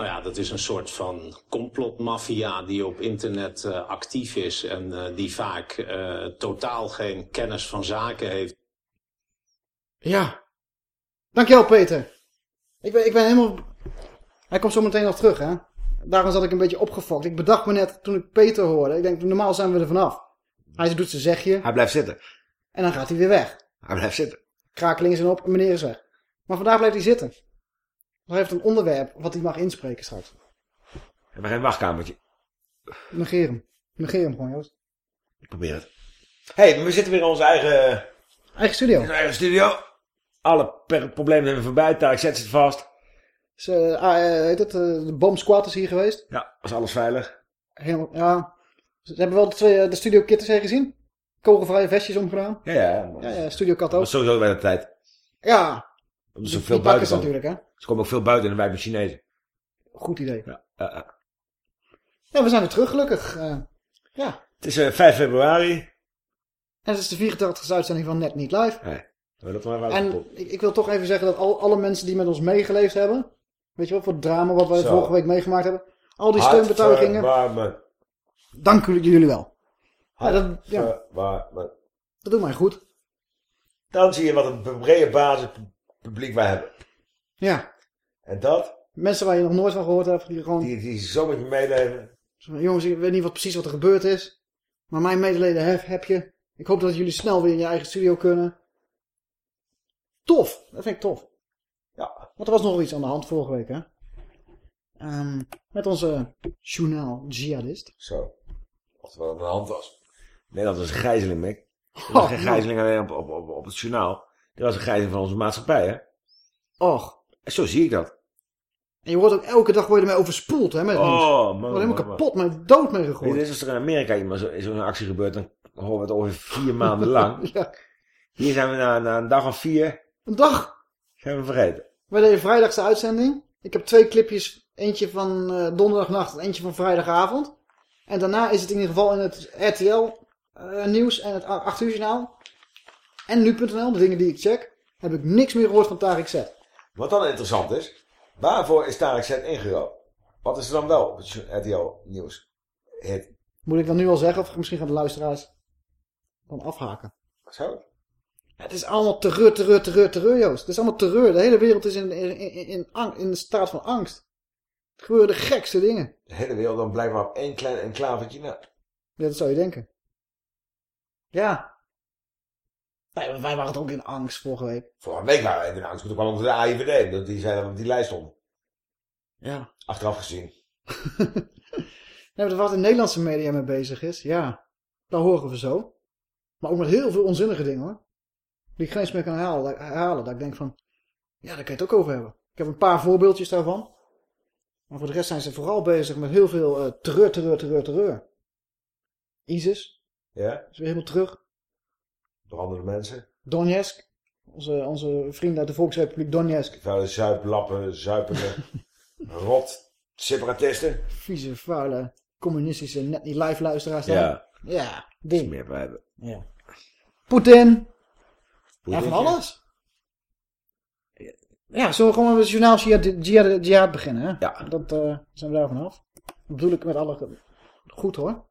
Nou ja, dat is een soort van complotmafia die op internet eh, actief is en eh, die vaak eh, totaal geen kennis van zaken heeft. Ja. Dankjewel, Peter. Ik ben, ik ben helemaal... Hij komt zo meteen nog terug, hè. Daarom zat ik een beetje opgefokt. Ik bedacht me net toen ik Peter hoorde. Ik denk, normaal zijn we er vanaf. Hij doet zijn zegje. Hij blijft zitten. En dan gaat hij weer weg. Hij blijft zitten. Krakeling is op en meneer is weg. Maar vandaag blijft hij zitten. Hij heeft een onderwerp wat hij mag inspreken straks. We hebben geen wachtkamertje. Negeer hem. Negeer hem gewoon, Joost. Ik probeer het. Hé, hey, we zitten weer in onze eigen, Eigen studio. onze eigen studio. Alle problemen zijn we voorbij. Daar, ik zet ze vast. Dus, eh, ah, eh, heet het, eh, de Bomb Squad is hier geweest. Ja, was alles veilig. Helemaal, ja. Ze hebben wel de, twee, eh, de studio kittens gezien. Kogelvrije vestjes omgedaan. Ja, ja. Ja, ja, studio kat Dat ook. was sowieso bij de tijd. Ja, Dat is die, ook veel buiten. natuurlijk, hè. Ze komen ook veel buiten in de wijk met Chinezen. Goed idee. Ja, we zijn weer terug, gelukkig. Eh, ja. Het is eh, 5 februari. En het is de 84e uitzending van Net Niet Live. Nee, we dat maar En ik, ik wil toch even zeggen dat al, alle mensen die met ons meegeleefd hebben... Weet je wel, voor het drama wat wij Zo. vorige week meegemaakt hebben... Al die steunbetuigingen, Hartverwarmen. dank jullie wel. Ja, dat, ja, dat doet mij goed. Dan zie je wat een brede basis publiek wij hebben. Ja, En dat, mensen waar je nog nooit van gehoord hebt... Die gewoon, die, die zo met je meeleven. jongens, ik weet niet wat precies wat er gebeurd is... Maar mijn medeleden heb, heb je. Ik hoop dat jullie snel weer in je eigen studio kunnen. Tof, dat vind ik tof. Ja, Want er was nog iets aan de hand vorige week, hè? Ehm, met onze journaal jihadist. zo. Wat er wel aan de hand was. Nee, dat was een gijzeling, Mick. Dat Oh, was geen gijzeling alleen op, op, op, op het journaal. Dat was een gijzeling van onze maatschappij, hè. Och. Zo zie ik dat. En je wordt ook elke dag word je ermee overspoeld, hè? Met. Oh, Je man. wordt helemaal man, man. kapot, met dood mee Weet je, gegooid. als er in Amerika iemand zo- zo'n actie gebeurt, dan horen we het over vier maanden lang. Ja, Hier zijn we na, na een dag of vier, een dag. zijn we vergeten. Wij deden vrijdagse uitzending. Ik heb twee clipjes. Eentje van eh, donderdagnacht en eentje van vrijdagavond. En daarna is het in ieder geval in het RTL eh, nieuws en het 8 uur journaal. En nu.nl, de dingen die ik check. Heb ik niks meer gehoord van Tarek Z. Wat dan interessant is, waarvoor is Tarek Z ingerold? Wat is er dan wel op het RTL nieuws? Het, Moet ik dan nu al zeggen of misschien gaan de luisteraars dan afhaken? zo? Het is allemaal terreur, terreur, terreur, terreur, Joost. Het is allemaal terreur. De hele wereld is in, in, in, in, ang- in de staat van angst. Er gebeuren de gekste dingen. De hele wereld dan blijkbaar op één klein enclavetje na. Ja, dat zou je denken. Ja. Nee, wij waren toch ook in angst vorige week. Vorige week waren we even in angst, maar toen kwam onder de AIVD, dat die zei dat op die lijst stond. Ja. Achteraf gezien. Nee, maar wat de Nederlandse media mee bezig is, ja. Daar horen we zo. Maar ook met heel veel onzinnige dingen hoor. Die ik geen eens meer kan herhalen. herhalen dat ik denk van, ja, daar kan je het ook over hebben. Ik heb een paar voorbeeldjes daarvan. Maar voor de rest zijn ze vooral bezig met heel veel eh, terreur, terreur, terreur, terreur. ISIS Ja? is weer helemaal terug. Door andere mensen. Donetsk. Onze, onze vrienden uit de Volksrepubliek Donetsk. Vuile zuiplappen, zuipende, rot, separatisten. Vieze, vuile, communistische, net niet live luisteraars. dan. Ja. Ja, ding. meer bij hebben. Ja. Poetin. Denk van alles. Ja, zullen we gewoon met het journaal jihad, jihad, jihad beginnen, hè? Ja. Dat eh, zijn we daar vanaf. Dat bedoel ik met alle... Goed hoor.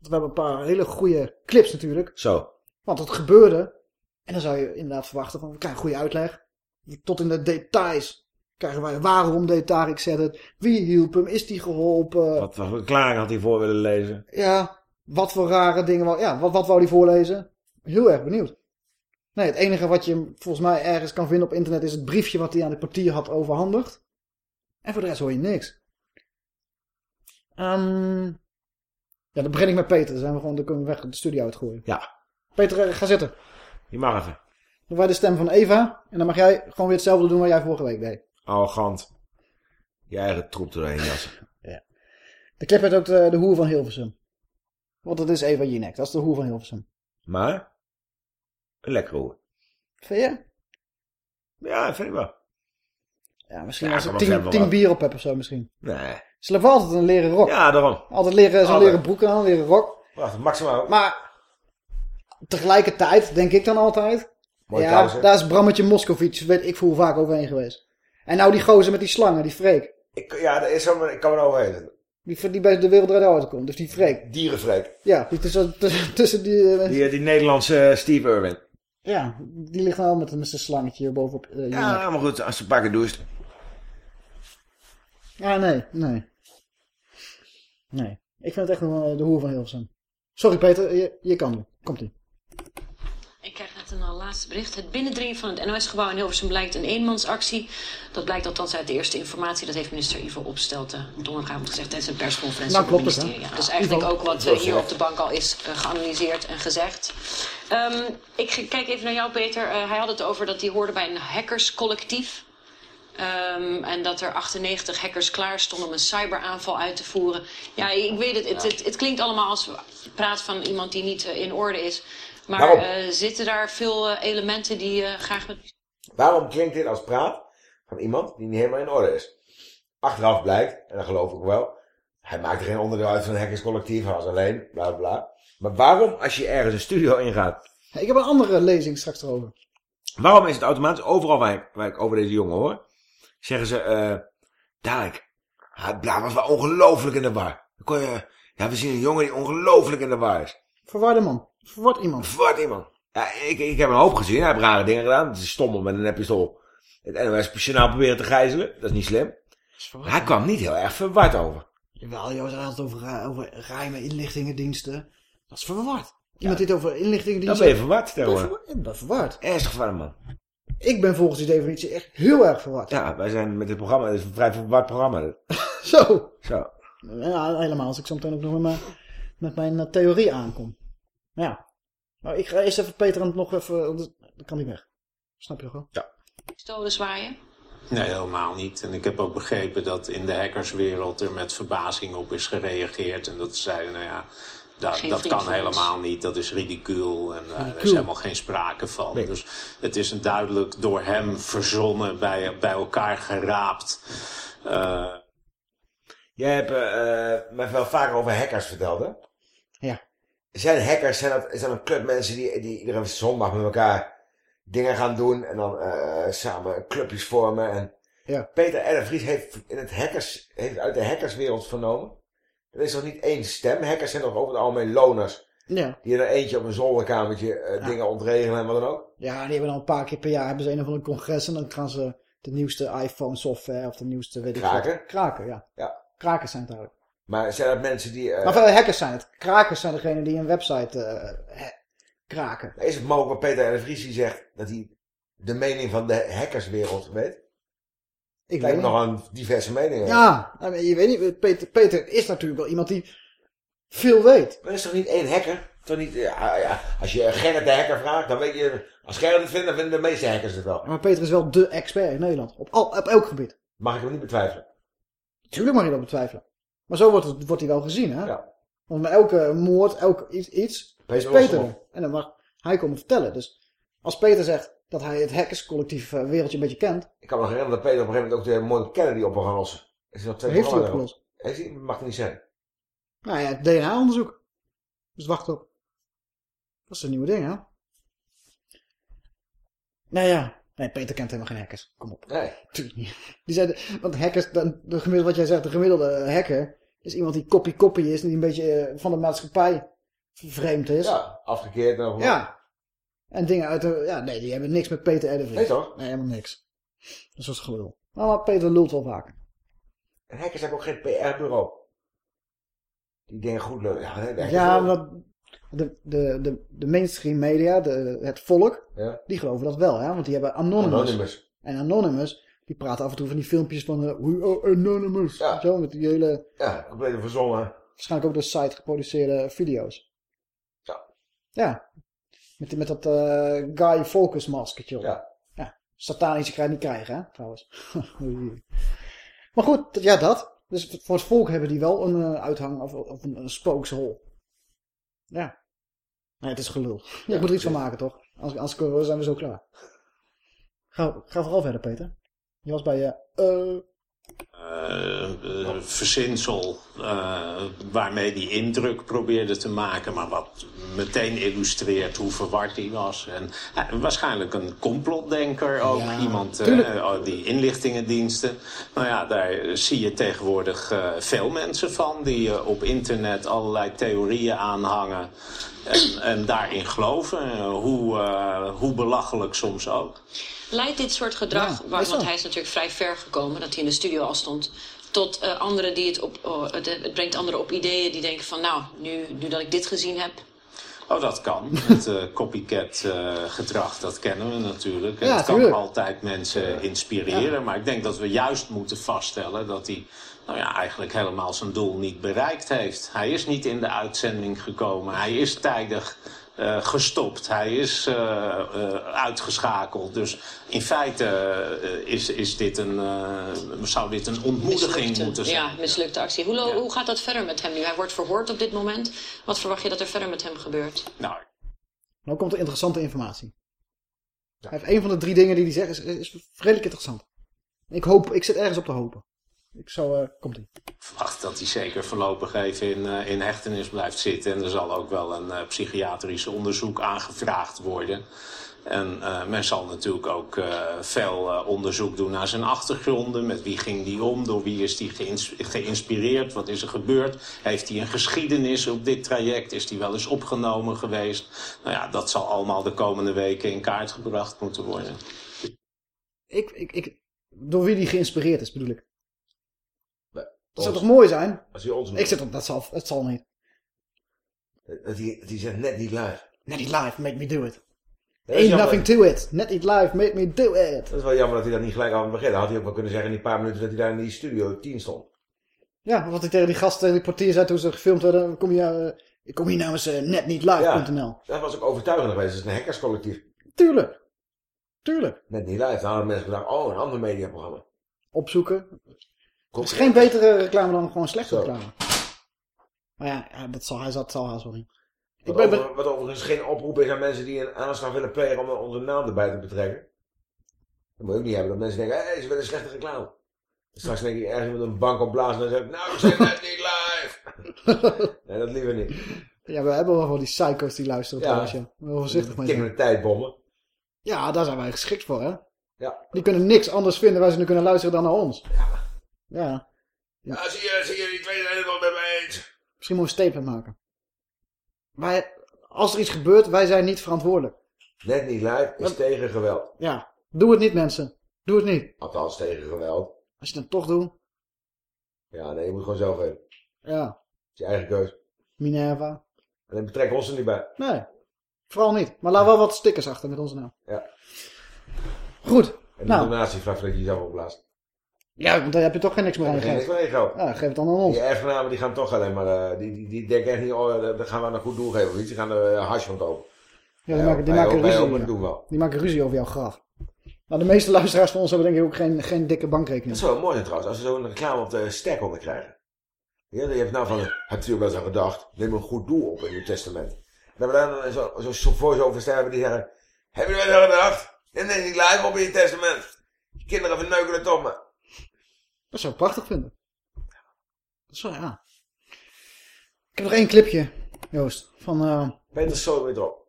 We hebben een paar hele goede clips natuurlijk. Zo. Want het gebeurde. En dan zou je inderdaad verwachten van, we krijgen een goede uitleg. Tot in de details krijgen wij waarom deed Tarek zet het. Wie hielp hem? Is die geholpen? Wat voor verklaring had hij voor willen lezen? Ja, wat voor rare dingen. wou- Ja, wat, wat wou hij voorlezen? heel erg benieuwd. Nee, het enige wat je volgens mij ergens kan vinden op internet is het briefje wat hij aan de portier had overhandigd. En voor de rest hoor je niks. Ehm, ja, dan begin ik met Peter. Dan zijn we gewoon, dan kunnen we weg de studio uitgooien. Ja, Peter, eh, ga zitten. je mag even. Dan wij de stem van Eva. En dan mag jij gewoon weer hetzelfde doen wat jij vorige week deed. Arrogant. Je eigen troep erheen jassen. De clip heet ook de, de hoer van Hilversum. Want dat is Eva Jinek. Dat is de hoer van Hilversum. Maar, een lekkere hoer. Vind je? Ja, vind ik wel. Ja, misschien Ja, als ik tien, bier op heb of zo misschien. Nee. Ze hebben altijd een leren rok. Ja, daarom. Altijd leren, zo'n leren broek aan, leren rok. Wacht, maximaal. Maar tegelijkertijd denk ik dan altijd... Mooie ja, kousen. daar is Brammetje Moscovic, weet ik veel hoe vaak overheen geweest. En nou die gozer met die slangen, die Freek. Ik, ja, dat is zo, ik kan er overheen zetten. Die, die bij de wereld komt, dus die Freek. Dierenvreek. Ja, die tussen, tussen, tussen die... eh, Die, die Nederlandse eh, Steve Irwin. Ja, die ligt nou met, met zijn slangetje hier bovenop. eh, nek. Ja, maar goed, als ze keer doucht. Ja, nee, nee. Nee. Ik vind het echt een, de hoer van Hilversum. Sorry Peter, je, je kan doen. Komt-ie. Ik krijg net een eh, laatste bericht. Het binnendringen van het NOS-gebouw in Hilversum blijkt een eenmansactie. Dat blijkt althans uit de eerste informatie. Dat heeft minister Ivo Opstelten donderdagavond gezegd tijdens een persconferentie Nou, klopt het, ministerie. hè? Ja, dat is eigenlijk Ivo. ook wat eh, hier op de bank al is eh, geanalyseerd en gezegd. Ehm, ik kijk even naar jou, Peter. Eh, hij had het over dat hij hoorde bij een hackerscollectief. Ehm, en dat er 98 hackers klaar stonden om een cyberaanval uit te voeren. Ja, ik weet het. Het, het, het klinkt allemaal als je praat van iemand die niet in orde is. Maar Waarom? eh, zitten daar veel eh, elementen die eh, graag met... Waarom klinkt dit als praat van iemand die niet helemaal in orde is? Achteraf blijkt, en dat geloof ik wel, hij maakte geen onderdeel uit van een hackerscollectief, hij was alleen, bla bla bla. Maar waarom, als je ergens een studio ingaat, Ik heb een andere lezing straks erover. waarom is het automatisch overal waar ik, waar ik over deze jongen hoor, zeggen ze, eh, het bla was wel ongelooflijk in de war. Dan kon je, ja, we zien een jongen die ongelooflijk in de war is. Verwarde man. Verward iemand. Wat iemand. Ja, ik, ik heb een hoop gezien. Hij heeft rare dingen gedaan. Het is stom om met een neppistool het NOS-journaal proberen te gijzelen. Dat is niet slim. Hij kwam niet heel erg verward over. Jawel, je had het over, ra- over geheime inlichtingendiensten. Dat is verward. Iemand die het over inlichtingendiensten... ben je verward Dat is tegenwoordig. verward. Ik ben verward. Ernstig verward, man. Ik ben volgens die definitie echt heel erg verward. Ja, wij zijn met dit programma, het is een vrij verward programma. dit. Zo. Zo. Ja, helemaal als ik zo meteen ook nog met mijn, met mijn eh, theorie aankom. Maar ja. Nou, ik ga eerst even Peter aan het nog even... Dat kan niet weg. Snap je toch wel? pistolen zwaaien? Nee, helemaal niet. En ik heb ook begrepen dat in de hackerswereld er met verbazing op is gereageerd. En dat ze zeiden, nou ja, dat, dat kan helemaal niet. Dat is ridicuul. En eh, er is helemaal geen sprake van. Nee. Dus het is een duidelijk door hem verzonnen, bij, bij elkaar geraapt. eh, Jij hebt eh mij wel vaker over hackers verteld, hè? Zijn hackers, zijn dat, dat een club mensen die, die iedere zondag met elkaar dingen gaan doen en dan eh, samen clubjes vormen en... Ja. Peter R. Vries heeft, in het hackers, heeft uit de hackerswereld vernomen. Er is nog niet één stem. Hackers zijn toch over het algemeen loners. Ja. Die er eentje op een zolderkamertje eh, Ja. dingen ontregelen en wat dan ook. Ja, die hebben dan een paar keer per jaar hebben ze een of ander congres en dan gaan ze de nieuwste iPhone software of de nieuwste weet ik Kraken? wat. Kraken, ja. Ja. Krakers zijn het eigenlijk. Maar zijn dat mensen die... eh, Maar veel hackers zijn het. Krakers zijn degene die een website eh, kraken. is het mogelijk wat Peter R. de Vries die zegt dat hij de mening van de hackerswereld weet? Ik Lijkt weet nog aan diverse meningen. Ja, nou, je weet niet. Peter, Peter is natuurlijk wel iemand die veel weet. Maar er is toch niet één hacker? Toch niet, ja, ja, als je Gerrit de hacker vraagt, dan weet je... Als Gerrit het vindt, dan vinden de meeste hackers het wel. Maar Peter is wel de expert in Nederland. Op, al, op elk gebied. Mag ik hem niet betwijfelen. Tuurlijk mag je dat betwijfelen. Maar zo wordt, het, wordt hij wel gezien, hè? Ja. Want bij elke moord, elk iets, iets is Peter Peter er. En dan mag hij komen vertellen. Dus als Peter zegt dat hij het hackerscollectief eh, wereldje een beetje kent, Ik kan me herinneren dat Peter op een gegeven moment ook de moord Kennedy op wil gaan lossen. Is dat twee heeft hij opgelost. Heeft? Mag niet zijn. Nou ja, DNA-onderzoek. Dus wacht op. Dat is een nieuwe ding, hè? Nou ja. Nee, Peter kent helemaal geen hackers. Kom op. Nee. Die de, want hackers, de, de gemiddelde, wat jij zegt, de gemiddelde hacker is iemand die koppie-koppie is en die een beetje eh, van de maatschappij vreemd is. Ja, afgekeerd. En Ja. En dingen uit de... Ja, nee, die hebben niks met Peter R. de Vries. Nee toch? Nee, helemaal niks. Dat is gelul. Maar, maar Peter lult wel vaker. En hackers hebben ook geen PR-bureau. Die dingen goed lullen. Ja, Ja, maar De, de, de, de mainstream media, de, het volk, Ja. die geloven dat wel, hè? Want die hebben Anonymous. Anonymous. En Anonymous, die praten af en toe van die filmpjes van eh, We are Anonymous. Ja. Zo, met die hele, Ja, compleet verzonnen. waarschijnlijk ook door de site geproduceerde video's. Ja. Ja. Met, met dat eh, Guy Focus maskertje. Ja. ja. Satanische krijg je niet krijgen, hè, trouwens. Maar goed, ja, dat. Dus voor het volk hebben die wel een eh, uithang of, of een, een spookshol. Ja. Nee, het is gelul. Ja, ik moet er iets van maken, toch? Anders, anders zijn we zo klaar. Ga, ga vooral verder, Peter. Je was bij je... eh eh, eh, verzinsel eh, waarmee die indruk probeerde te maken, maar wat meteen illustreert hoe verward hij was. En eh, waarschijnlijk een complotdenker ook, Ja, iemand eh, eh, die inlichtingendiensten. Nou ja, daar zie je tegenwoordig veel mensen van die op internet allerlei theorieën aanhangen en, en daarin geloven, hoe, eh, hoe belachelijk soms ook. Leidt dit soort gedrag, Ja, want hij is natuurlijk vrij ver gekomen, dat hij in de studio al stond, tot eh, anderen die het op, oh, het, het brengt anderen op ideeën die denken van, nou, nu, nu dat ik dit gezien heb, Oh, dat kan. Het eh, copycat eh, gedrag, dat kennen we natuurlijk. Ja, het kan tuurlijk. altijd mensen inspireren. Maar ik denk dat we juist moeten vaststellen dat hij nou ja, eigenlijk helemaal zijn doel niet bereikt heeft. Hij is niet in de uitzending gekomen. Hij is tijdig eh, gestopt. Hij is eh, eh, uitgeschakeld. Dus in feite eh, is, is dit een, eh, zou dit een ontmoediging mislukte, moeten zijn. ja, mislukte actie. Hoe, Ja. hoe gaat dat verder met hem nu? Hij wordt verhoord op dit moment. Wat verwacht je dat er verder met hem gebeurt? Nou, Nou komt er interessante informatie. Hij heeft een van de drie dingen die hij zegt, is, is redelijk interessant. Ik hoop, ik zit ergens op te hopen. Ik zou, eh komt ie. verwacht dat hij zeker voorlopig even in, eh, in hechtenis blijft zitten. En er zal ook wel een eh, psychiatrisch onderzoek aangevraagd worden. En men zal natuurlijk ook veel eh, onderzoek doen naar zijn achtergronden. Met wie ging die om? Door wie is die geïns- geïnspireerd? Wat is er gebeurd? Heeft hij een geschiedenis op dit traject? Is die wel eens opgenomen geweest? Nou ja, dat zal allemaal de komende weken in kaart gebracht moeten worden. Ik, ik, ik, door wie die geïnspireerd is, bedoel ik. Dat zou toch mooi zijn? Als hij ons Ik zit op, dat zal, dat zal niet. Dat dat hij zegt net niet live. Net niet live, make me do it. Dat Ain't nothing to it. Net niet live, make me do it. dat is wel jammer dat hij dat niet gelijk aan het begin. Had hij ook wel kunnen zeggen in die paar minuten dat hij daar in die studio 10 stond. Ja, wat hij tegen die gasten, die portier zei toen ze gefilmd werden. Kom je, eh, ik kom hier namens eh, netnietlive.nl. Dat was ook overtuigend geweest. Het is een hackerscollectief. Tuurlijk. Tuurlijk. Net niet live. Dan hadden mensen gedacht, oh, een ander mediaprogramma. Opzoeken. Komt is geen betere reclame dan gewoon slechte Zo. reclame. Maar ja, dat zal hij dat zal haast wel Wat, ben, over- wat overigens geen oproep is aan mensen die een aanslag willen plegen om onze naam erbij te betrekken. Dat moet je ook niet hebben. Dat mensen denken, hé, ze willen slechte reclame. Straks denk ik ergens met een bank op blazen en dan zeg ik, nou, we zijn net niet live. nee, dat liever niet. ja, we hebben wel van die psycho's die luisteren Ja. trouwens. Ja. Wel voorzichtig mee zijn. Tikkende tijdbommen. Ja, daar zijn wij geschikt voor, hè. Ja. Die kunnen niks anders vinden waar ze nu kunnen luisteren dan naar ons. Ja. Ja, zie je, zie je die twee zijn het wel met mij eens. Misschien moeten we een statement maken. Wij, als er iets gebeurt, wij zijn niet verantwoordelijk. Net niet live is tegen geweld. Ja. Doe het niet, mensen. Doe het niet. Althans tegen geweld. Als je het dan toch doet. Ja, nee, je moet gewoon zelf weten. Ja. Het is je eigen keus. Minerva. Alleen betrek ons er niet bij. Nee. Vooral niet. Maar laat wel wat stickers achter met onze naam. Ja. Goed. En die Nou. donatievlag dat je jezelf opblaast. Ja, want daar heb je toch geen niks meer aan En je geen niks je geld. Ja, geef het dan aan ons. Die erfgenamen die gaan toch alleen maar, eh, die, die, die denken echt niet, oh, dat dat gaan we aan een goed doel geven of iets. Die gaan er uh, hash van kopen. Ja, die maken, die maken ruzie. maar dat doen wel. Die maken ruzie over jouw graf. Nou, de meeste luisteraars van ons hebben denk ik ook geen, geen dikke Dat bankrekening. zou wel mooi zijn trouwens, als we zo'n reclame op de ster konden krijgen. Ja, je hebt nou van, hebt u er wel eens aan gedacht, neem een goed doel op in uw testament. En dat we dan zo'n zo, zo voice-over hebben die zeggen, heb je er wel eens aan gedacht? En neem niet live op in je testament. Je kinderen verneuken het op me. Dat zou ik prachtig vinden. Dat zou, ja. Ik heb nog één clipje, Joost. Van, eh, Peter zo weer erop.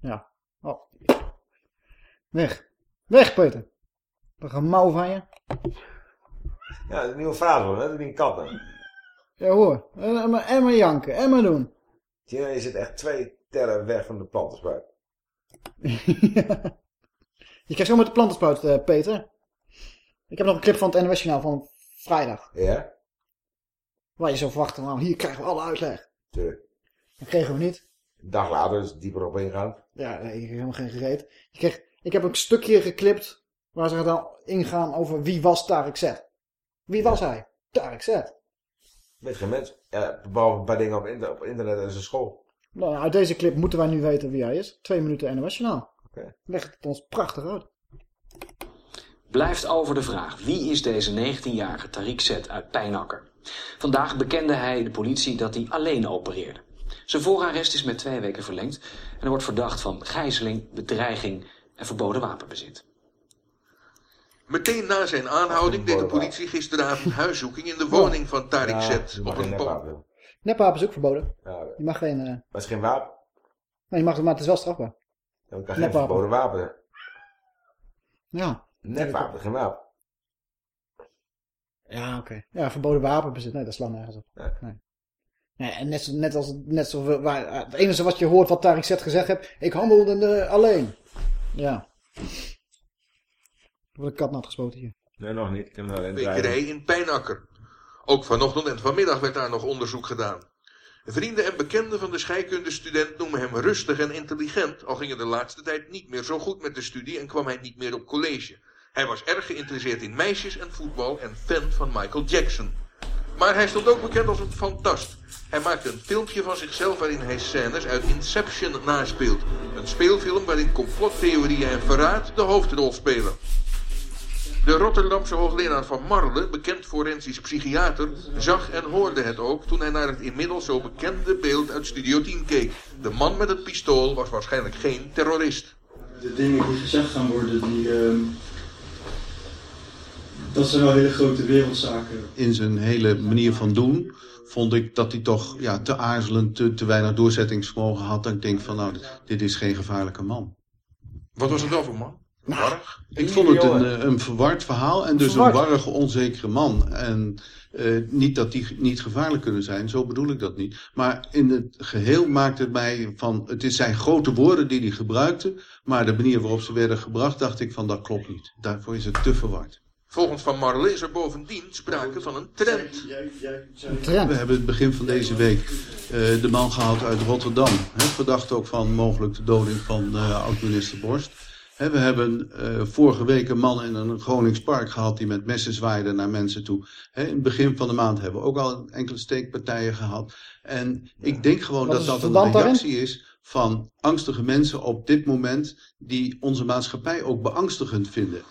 ja. Oh. Weg. Weg, Peter. Dat gemauw van je. Ja, dat is een nieuwe vraag hoor, hè? dat is niet een kat. hè. Ja, hoor. En, maar- en maar janken. En maar doen. Tina, je zit echt twee terren weg van de plantenspuit. Je krijgt zo met de plantenspuit, eh, Peter. Ik heb nog een clip van het NOS Journaal van vrijdag. Ja? Waar je zo verwacht, nou, hier krijgen we alle uitleg. Tuurlijk. Dat kregen we niet. Een dag later is het dieper op ingaan. Ja, nee, ik heb helemaal geen gereed. Kreeg, ik heb een stukje geklipt waar ze dan ingaan over wie was Tarek Z. Wie was hij? Tarek Z. Weet geen mens. Ja, behalve een paar dingen op, inter- op internet en zijn school. Nou, uit deze clip moeten wij nu weten wie hij is. Twee minuten NOS Journaal. Oké. Legt het ons prachtig uit. Blijft over de vraag wie is deze 19-jarige Tariq Z uit Pijnakker. Vandaag bekende hij de politie dat hij alleen opereerde. Zijn voorarrest is met twee weken verlengd en hij wordt verdacht van gijzeling, bedreiging en verboden wapenbezit. Meteen na zijn aanhouding deed de politie gisteravond huiszoeking in de woning van Tariq Ja, Z je op een nepwapen is ook verboden. Ja, maar Je mag geen... eh, het is geen wapen. nee, je mag, maar het is wel strafbaar. Dan kan geen Nepwapen. verboden wapen. Ja. Nepwapen, geen wapen. Ja, oké. Ja, verboden wapenbezit. Nee, dat slaat nergens op. Nee. Nee. Nee, en net, zo- net als net zo, we- waar, het enige wat je hoort wat Tariq Z gezegd heeft, ik handelde alleen. Ja. Er wordt een kat nat gespoten hier. Nee, nog niet. Ik heb alleen Wekerij in Pijnakker. Ook vanochtend en vanmiddag werd daar nog onderzoek gedaan. Vrienden en bekenden van de scheikundestudent noemen hem rustig en intelligent, al ging het de laatste tijd niet meer zo goed met de studie en kwam hij niet meer op college. Hij was erg geïnteresseerd in meisjes en voetbal en fan van Michael Jackson. Maar hij stond ook bekend als een fantast. Hij maakte een filmpje van zichzelf waarin hij scènes uit Inception naspeelt. Een speelfilm waarin complottheorieën en verraad de hoofdrol spelen. De Rotterdamse hoogleraar van Marle, bekend forensisch psychiater, zag en hoorde het ook toen hij naar het inmiddels zo bekende beeld uit Studio 10 keek. De man met het pistool was waarschijnlijk geen terrorist. de dingen die gezegd gaan worden, die, ehm, dat zijn wel hele grote wereldzaken. in zijn hele manier van doen vond ik dat hij toch ja, te aarzelend, te, te weinig doorzettingsvermogen had. Dat ik denk van nou, dit is geen gevaarlijke man. Wat was het wel voor man? Warrig? Ik vond het een, eh, een verward verhaal en dus Verward. een warrige, onzekere man. En eh, niet dat die niet gevaarlijk kunnen zijn, zo bedoel ik dat niet. Maar in het geheel maakt het mij van, het is zijn grote woorden die hij gebruikte. Maar de manier waarop ze werden gebracht, dacht ik van dat klopt niet. Daarvoor is het te verward. Volgens Van Marle is er bovendien sprake van een trend. Een trend. We hebben het begin van deze week eh, de man gehaald uit Rotterdam. Hè, verdacht ook van mogelijk de doding van eh, oud-minister Borst. Hè, we hebben eh, vorige week een man in een Gronings park gehad die met messen zwaaide naar mensen toe. Hè, in het begin van de maand hebben we ook al enkele steekpartijen gehad. En ik denk gewoon Wat dat dat een daarin? reactie is van angstige mensen op dit moment die onze maatschappij ook beangstigend vinden.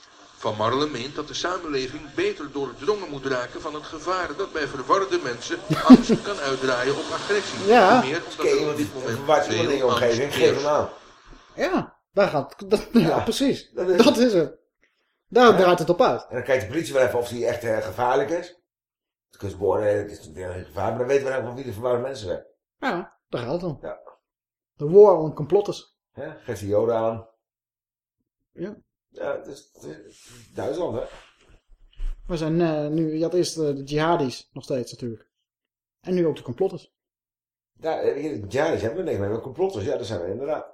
Van Marle meent dat de samenleving beter doordrongen moet raken van het gevaar dat bij verwarde mensen angst kan uitdraaien op agressie. Ja. Meer omdat er op die dit moment je omgeving, geef hem aan. Ja, daar gaat dat, ja, Ja, precies. dat Dat is- het. Daar Ja. draait het op uit. En dan kijkt de politie wel even of hij echt eh, gevaarlijk is. Dan kunnen ze beoordelen, het is natuurlijk geen gevaar, maar dan weten we even wie de verwarde mensen zijn. Ja, daar gaat het om. Ja. De war on complotters. Hè? Geeft de joden aan. Ja. Ja, het is, het is Duitsland, hè? We zijn eh, nu, je had eerst eh, de jihadis, nog steeds natuurlijk. En nu ook de complotters. Ja, eh, ja, die hebben we mee. Maar complotters, ja, dat zijn we inderdaad.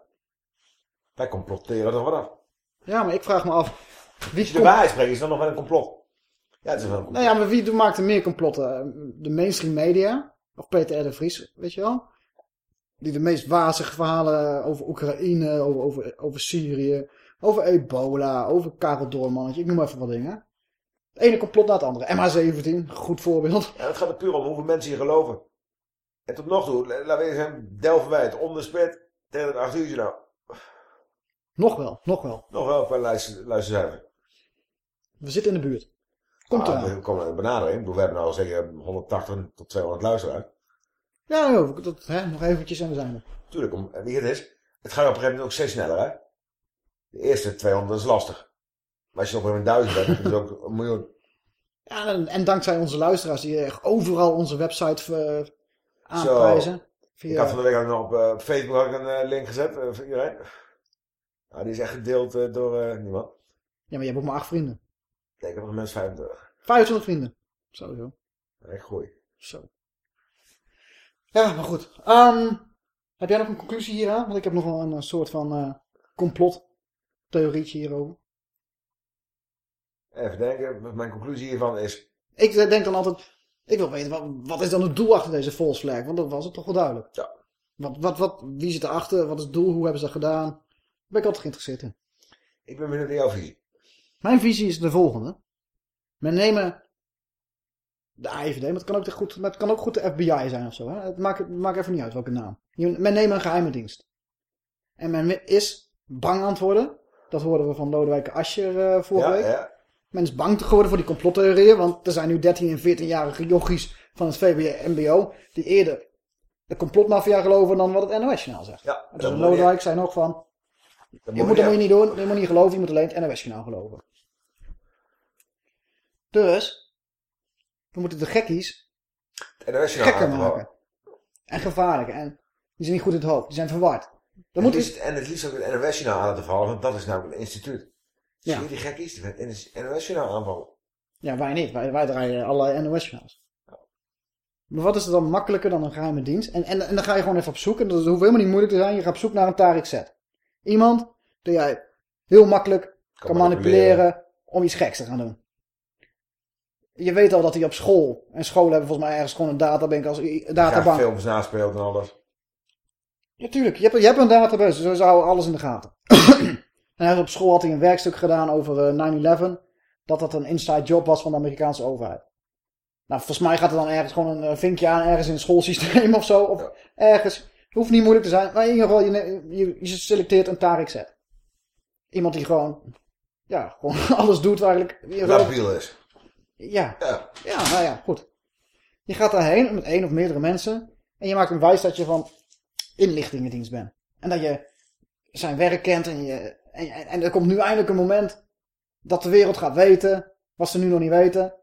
Wij complotteren er vanaf. Ja, maar ik vraag me af. Wie Als je de waarheid spreekt, is dat nog wel een complot. Ja, het is wel een complot. Nou ja, maar wie maakt er meer complotten? De mainstream media? Of Peter R. de Vries, weet je wel? Die de meest wazige verhalen over Oekraïne, over, over, over Syrië, over ebola, over Karel Doormannetje. Ik noem even wat dingen. Het ene complot na het andere. MH17, goed voorbeeld. Ja, het gaat er puur om hoeveel mensen hier geloven. En tot nog toe, la- laten we eens zijn, delven wij het om de spit tegen het 8 uurtje nou. Nog wel, nog wel. Nog wel qua luister, luistercijfer. We zitten in de buurt. Komt ah, eraan. We komen een benadering. We hebben nou zeker 180 tot 200 luisteraars. Ja, dat, hè, nog eventjes en we zijn er. Tuurlijk, om, wie het is. Het gaat op een gegeven moment ook steeds sneller, hè. De eerste 200 is lastig. Maar als je op een 1000 bent, dan is het ook een miljoen. Ja, en, en dankzij onze luisteraars die echt overal onze website eh, aanprijzen. Ik had van de week ook nog op eh, Facebook een eh, link gezet voor iedereen. Nou, die is echt gedeeld door niemand. Ja, maar je hebt ook maar acht vrienden. Nee, ik heb nog mensen 25. 25 vrienden. Sowieso. Ik groei. Zo. Ja, maar goed. Ehm, heb jij nog een conclusie hieraan? Want ik heb nog wel een, soort van eh complottheorietje hierover. Even denken, mijn conclusie hiervan is... Ik eh, denk dan altijd... Ik wil weten, wat, wat is dan het doel achter deze false flag? Want dat was het toch wel duidelijk. Ja. Wat, wat, wat, wie zit erachter? Wat is het doel? Hoe hebben ze dat gedaan? Daar ben ik altijd geïnteresseerd in. Ik ben benieuwd naar jouw visie. Mijn visie is de volgende. Men nemen de AIVD, maar het kan ook, de goed, maar het kan ook goed de FBI zijn of zo. Hè? Het, maakt, het maakt even niet uit welke naam. Men neemt een geheime dienst. En men is bang aan het worden. Dat hoorden we van Lodewijk Asscher eh, vorige Ja, week. ja. Men is bang geworden voor die complottheorieën. Want er zijn nu 13 en 14-jarige jochies van het VWMBO... die eerder de complotmafia geloven dan wat het NOS-journaal zegt. Ja, Dus dat moet Lodewijk zei nog van... Dat Je moet dat niet doen, je moet niet geloven, je moet alleen het NOS-journaal geloven. Dus, we moeten de gekkies En nationaal gekker maken. En gevaarlijker. En die zijn niet goed in het hoofd, die zijn verward. Dan moet het liefst, en het liefst ook het NOS-journaal aan te vallen, want dat is namelijk een instituut. Ja. Zie je die gek is? Het NOS-journaal aanvallen. Ja, wij niet. Wij, wij draaien allerlei NOS-journaals. Maar wat is er dan makkelijker dan een geheime dienst? En, en, en dan ga je gewoon even op zoek. En dat hoeft helemaal niet moeilijk te zijn. Je gaat op zoek naar een Tariq Z. Iemand die jij heel makkelijk kan, manipuleren. manipuleren. om iets geks te gaan doen. Je weet al dat hij op school... En scholen hebben volgens mij ergens gewoon een databank als databank. films naspeelt en alles. Ja, tuurlijk. Je hebt, je hebt een database, dus ze houden alles in de gaten. en op school had hij een werkstuk gedaan over eh, 9-11. Dat dat een inside job was van de Amerikaanse overheid. Nou, volgens mij gaat er dan ergens gewoon een eh, vinkje aan, ergens in het schoolsysteem of zo. Of ergens. Het hoeft niet moeilijk te zijn, maar in ieder geval, je, je, je selecteert een Tariq Z. Iemand die gewoon, ja, gewoon alles doet waar eigenlijk. Labiel is. ja. Ja. Ja, nou ja, goed. Je gaat daarheen met één of meerdere mensen. En je maakt hem wijs dat je van inlichtingendienst bent. En dat je zijn werk kent. En, je, en, en, er komt nu eindelijk een moment dat de wereld gaat weten. Wat ze nu nog niet weten.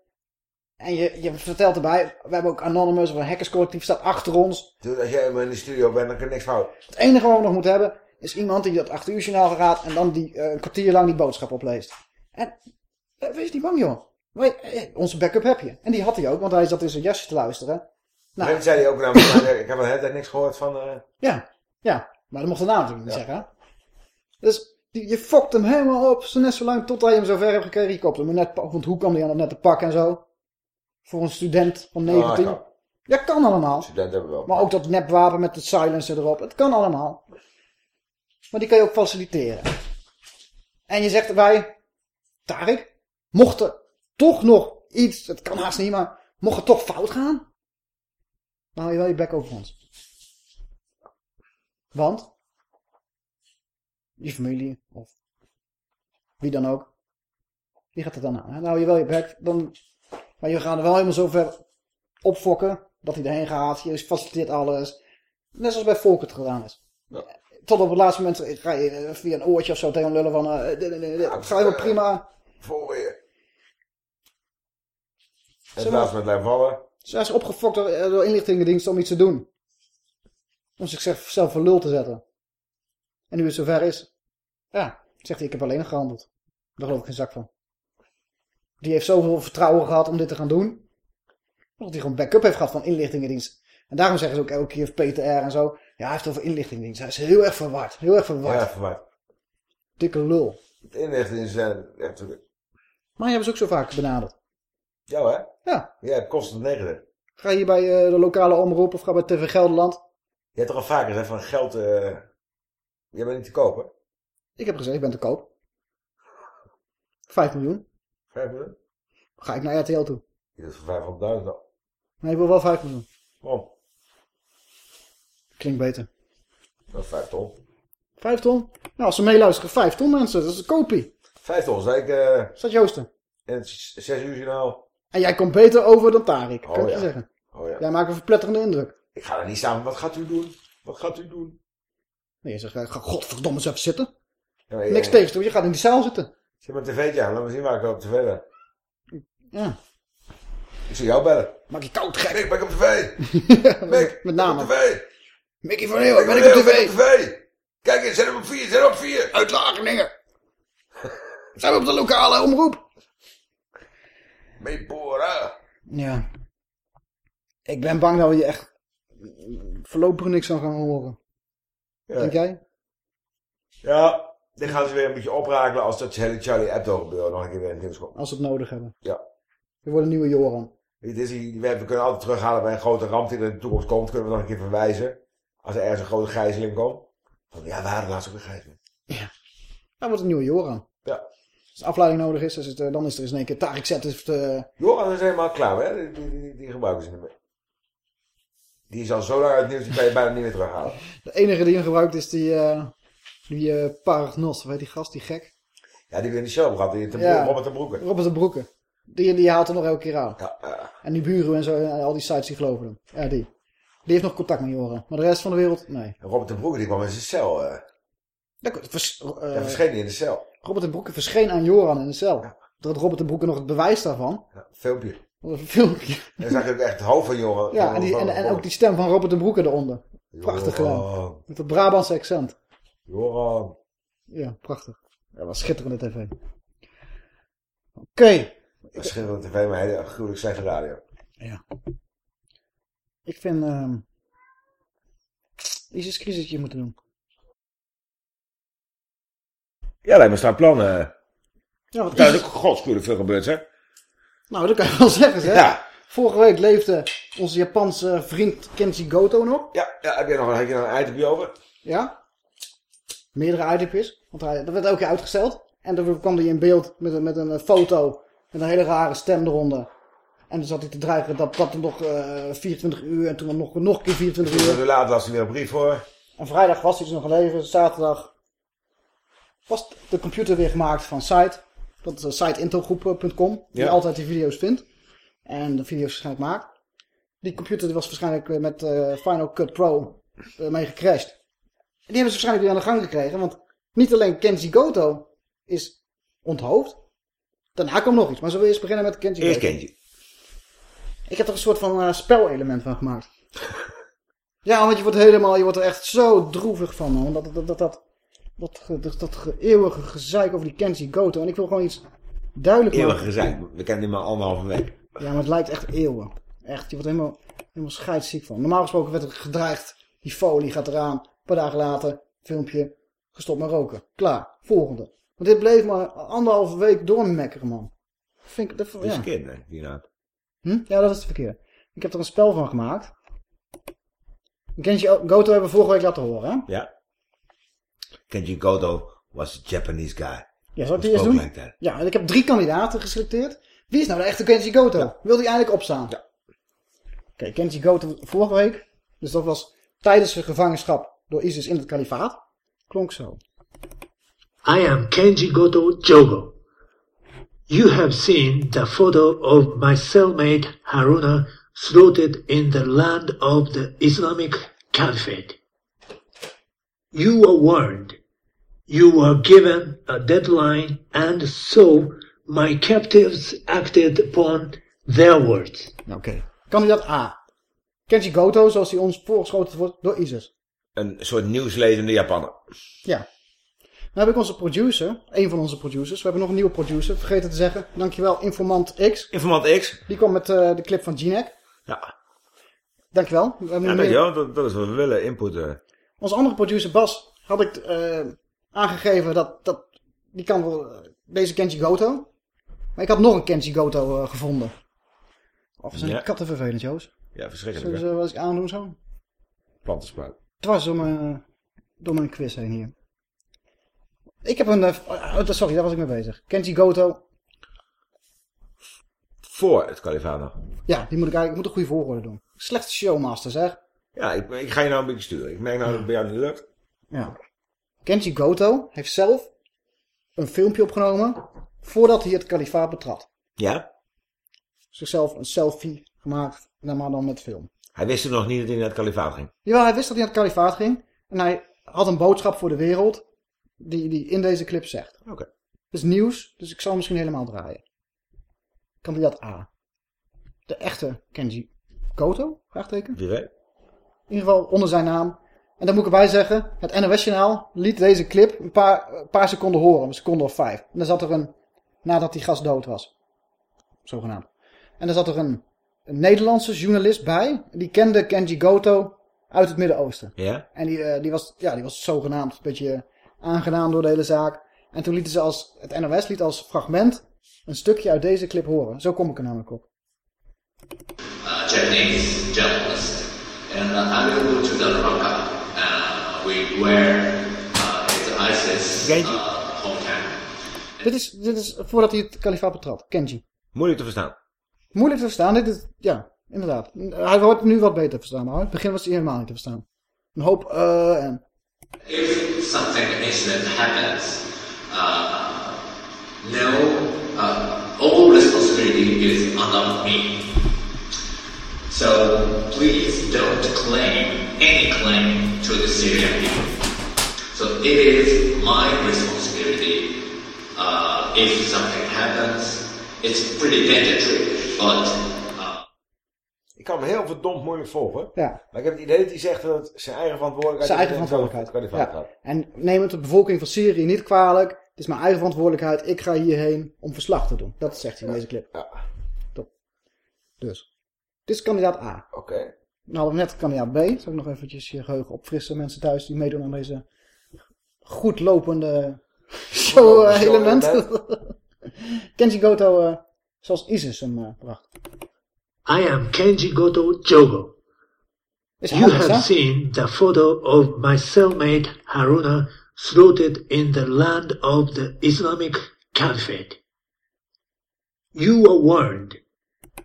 En je, je vertelt erbij. We hebben ook Anonymous of een hackerscollectief staat achter ons. Dus als jij in de studio bent, dan kan niks fout. Het enige wat we nog moeten hebben is iemand die dat achter uur journaal gaat. En dan die eh, een kwartier lang die boodschap opleest. En eh, wees niet bang joh. Wij, eh, onze backup heb je. En die had hij ook, want hij zat in zijn jasje te luisteren. Nou, Nou. zei hij ook maar ik heb al de hele tijd niks gehoord van... eh, Ja, ja. Maar dat mocht de naam natuurlijk niet zeggen. Dus die, je fokt hem helemaal op. Zo net zo lang tot hij hem zover hebt gekregen. Je koopt hem net, want hoe kwam hij aan het net te pakken en zo? Voor een student van 19. Ah, kan. ja, kan allemaal. Studenten hebben we wel. Maar ook dat nepwapen met het silencer erop. Het kan allemaal. Maar die kan je ook faciliteren. En je zegt erbij... Tarek, mocht er toch nog iets... Het kan haast niet, maar... Mocht het toch fout gaan... Dan hou je wel je bek over ons. Want... Je familie, of... Wie dan ook. Wie gaat er dan aan? hou je wel je bek. Dan, maar je gaat er wel helemaal zo ver opfokken... Dat hij erheen gaat. Je faciliteert alles. Net zoals bij Volk het gedaan is. Tot op het laatste moment ga je eh, via een oortje of zo tegen lullen van... eh, dit, dit, dit, dit. Het gaat helemaal prima. Voor je. En het laatste met blijven vallen. Ze is opgefokt door, eh, door inlichtingendiensten om iets te doen. Om zichzelf voor lul te zetten. En nu het zover is. Ja, zegt hij, ik heb alleen gehandeld. Daar geloof ik geen zak van. Die heeft zoveel vertrouwen gehad om dit te gaan doen. Dat hij gewoon backup heeft gehad van inlichtingendienst. En daarom zeggen ze ook elke keer PTR en zo. Ja, hij heeft over inlichtingendienst. Hij is heel erg verward. Heel erg verward. Ja, verwaard. Dikke lul. Het inlichting zijn... Ja, natuurlijk. Maar je hebben ze ook zo vaak benaderd. Jou, hè? Ja. Jij hebt constant negatief. Ga je bij eh, de lokale omroep of ga bij TV Gelderland. Je hebt toch al vaker gezegd van geld... eh jij bent niet te kopen. Ik heb gezegd, ik ben te koop. 5 miljoen. Vijf miljoen? Ga ik naar RTL toe. Je doet voor 500.000 al. Nee, ik wil wel 5 miljoen. Waarom? Klinkt beter. Dat is 5 ton. 5 ton? Nou, als ze meeluisteren, 5 ton mensen. Dat is een kopie. 5 ton, zei ik... eh Staat Joosten. in het 6 uur journaal. En jij komt beter over dan Tarik. Kan Oh, ik je zeggen. Oh ja. Jij maakt een verpletterende indruk. Ik ga er niet staan. Wat gaat u doen? Wat gaat u doen? Nee, je zegt, eh, ga godverdomme eens even zitten. Ja, maar, Niks eh, tegen, je gaat in die zaal zitten. Zet maar een tv'tje aan. Laat me zien waar ik op tv ben. Ja. Ik zie jou bellen. Maak je koud gek. Mick, ben ik op tv? met, met name. Op tv? Mickey van Leeuwen, ben ik op tv? tv? Kijk eens, zet hem op 4, zet hem op 4. Uit Wageningen. Zijn we op de lokale omroep? Meepora. Ja. Ik ben bang dat we je echt voorlopig niks aan gaan horen. Ja. Denk jij? Ja, dit gaan ze weer een beetje oprakelen als dat hele Charlie Hebdo gebeuren nog een keer weer in komt. Als we het nodig hebben. Ja. We worden nieuwe Joran. Dit is, die- we kunnen altijd terughalen bij een grote ramp die er in de toekomst komt. Kunnen we nog een keer verwijzen. Als er ergens een grote gijzeling komt. Van, ja, we hadden laatst ook een gijzeling. Dan wordt een nieuwe Joran. Ja. Als afleiding nodig is, is het, eh, dan is er eens in één keer Tariq Z. Heeft, eh, Joran is helemaal klaar, hè? Die, die, die, die gebruiken ze niet meer. Die is al zo lang uit nieuws, die kan je bijna niet meer terughalen. de enige die hem gebruikt is die, eh die eh Paragnos. Weet die gast, die gek? Ja, die we in de show gehad, die Ja. Robert de Broeken. Robert de Broeken. Die, die haalt er nog elke keer aan. Ja. En die buren en zo, en al die sites die geloven hem. Ja, die. Die heeft nog contact met Joran. Maar de rest van de wereld, nee. En Robert de Broeken, die kwam in zijn cel. eh Dat, vers, eh, Daar verscheen in de cel. Robert de Broeken verscheen aan Joran in de cel. Er had Robert de Broeken nog het bewijs daarvan. Ja, filmpje. Dat een filmpje. En zag je ook echt het hoofd van Joran. Ja, en, die, van- en, en van- ook die stem van Robert de Broeken eronder. Prachtig gedaan. Met dat Brabantse accent. Joran. Ja, prachtig. Dat was schitterende tv. Oké. Dat is schitterende tv, maar hele gruwelijk slechte radio. Ja. Ik vind... ehm ISIS crisisje moeten doen. Ja, lijkt me staan plannen. Ja, wat Daar is ook veel gebeurd, hè? Nou, dat kan je wel zeggen, zeg. Ja. Vorige week leefde onze Japanse vriend Kenji Goto nog. Ja, ja heb je nog, heb je nog een itempje over? Ja. Meerdere itempjes. Want hij, dat werd elke keer uitgesteld. En dan kwam hij in beeld met een, met een eh, foto. Met een hele rare stem eronder. En dan zat hij te dreigen dat dat nog eh 24 uur. En toen nog, nog een keer 24 Een uur. uur later las hij weer een brief voor. En vrijdag was hij dus nog in leven. Zaterdag was de computer weer gemaakt van site. Dat is uh, siteintogroep.com. Die Ja. altijd die video's vindt. En de video's waarschijnlijk maakt. Die computer was waarschijnlijk eh, met eh, Final Cut Pro eh, mee gecrashed. En die hebben ze waarschijnlijk weer aan de gang gekregen. Want niet alleen Kenji Goto is onthoofd. Daarna kwam nog iets. Maar zullen we eerst beginnen met Kenji Eerst Goto? Kenji. Ik heb er een soort van eh, spelelement van gemaakt. ja, want je wordt helemaal, je wordt er echt zo droevig van, man. Dat, dat, dat, dat, dat, dat, ge- dat, dat ge- eeuwige gezeik over die Kenji Goto. En ik wil gewoon iets duidelijk Eeuwig maken. gezeik. We kennen die maar anderhalve week. Ja, maar het lijkt echt eeuwen. Echt, je wordt helemaal, helemaal scheidsziek van. Normaal gesproken werd er gedreigd, die folie gaat eraan. Een paar dagen later, filmpje, gestopt met roken. Klaar, volgende. Maar dit bleef maar anderhalve week doormekkeren, man. Vind ik, dat, Dat is verkeerd, nee. Hm? Ja, dat is het verkeerde. Ik heb er een spel van gemaakt. Kenji Goto hebben we vorige week laten horen, hè? Ja. Kenji Goto was a Japanese guy. Ja, zal ik die eens doen? like. Ja, en ik heb drie kandidaten geselecteerd. Wie is nou de echte Kenji Goto? Wil die eindelijk opstaan? Ja. Oké, Kenji Goto vorige week. Dus dat was tijdens zijn gevangenschap door ISIS in het kalifaat. Klonk zo. I am Kenji Goto Jogo. You have seen the photo of my cellmate Haruna slaughtered in the land of the Islamic Caliphate. You were warned. You were given a deadline and so my captives acted upon their words. Nou, Oké. Kandidaat A. Kenji Goto, zoals hij ons voorgeschoten wordt door ISIS. Een soort nieuwslezende Japaner. Ja. Dan heb ik onze producer, een van onze producers. We hebben nog een nieuwe producer, vergeten te zeggen. Dankjewel, Informant X. Informant X. Die kwam met eh, de clip van G-Neck. Ja. Dankjewel. We Ja, nu weet je meer- wel, dat, dat is wat we willen, inputen. Onze andere producer Bas had ik eh, aangegeven dat, dat die kan wel eh, deze Kenji Goto. Maar ik had nog een Kenji Goto eh, gevonden. Of zijn Ja. katten vervelend, Joost? Ja, verschrikkelijk. Zullen ze wat ik aandoen zo? Plantenspuit. Dwars door mijn, door mijn quiz heen hier. Ik heb een... eh, oh, sorry, daar was ik mee bezig. Kenji Goto. Voor het kalifaat nog. Ja, die moet ik eigenlijk ik moet een goede volgorde doen. Slechte showmaster, zeg. Ja, ik, ik ga je nou een beetje sturen. Ik merk nou dat het bij jou niet lukt. Ja. Kenji Goto heeft zelf een filmpje opgenomen voordat hij het kalifaat betrad. Ja? Zichzelf een selfie gemaakt, en maar dan met film. Hij wist toen nog niet dat hij naar het kalifaat ging. Jawel, hij wist dat hij naar het kalifaat ging. En hij had een boodschap voor de wereld die hij in deze clip zegt. Oké. Het is nieuws, dus ik zal misschien helemaal draaien. Kandidaat A. De echte Kenji Goto? Vraagteken. Wie weet. In ieder geval onder zijn naam. En dan moet ik erbij zeggen, het NOS-journaal liet deze clip een paar, een paar seconden horen. Een seconde of vijf. En dan zat er een, nadat die gast dood was. Zogenaamd. En dan zat er een, een Nederlandse journalist bij. Die kende Kenji Goto uit het Midden-Oosten. Ja? En die, eh, die, was, ja, die was zogenaamd een beetje aangedaan door de hele zaak. En toen lieten ze als, het NOS liet als fragment een stukje uit deze clip horen. Zo kom ik er namelijk op. uh, Japanese journalist, and uh, I will go to the Raqqa Uh, we were uh, ISIS uh, hometown. Dit is, dit is voordat hij het kalifaat betrad. Kenji. Moeilijk te verstaan. Moeilijk te verstaan. Dit is, ja, inderdaad. Hij wordt nu wat beter te verstaan. Maar in het begin was hij helemaal niet te verstaan. Een hoop eh en... If something incident happens, uh, no, uh, all responsibility is under me. So please don't claim any claim to the Syrian people. So it is my responsibility. Uh, if something happens, it's pretty dangerous, but uh, Ik kan hem heel verdomd moeilijk volgen. Ja. Maar ik heb het idee dat hij zegt dat het zijn eigen verantwoordelijkheid Zijn eigen verantwoordelijkheid. Ja. En neem het de bevolking van Syrië niet kwalijk. Het is mijn eigen verantwoordelijkheid. Ik ga hierheen om verslag te doen. Dat zegt hij in deze clip. Ja. Top. Dus. Dit is kandidaat A. Oké. Dan hadden we net kandidaat B. Zal ik nog eventjes je geheugen opfrissen. Mensen thuis die meedoen aan deze goed lopende show-element. Kenji Goto eh, zoals ISIS hem eh, bracht. I am Kenji Goto Jogo. Is You handig, have hè? seen the photo of my cellmate Haruna slaughtered in the land of the Islamic Caliphate. You were warned.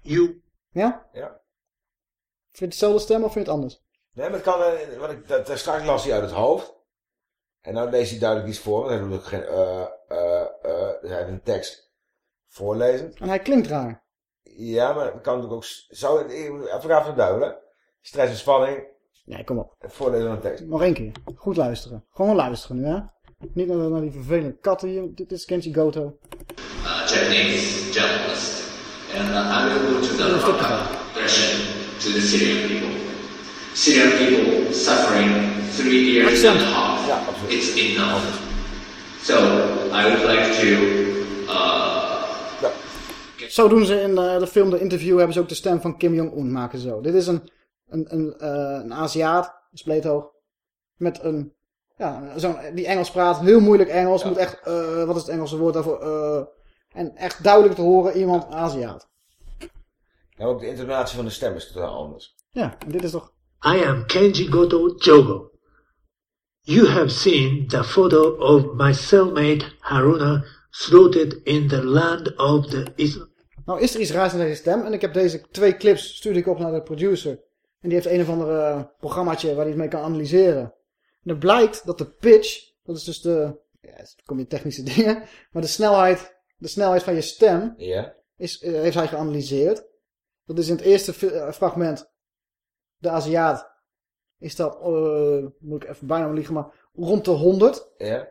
You Ja? Ja. Vind je het dezelfde stem of vind je het anders? Nee, maar het kan, eh, wat ik, dat, dat straks las hij uit het hoofd. En nou leest hij duidelijk iets voor, want hij doet ook geen, eh, eh, eh, hij heeft een tekst voorlezen. En hij klinkt raar. Ja, maar het kan natuurlijk ook, zou het, even gaan verduidelen. Stress en spanning. Nee, kom op. Het voorlezen van een tekst. Nog één keer. Goed luisteren. Gewoon luisteren nu, hè? Niet naar, naar die vervelende katten hier. Dit is Kenji Goto. uh, Japanese journalist, and uh, I will go to the to the Syrian people. Syrian people suffering three years and a half. It's enough. So I would like to. Uh, Zo doen ze in eh, de film The Interview. Hebben ze ook de stem van Kim Jong-un maken zo. Dit is een, een, een, eh, een Aziat. Een spleethoog. Met een... Ja, zo'n die Engels praat. Heel moeilijk Engels. Moet echt... eh, wat is het Engelse woord daarvoor? En echt duidelijk te horen. Iemand Aziat. Nou, ook de intonatie van de stem is totaal anders. Ja, en dit is toch... I am Kenji Goto Jogo. You have seen the photo of my cellmate Haruna slaughtered in the land of the Islam. Nou is er iets raars in deze stem. En ik heb deze twee clips stuurde ik op naar de producer. En die heeft een of ander programmaatje waar hij het mee kan analyseren. En het blijkt dat de pitch, dat is dus de, ja, dan kom je technische dingen, maar de snelheid, de snelheid van je stem, Ja. is, eh, heeft hij geanalyseerd. Dat is in het eerste eh, fragment, de Aziat, is dat, eh, moet ik even bijna maar liegen, maar rond de 100. Ja.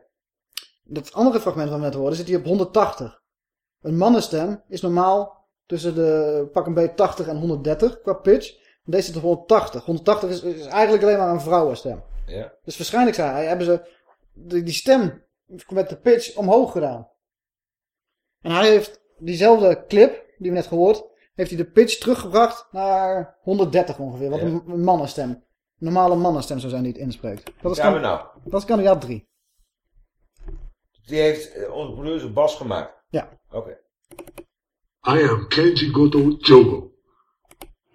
Dat andere fragment wat we net hoorden, zit hij op 180. Een mannenstem is normaal tussen de pak een beetje 80 en 130 qua pitch. Deze zit op 180. 180 is, is eigenlijk alleen maar een vrouwenstem. Ja. Dus waarschijnlijk hij, hebben ze die, die stem met de pitch omhoog gedaan. En hij heeft diezelfde clip, die we net gehoord, heeft hij de pitch teruggebracht naar 130 ongeveer. Wat Ja. een, mannenstem. Een normale mannenstem zou zijn die het inspreekt. Dat is, Ja, kan- nou. dat is kandidaat 3. Die heeft eh, onze producer Bas gemaakt. Ja. Oké. I am Kenji Goto Jogo.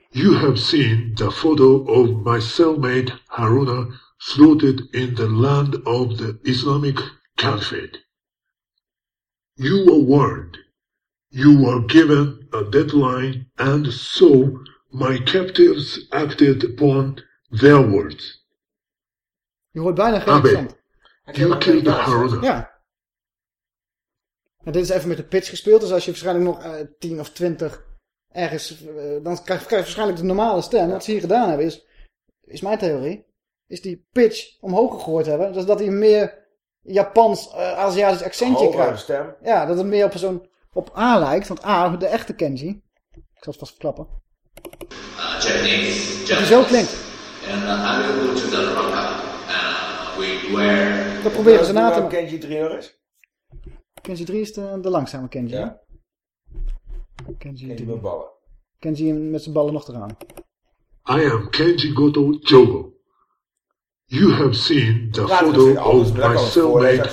You have seen the photo of my cellmate Haruna slaughtered in the land of the Islamic Caliphate. You were warned. You were given a deadline, and so my captives acted upon their words. Je hoort bijna geen accent. you killed Haruna. Ja. En dit is even met de pitch gespeeld. Dus als je waarschijnlijk nog eh 10 of 20 ergens... eh, dan krijg, krijg je waarschijnlijk de normale stem. Wat ze hier gedaan hebben is... Is mijn theorie. Is die pitch omhoog gegooid hebben. Dus dat hij meer Japans, eh, Aziatisch accentje krijgt. stem. Ja, dat het meer op zo'n... Op A lijkt. Want A, de echte Kenji. Ik zal het vast verklappen. uh, Japanese Dat hij zo klinkt. and uh, to the. Uh, we were. Dat proberen ze na te maken. Kenji 3 nog eens? Kenji 3 is de, de langzame Kenji. Ja. Kenji Kenji 3. met ballen. Kenji met zijn ballen nog eraan. I am Kenji Goto Jogo. You have seen the Praat photo of my cellmate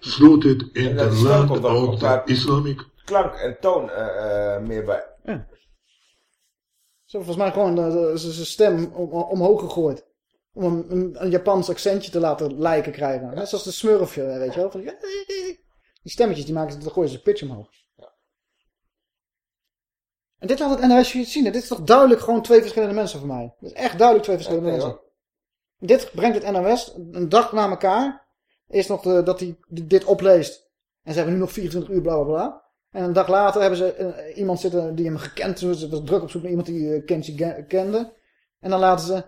slaughtered in dat the land of the Islamic klank en toon eh, eh, meer bij. Zo volgens mij gewoon de, de- zijn stem om, omhoog gegooid. Om een, een, een Japans accentje te laten lijken krijgen. Net zoals de smurfje, weet je wel. Van, die stemmetjes, die maken ze, dan gooien ze pitch omhoog. En dit laat het NOS zien. Dit is toch duidelijk gewoon twee verschillende mensen voor mij. Dit is echt duidelijk twee verschillende Ja, mensen. Dit brengt het NOS een dag na elkaar. Eerst nog dat hij dit opleest. En ze hebben nu nog 24 uur, bla bla bla. En een dag later hebben ze eh, iemand zitten die hem gekend. Ze was druk op zoek naar iemand die uh, Kenji kende. En dan laten ze,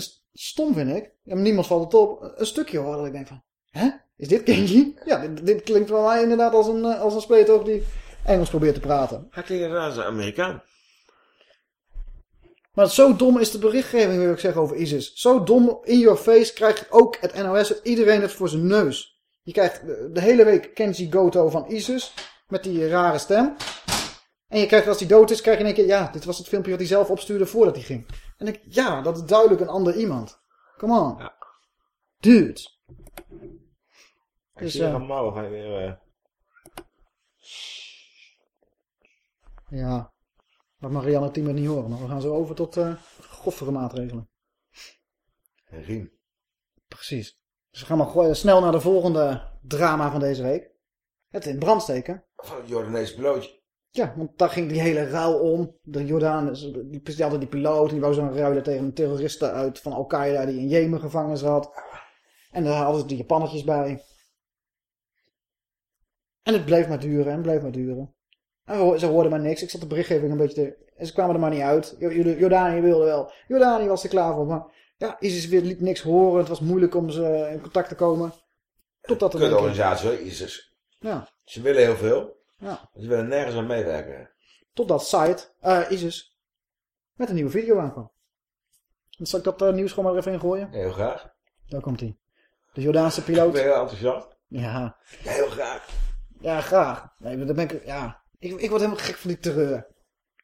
st- stom vind ik, niemand valt het op, een stukje horen ik denk van, hè? Is dit Kenji? Ja, dit, klinkt wel mij inderdaad als een, eh, als een spleetoog die Engels probeert te praten. Hij klinkt inderdaad een Amerikaan. Maar zo dom is de berichtgeving, wil ik zeggen, over ISIS. Zo dom, in your face, krijgt ook het NOS het. Iedereen het voor zijn neus. Je krijgt de, hele week Kenji Goto van ISIS. Met die rare stem. En je krijgt, als hij dood is, krijg je in één keer... Ja, dit was het filmpje wat hij zelf opstuurde voordat hij ging. En ik, ja, dat is duidelijk een ander iemand. Come on. Dude. Ik Dus, zie eh, ga je weer... eh, Ja. Dat mag Marianne Team niet horen. Maar we gaan zo over tot eh goffere maatregelen. Een riem. Precies. Dus we gaan maar snel naar de volgende drama van deze week. Het in brand steken. Van het Jordaanese pilootje. Ja, want daar ging die hele ruil om. De Jordaan, die, die hadden die piloot, die wou zo ruilen tegen een terroristen uit van Al-Qaeda die in Jemen gevangen zat. En daar hadden ze die Japannetjes bij. En het bleef maar duren en bleef maar duren. En ze hoorden maar niks. Ik zat de berichtgeving een beetje te... En ze kwamen er maar niet uit. Jo- Jo- Jordanië wilde wel. Jordanië was er klaar voor. Maar ja, ISIS liet niks horen. Het was moeilijk om ze in contact te komen. Totdat er... Organisatie hoor, ISIS. Ja. Ze willen heel veel. Ja. Ze willen nergens aan meewerken. Totdat site, eh ISIS, met een nieuwe video aankwam. Dan zal ik dat eh, nieuws gewoon maar even ingooien? Heel graag. Daar komt hij. De Jordaanse Ik ben piloot. heel enthousiast. Ja. Heel graag. Ja, graag. Nee, dan ben ik, ja. Ik, ik word helemaal gek van die terreur.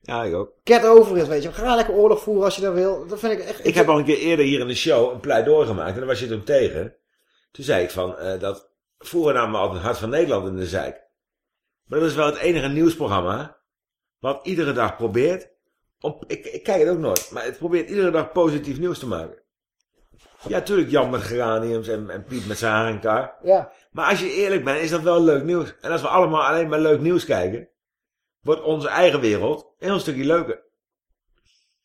Ja, ik ook. Get over it, weet je. Ga lekker oorlog voeren als je dat wil. Dat vind ik echt... Ik heb al een keer eerder hier in de show een pleidooi gemaakt. En daar was je toen tegen. Toen zei ik van, eh, dat vroeger namen we altijd Hart van Nederland in de zijk. Maar dat is wel het enige nieuwsprogramma. Wat iedere dag probeert. Om, ik, ik kijk het ook nooit. Maar het probeert iedere dag positief nieuws te maken. Ja, tuurlijk Jan met geraniums en, en Piet met zijn haringkar. Ja. Maar als je eerlijk bent, is dat wel leuk nieuws. En als we allemaal alleen maar leuk nieuws kijken. Wordt onze eigen wereld een heel stukje leuker.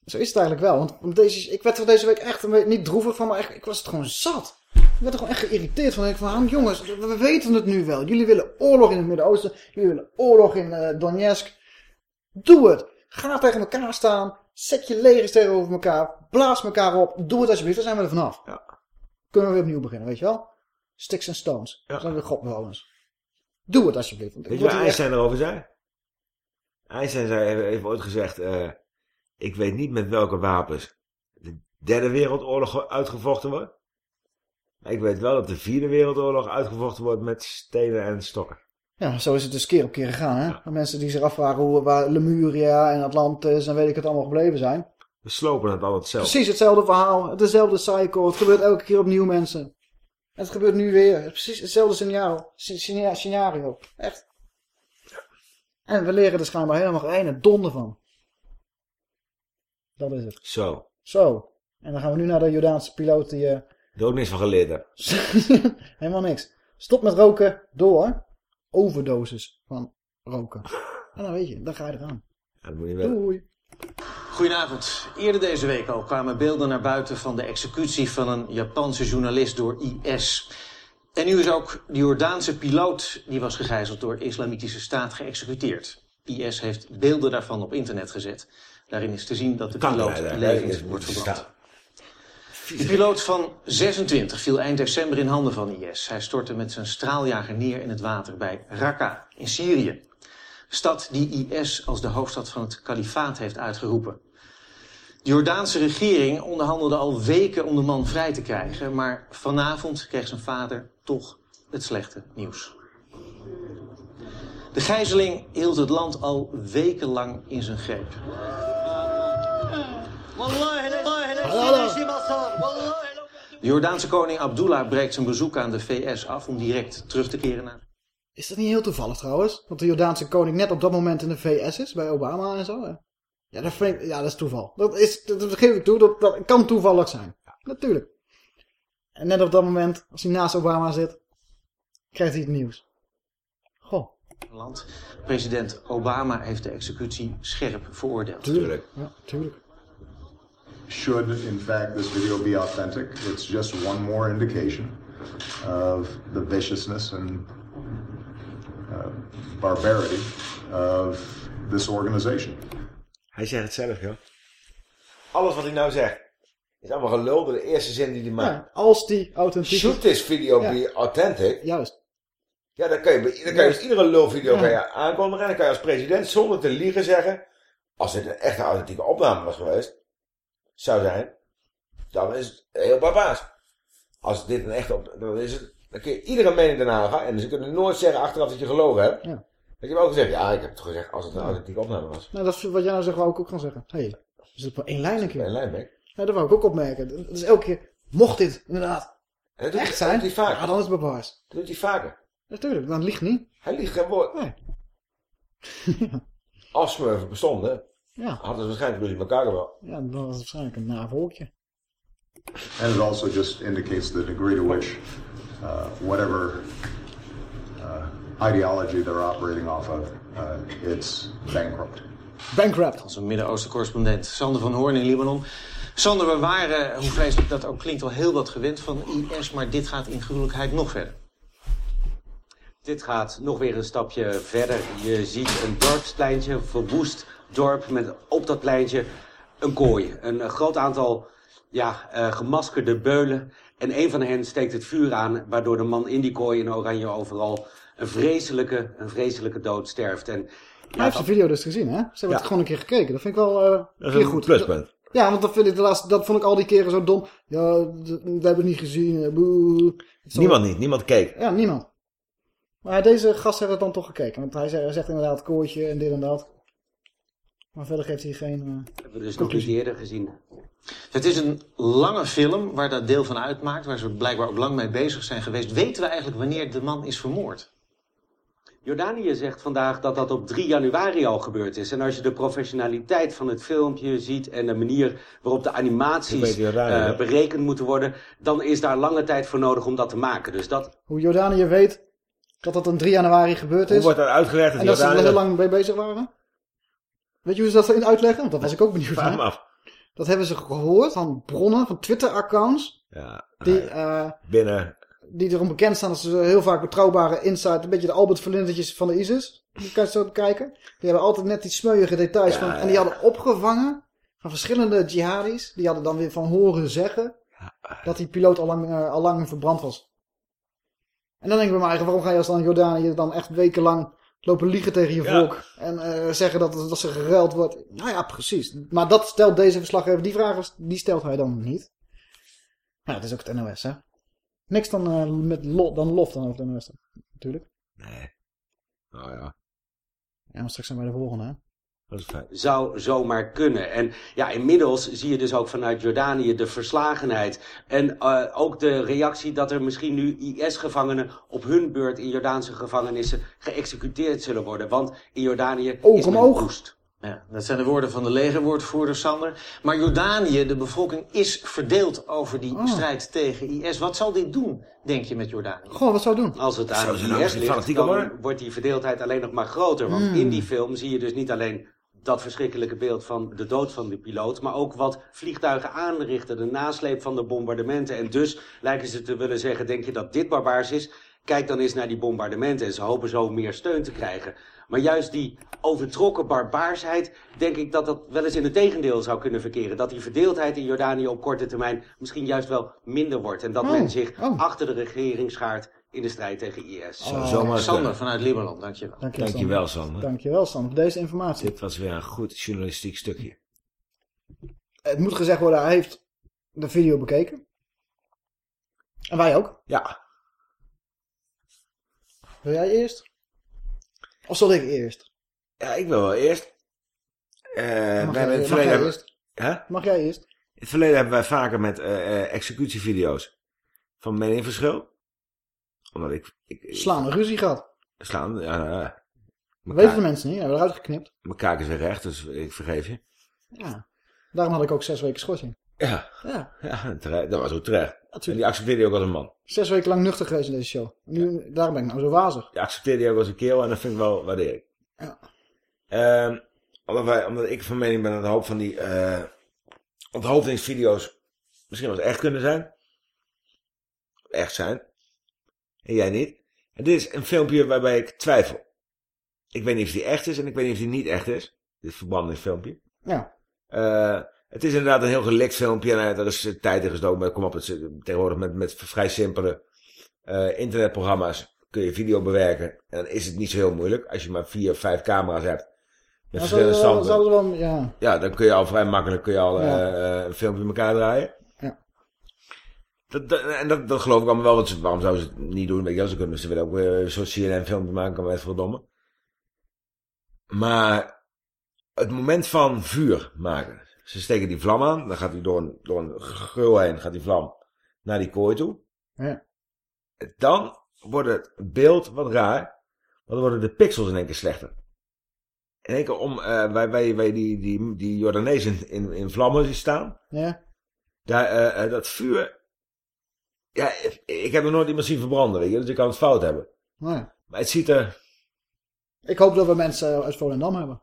Zo is het eigenlijk wel. Want deze, ik werd er deze week echt een niet droevig van, maar echt, ik was het gewoon zat. Ik werd er gewoon echt geïrriteerd van. Ik van, "Ah, jongens, we we weten het nu wel. Jullie willen oorlog in het Midden-Oosten. Jullie willen oorlog in eh, Donetsk. Doe het. Ga tegen elkaar staan. Zet je legers tegenover elkaar. Blaas elkaar op. Doe het alsjeblieft. Dan zijn we er vanaf. Kunnen we weer opnieuw beginnen, weet je wel? Sticks and stones. Dat zijn de godbewoners. Doe het alsjeblieft. Weet je wat echt- Einstein erover zei? Einstein zei, heeft ooit gezegd, eh, ik weet niet met welke wapens de derde wereldoorlog uitgevochten wordt. Maar ik weet wel dat de vierde wereldoorlog uitgevochten wordt met stenen en stokken. Ja, zo is het dus keer op keer gegaan. Hè? De Mensen die zich afvragen hoe, waar Lemuria en Atlantis en weet ik het allemaal gebleven zijn. We slopen het altijd zelf. Precies hetzelfde verhaal. Dezelfde cycle. Het gebeurt elke keer opnieuw mensen. En het gebeurt nu weer. Precies hetzelfde scenario. Scenario. scenario. Echt. En we leren er schijnbaar helemaal geen ene donder van. Dat is het. Zo. Zo. En dan gaan we nu naar de Jordaanse piloot die... eh, Er ook niks van geleerd heb. helemaal niks. Stop met roken. Door. Overdosis van roken. En dan weet je, dan ga je eraan. Ja, dat moet je wel. Doei. Goedenavond. Eerder deze week al kwamen beelden naar buiten van de executie van een Japanse journalist door IS. En nu is ook de Jordaanse piloot die was gegijzeld door de Islamitische Staat geëxecuteerd. IS heeft beelden daarvan op internet gezet. Daarin is te zien dat de piloot levend wordt verbrand. De piloot van 26 viel eind december in handen van IS. Hij stortte met zijn straaljager neer in het water bij Raqqa in Syrië. Stad die IS als de hoofdstad van het kalifaat heeft uitgeroepen. De Jordaanse regering onderhandelde al weken om de man vrij te krijgen, maar vanavond kreeg zijn vader toch het slechte nieuws. De gijzeling hield het land al wekenlang in zijn greep. De Jordaanse koning Abdullah breekt zijn bezoek aan de VS af om direct terug te keren naar Is dat niet heel toevallig trouwens? Dat de Jordaanse koning net op dat moment in de VS is, bij Obama en zo. Hè? Ja, dat, vind ik, ja, dat is toeval. Dat, is, dat, geef ik toe, dat, dat kan toevallig zijn. Natuurlijk. En net op dat moment, als hij naast Obama zit, krijgt hij het nieuws. Goh. Land. President Obama heeft de executie scherp veroordeeld. Tuurlijk. Ja, tuurlijk. Should in fact this video be authentic, it's just one more indication of the viciousness and uh, barbarity of this organization. Hij zegt het zelf, joh. Alles wat hij nou zegt, is allemaal gelul door de eerste zin die hij maakt. Ja, als die authentiek Should this video Ja. be authentic? Juist. Ja, dan kan je, dan kan je dus iedere lulvideo Ja. kan je aankondigen. En dan kan je als president zonder te liegen zeggen... Als dit een echte authentieke opname was geweest... Zou zijn... Dan is het heel barbaars. Als dit een echte op, dan is het... Dan kun je iedere mening daarna gaan. En ze kunnen nooit zeggen achteraf dat je gelogen hebt. Ja. Dat je wel gezegd, ja, ik heb het gezegd als het een authentieke opname was. Nou, dat is wat jij nou zegt, wou ik ook gaan zeggen. Hé, hey, er zit maar één lijn een keer. Een lijn, Beck. Ja, dat wou ik ook opmerken. Dat is elke keer, mocht dit inderdaad En dat doet echt hij- zijn, dat doet hij vaak. ja, dan is het barbaars. Dat doet hij vaker. Natuurlijk, dan liegt niet. Hij liegt geen woord. Nee. Als smurfen bestonden, Ja. hadden ze waarschijnlijk door elkaar wel. Ja, dan was het waarschijnlijk een navolkje. And it also just indicates the degree to which uh, whatever uh, ideology they're operating off of, uh, it's bankrupt. Bankrupt. Onze Midden-Oosten correspondent Sander van Hoorn in Libanon. Sander, we waren, hoe vreselijk dat ook klinkt, al heel wat gewend van IS, maar dit gaat in gruwelijkheid nog verder. Dit gaat nog weer een stapje verder. Je ziet een dorpspleintje, verwoest dorp met op dat pleintje een kooi. Een, groot aantal ja, eh, gemaskerde beulen. En een van hen steekt het vuur aan, waardoor de man in die kooi in oranje overal een vreselijke, een vreselijke dood sterft. En, Hij heeft de video dus gezien, hè? Ze hebben het gewoon een keer gekeken. Dat vind ik wel eh, Dat een keer een goed. pluspunt. Ja, want dat, vind ik de laatste, dat vond ik al die keren zo dom. Ja, we hebben het niet gezien. boe. Niemand niet, niemand keek. Ja, niemand. Maar deze gast heeft het dan toch gekeken. Want hij zegt, hij zegt inderdaad kooitje en dit en dat. Maar verder geeft hij geen... eh, hebben we dus nog niet eerder gezien. Het is een lange film waar dat deel van uitmaakt, waar ze blijkbaar ook lang mee bezig zijn geweest. Weten we eigenlijk wanneer de man is vermoord? Jordanië zegt vandaag dat dat op 3 januari al gebeurd is. En als je de professionaliteit van het filmpje ziet en de manier waarop de animaties Jordanië, eh, berekend moeten worden, dan is daar lange tijd voor nodig om dat te maken. Dus dat hoe Jordanië weet dat dat op 3 januari gebeurd is. Hoe wordt dat uitgelegd? dat En dat ze er heel lang mee bezig waren. Weet je hoe ze dat in uitleggen? Want dat was ik ook benieuwd Vraag me naar. af. Dat hebben ze gehoord van bronnen, van Twitter-accounts. Ja, Die, eh, binnen. Die erom bekend staan dat ze heel vaak betrouwbare insight, een beetje de Albert Verlindertjes van de ISIS. Die kan je zo bekijken. Die hebben altijd net die smeuïge details van. En die hadden opgevangen van verschillende jihadis. Die hadden dan weer van horen zeggen dat die piloot al lang, eh, al lang verbrand was. En dan denk ik bij mij eigen, waarom ga je als dan Jordanië dan echt wekenlang lopen liegen tegen je Ja. volk. En eh, zeggen dat, dat ze geruild wordt. Nou ja, precies. Maar dat stelt deze verslaggever, die vragen die stelt hij dan niet. Ja, het is ook het NOS, hè. Niks dan, eh, met lo dan lof dan over de NOS. Natuurlijk. Nee. Nou ja. Ja, maar straks zijn wij de volgende, hè. Dat is fijn. zou zomaar kunnen. En ja, inmiddels zie je dus ook vanuit Jordanië de verslagenheid. En eh, ook de reactie dat er misschien nu IS-gevangenen op hun beurt in Jordaanse gevangenissen geëxecuteerd zullen worden. Want in Jordanië is men omhoog. woest. Ja, dat zijn de woorden van de legerwoordvoerder Sander. Maar Jordanië, de bevolking, is verdeeld over die Oh. strijd tegen IS. Wat zal dit doen, denk je, met Jordanië? Goh, wat zou doen? Als het aan nou IS ligt, fanatiek, dan hoor. wordt die verdeeldheid alleen nog maar groter. Want Hmm. in die film zie je dus niet alleen dat verschrikkelijke beeld van de dood van de piloot, maar ook wat vliegtuigen aanrichten, de nasleep van de bombardementen. En dus lijken ze te willen zeggen, denk je dat dit barbaars is? Kijk dan eens naar die bombardementen en ze hopen zo meer steun te krijgen. Maar juist die overtrokken barbaarsheid, denk ik dat dat wel eens in het tegendeel zou kunnen verkeren. Dat die verdeeldheid in Jordanië op korte termijn misschien juist wel minder wordt. En dat Oh, men zich oh. achter de regering schaart in de strijd tegen IS. Zomaar Sander vanuit Libanon, dankjewel. Dankjewel, Dankjewel, Sander. Sander. Dankjewel, Sander, voor deze informatie. Dit was weer een goed journalistiek stukje. Het moet gezegd worden, hij heeft de video bekeken. En wij ook. Ja. Wil jij eerst? Of zal ik eerst? Ja, ik wil wel eerst. Eh, we Mag jij- het mag verleden... jij hebben- eerst? Hè? Mag jij eerst? In het verleden hebben wij vaker met eh, eh, executievideo's van meningverschil. Omdat ik... ik, ik Slaan een ruzie gehad. Slaan, ja. Mijn weten de mensen niet, we hebben eruit geknipt. Mijn kaak is weer recht, dus ik vergeef je. Ja. Daarom had ik ook zes weken schorsing. Ja. Ja. ja terecht. dat was ook terecht. En die accepteerde hij ook als een man. Zes weken lang nuchter geweest in deze show. Nu, daarom ben ik nou zo wazig. Die accepteerde hij ook als een kerel en dat vind ik wel waardering. Ja. Ehm, omdat, wij, omdat ik van mening ben dat een hoop van die eh onthoofdingsvideo's misschien wel eens echt kunnen zijn. Echt zijn. En jij niet. En dit is een filmpje waarbij ik twijfel. Ik weet niet of die echt is en ik weet niet of die niet echt is. Dit verbrandingsfilmpje. Ja. Eh, het is inderdaad een heel gelikt filmpje en er is eh, tijd in gestoken. Maar kom op, het is, eh, tegenwoordig met, met vrij simpele eh, internetprogramma's kun je video bewerken. En dan is het niet zo heel moeilijk. Als je maar vier of vijf camera's hebt. Met verschillende standen. zal wel, ja. Ja, dan kun je al vrij makkelijk kun je al, Ja. een filmpje in elkaar draaien. Ja. Dat, dat- en dat, dat geloof ik allemaal wel. Want waarom zouden ze het niet doen? Weet je ze kunnen ze willen ook weer een soort CNN filmpje maken. Kan even verdomme. Maar het moment van vuur maken. Ze steken die vlam aan. Dan gaat hij door een, door een geul heen. Gaat die vlam naar die kooi toe. Ja. Dan wordt het beeld wat raar. Want dan worden de pixels in één keer slechter. In één keer om, eh wij, wij, wij die, die, die Jordanezen in, in, vlammen zien staan. Ja. Daar, eh, eh, dat vuur. Ja, ik- ik heb nog nooit iemand zien verbranden, weet je. Dus ik kan het fout hebben. Nee. Maar het ziet er. Ik hoop dat we mensen uit Volendam hebben.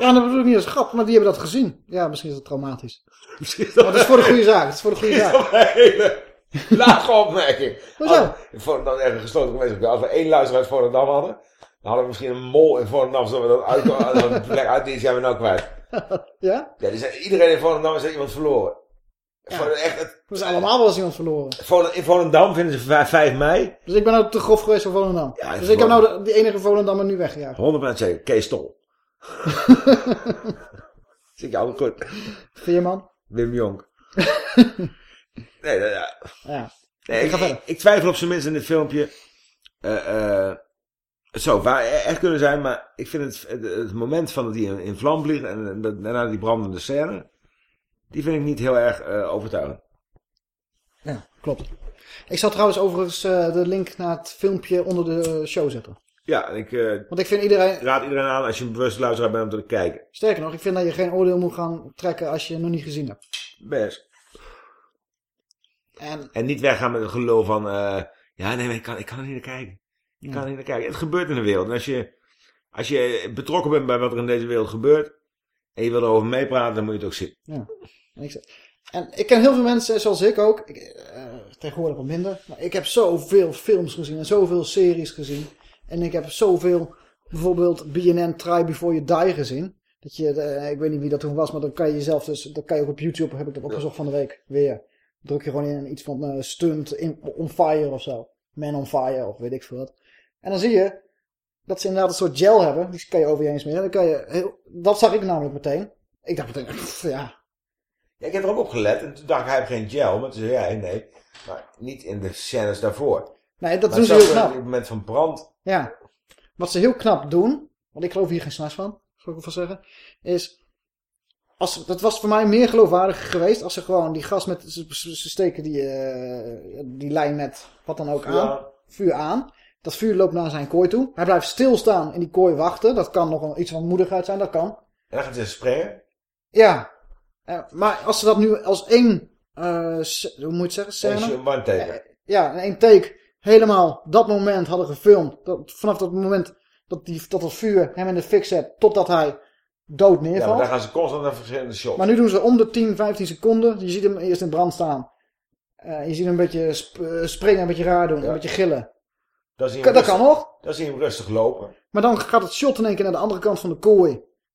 Ja, dat bedoel ik niet als grap, maar die hebben dat gezien. Ja, misschien is dat traumatisch. Misschien is Maar het is voor de goede zaak. Het is voor de goede zaak. Dat een hele lage opmerking. Hoezo? Als- Ik vond het dan ergens gesloten geweest. Als we één luisteraar uit Volendam hadden. Dan hadden we misschien een mol in Volendam. Zodat we dat uit, dat plek uit die zijn we nou kwijt. Ja? Ja, die zijn, iedereen in Volendam is iemand verloren. Voor- Echt, het, We zijn allemaal wel eens iemand verloren. In Volendam vinden ze vij- 5 mei. Dus ik ben nou te grof geweest voor Volendam. Ja, dus ik heb nou de, die enige Volendammer nu weggejaagd. 100% zeker. Kees Tol. Zit je al goed. Veerman? Wim Jonk. nee, dat- ja. Ja. Nee, Ik ik, ik, ik twijfel op zijn minst in dit filmpje. eh eh, het zou waar echt kunnen zijn, maar ik vind het, het, het moment van dat hij in, in vlam vliegt en, daarna die brandende scène, die vind ik niet heel erg eh, overtuigend. Ja, klopt. Ik zal trouwens overigens eh, de link naar het filmpje onder de show zetten. Ja, ik, eh, Want ik vind iedereen... raad iedereen aan als je een bewuste luisteraar bent om te kijken. Sterker nog, ik vind dat je geen oordeel moet gaan trekken als je het nog niet gezien hebt. Best. En En niet weggaan met een gelul van, eh, ja nee, maar ik kan, ik kan er niet naar kijken. Ik kan er niet naar kijken. Het gebeurt in de wereld. En als je, als je betrokken bent bij wat er in deze wereld gebeurt, en je wil erover meepraten, dan moet je het ook zien. Ja. En ik, en ik ken heel veel mensen, zoals ik ook. Ik, eh, tegenwoordig wat minder. Maar ik heb zoveel films gezien en zoveel series gezien. En ik heb zoveel, bijvoorbeeld BNN Try Before You Die gezien. Dat je, eh, ik weet niet wie dat toen was, maar dan kan je jezelf dus, dat kan je ook op YouTube, heb ik dat opgezocht van de week, weer. Druk je gewoon in iets van eh, stunt in, on fire of zo. Man on fire of weet ik veel wat. En dan zie je dat ze inderdaad een soort gel hebben. Die kan je over je heen smeren. Dan kan je heel, dat zag ik namelijk meteen. Ik dacht meteen, pff, ja, Ja, ik heb er ook op gelet en toen dacht ik, hij heeft geen gel. Maar toen zei jij, nee, maar niet in de scènes daarvoor. Nee, dat Maar doen ze heel knap. Op het moment van brand. Ja. Wat ze heel knap doen, want ik geloof hier geen s'nachts van, zal ik wel zeggen, is, als, dat was voor mij meer geloofwaardig geweest als ze gewoon die gas met, ze, steken die, eh, die lijn met wat dan ook Vuur aan, aan. vuur aan. Dat vuur loopt naar zijn kooi toe. Hij blijft stilstaan in die kooi wachten. Dat kan nog een, iets van moedigheid zijn, dat kan. Gaat ze springen. Ja. Eh, maar als ze dat nu als één, eh, s- hoe moet je het zeggen, scène? Een one taker. ja, in één take helemaal dat moment hadden gefilmd. Dat, vanaf dat moment dat, die, dat het vuur hem in de fik zet totdat hij dood Ja, maar neervalt. daar gaan ze constant naar verschillende shots. maar nu doen ze om de 10, 15 seconden. Je ziet hem eerst in brand staan. Eh, je ziet hem een beetje sp- eh, springen, een beetje raar doen, een beetje gillen. Kan- dat kan rustig- nog. Dan zie je hem rustig lopen. Maar dan gaat het shot in één keer naar de andere kant van de kooi.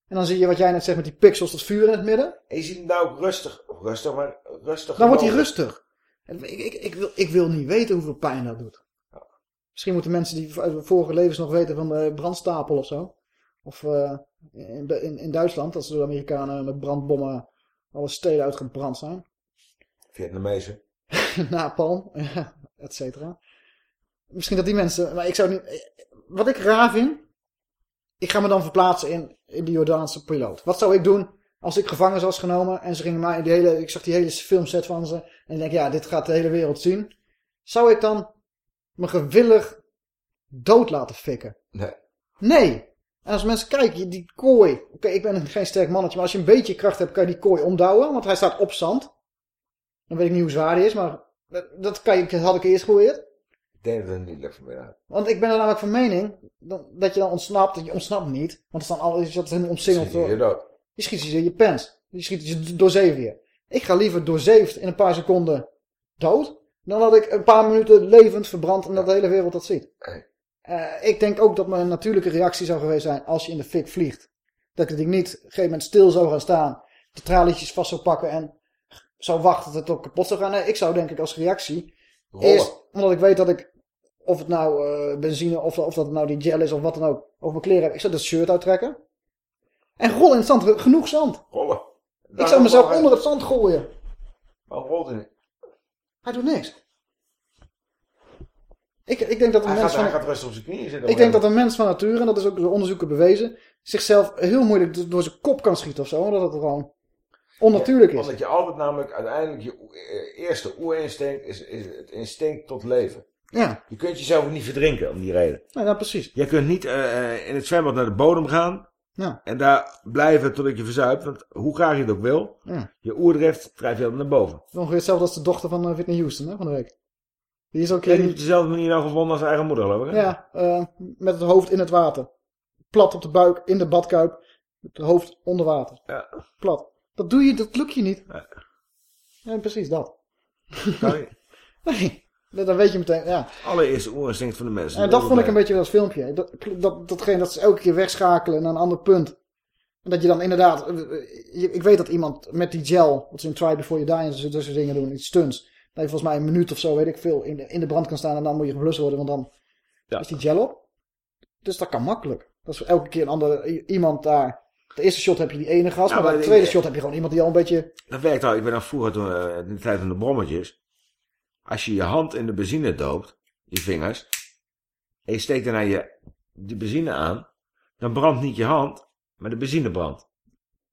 En dan zie je wat jij net zegt met die pixels, dat vuur in het midden. En je ziet hem daar ook rustig, rustig, maar rustig Dan wordt hij rustig. En Ik, ik, ik, wil, ik wil niet weten hoeveel pijn dat doet. Misschien moeten mensen die uit vorige levens nog weten van de brandstapel of zo. Of eh, in, in, in Duitsland, dat ze door de Amerikanen met brandbommen alle steden uitgebrand zijn. Vietnamezen. Napalm, et cetera. Misschien dat die mensen... Maar ik zou niet... Wat ik raar vind... Ik ga me dan verplaatsen in, in die Jordaanse piloot. Wat zou ik doen als ik gevangen was genomen en ze gingen mij die hele... Ik zag die hele filmset van ze en ik denk, ja, dit gaat de hele wereld zien. Zou ik dan me gewillig dood laten fikken? Nee. Nee. En als mensen kijken, die kooi... Oké, ik ben geen sterk mannetje, maar als je een beetje kracht hebt, kan je die kooi omdouwen. Want hij staat op zand. Dan weet ik niet hoe zwaar die is, maar dat, dat, kan je, dat had ik eerst gehoord. Ik denk dat het niet lukt vanmiddag. Want ik ben er namelijk van mening dat, dat je dan ontsnapt. Je ontsnapt niet, want er staan alle, je zat helemaal omsingeld. Je je dood. Je schiet je in je pens. Je schiet je doorzeefd weer. Ik ga liever doorzeefd in een paar seconden dood. Dan dat ik een paar minuten levend verbrand en dat de hele wereld dat ziet. Eh, ik denk ook dat mijn natuurlijke reactie zou geweest zijn als je in de fik vliegt. Dat ik niet op een gegeven moment stil zou gaan staan. De tralietjes vast zou pakken en zou wachten tot het ook kapot zou gaan. Nee, ik zou denk ik als reactie. Rollen. Eerst omdat ik weet dat ik. Of het nou eh, benzine of, of dat het nou die gel is of wat dan ook. Over mijn kleren heb. Ik zou dat shirt uittrekken. En rollen in het zand. Genoeg zand. Rollen. Ik zou mezelf onder het zand gooien. Waarom rolt hij niet? Hij doet niks. Ik, ik denk dat een Hij mens gaat, hij van... gaat rustig op zijn knieën zitten. Ik denk dat een mens van nature, en dat is ook door onderzoeken bewezen, zichzelf heel moeilijk do- door zijn kop kan schieten of zo. Omdat het gewoon onnatuurlijk is. Omdat je altijd namelijk uiteindelijk je eh, eerste oerinstinct is, is het instinct tot leven. Ja. Je kunt jezelf ook niet verdrinken om die reden. Nee, nou precies. Je kunt niet eh, eh, in het zwembad naar de bodem gaan Ja. en daar blijven totdat je verzuipt. Want hoe graag je het ook wil, Ja. je oerdrift drijft je altijd naar boven. Ongeveer hetzelfde als de dochter van eh, Whitney Houston hè, van de week. Die is ook niet op dezelfde manier nou gevonden als zijn eigen moeder, geloof ik. hè? Ja, eh, met het hoofd in het water. Plat op de buik, in de badkuip. Met het hoofd onder water. Ja. Plat. Dat doe je, dat lukt je niet. Ja, precies dat. Kan je- Nee, dan weet je meteen, ja. Allereerste oerinstinct van de mensen. En dat vond ik een beetje dat filmpje. Dat, dat, datgene dat ze elke keer wegschakelen naar een ander punt. En dat je dan inderdaad... eh, je- Ik weet dat iemand met die gel, wat ze in Try Before You Die en zo- dat soort dingen doen, iets stunts. Dat je volgens mij een minuut of zo, weet ik veel, in de, in de brand kan staan en dan moet je geblust worden, want dan is die gel op. Dus dat kan makkelijk. Dat is elke keer een ander iemand daar. De eerste shot heb je die ene gast, Ja, maar, bij de tweede shot heb je gewoon iemand die al een beetje... Dat werkt al. Ik ben dan vroeger toen, eh, in de tijd van de brommetjes. Als je je hand in de benzine doopt, je vingers, en je steekt daarna je, de benzine aan, dan brandt niet je hand, maar de benzine brandt.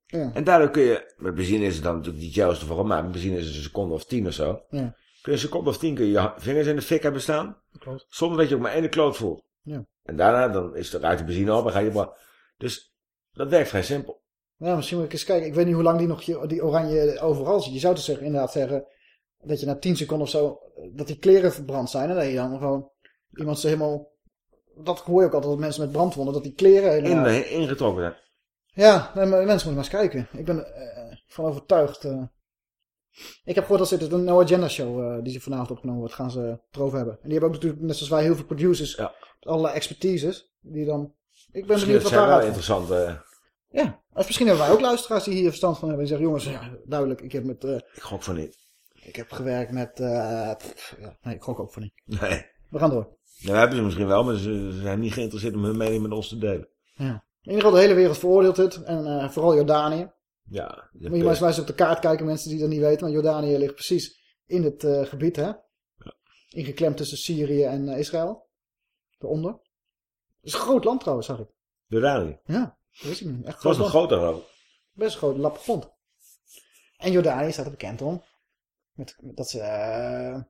Ja. En daardoor kun je, met benzine is het dan natuurlijk die gelste voor maar met benzine is het een seconde of tien of zo. Ja. Kun je een seconde of tien kun je je vingers in de fik hebben staan, Klopt. zonder dat je ook maar ene kloot voelt. Ja. En daarna dan is er uit de benzine op en ga je. Dus dat werkt vrij simpel. Ja, misschien moet ik eens kijken. Ik weet niet hoe lang die nog die oranje overal zit. Je zou dus zeggen, inderdaad zeggen dat je na 10 seconden of zo, eh, dat die kleren verbrand zijn. En dat je dan gewoon iemand ze helemaal... Dat hoor je ook altijd, dat mensen met brandwonden, dat die kleren helemaal... ingetrokken zijn. Ja, nee, mensen moeten maar eens kijken. Ik ben eh, van overtuigd. eh. Ik heb gehoord dat ze een No Agenda show die ze vanavond opgenomen wordt, gaan ze erover hebben. En die hebben ook natuurlijk, net zoals wij, heel veel producers. Allerlei expertises. Die dan... Ik ben Misschien benieuwd wat daaruit interessant. Ja, of misschien hebben wij ook luisteraars die hier verstand van hebben. En zeggen, jongens, ja, duidelijk, ik heb met... ik gok van niet. Ik heb gewerkt met... eh, pff, ja, nee, ik gok ook van niet. Nee. We gaan door. Nou, hebben ze misschien wel, maar ze zijn niet geïnteresseerd om hun mening met ons te delen. Ja. In ieder geval, de hele wereld veroordeelt het. En eh, vooral Jordanië. Ja. Moet je maar eens, maar eens op de kaart kijken, mensen die dat niet weten. Maar Jordanië ligt precies in het eh, gebied, hè. Ingeklemd tussen Syrië en Israël. Daaronder. Het is een groot land trouwens, zag ik. Jordanië. Ja, dat wist ik niet. Echt Het was groot land. groter ik. Best een grote lap grond. En Jordanië staat er bekend om. Met, dat ze... eh,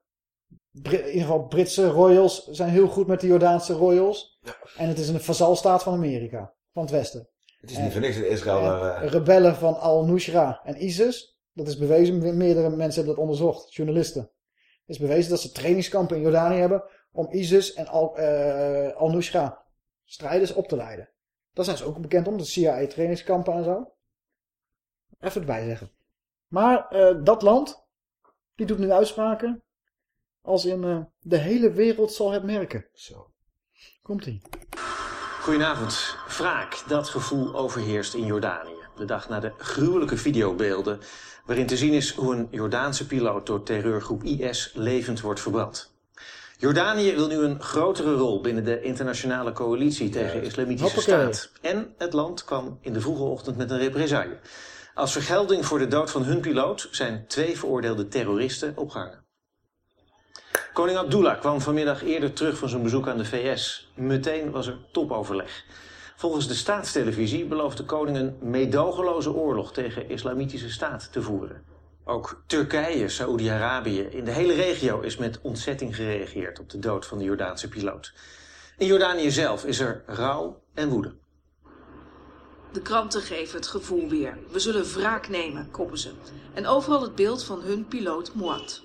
Brit- in ieder geval Britse royals zijn heel goed met de Jordaanse royals. En het is een vazalstaat van Amerika. Van het Westen. Het is niet voor niks dat Israël En eh, rebellen van Al-Nusra en ISIS. Dat is bewezen, me- meerdere mensen hebben dat onderzocht, journalisten. Het is bewezen dat ze trainingskampen in Jordanië hebben om ISIS en eh, Al-Nusra strijders op te leiden. Daar zijn ze ook bekend om, de CIA trainingskampen en zo. Even erbij zeggen. Maar eh, dat land, die doet nu uitspraken als in eh, de hele wereld zal het merken. Zo. Komt-ie. Goedenavond. Wraak, dat gevoel overheerst in Jordanië. De dag na de gruwelijke videobeelden waarin te zien is hoe een Jordaanse piloot door terreurgroep IS levend wordt verbrand. Jordanië wil nu een grotere rol binnen de internationale coalitie tegen de Islamitische Hoppakee. Staat. En het land kwam in de vroege ochtend met een represaille. Als vergelding voor de dood van hun piloot zijn twee veroordeelde terroristen opgehangen. Koning Abdullah kwam vanmiddag eerder terug van zijn bezoek aan de VS. Meteen was er topoverleg. Volgens de staatstelevisie belooft de koning een meedogenloze oorlog tegen islamitische staat te voeren. Ook Turkije, Saoedi-Arabië, in de hele regio is met ontzetting gereageerd op de dood van de Jordaanse piloot. In Jordanië zelf is er rouw en woede. De kranten geven het gevoel weer. We zullen wraak nemen, koppen ze. En overal het beeld van hun piloot Moat.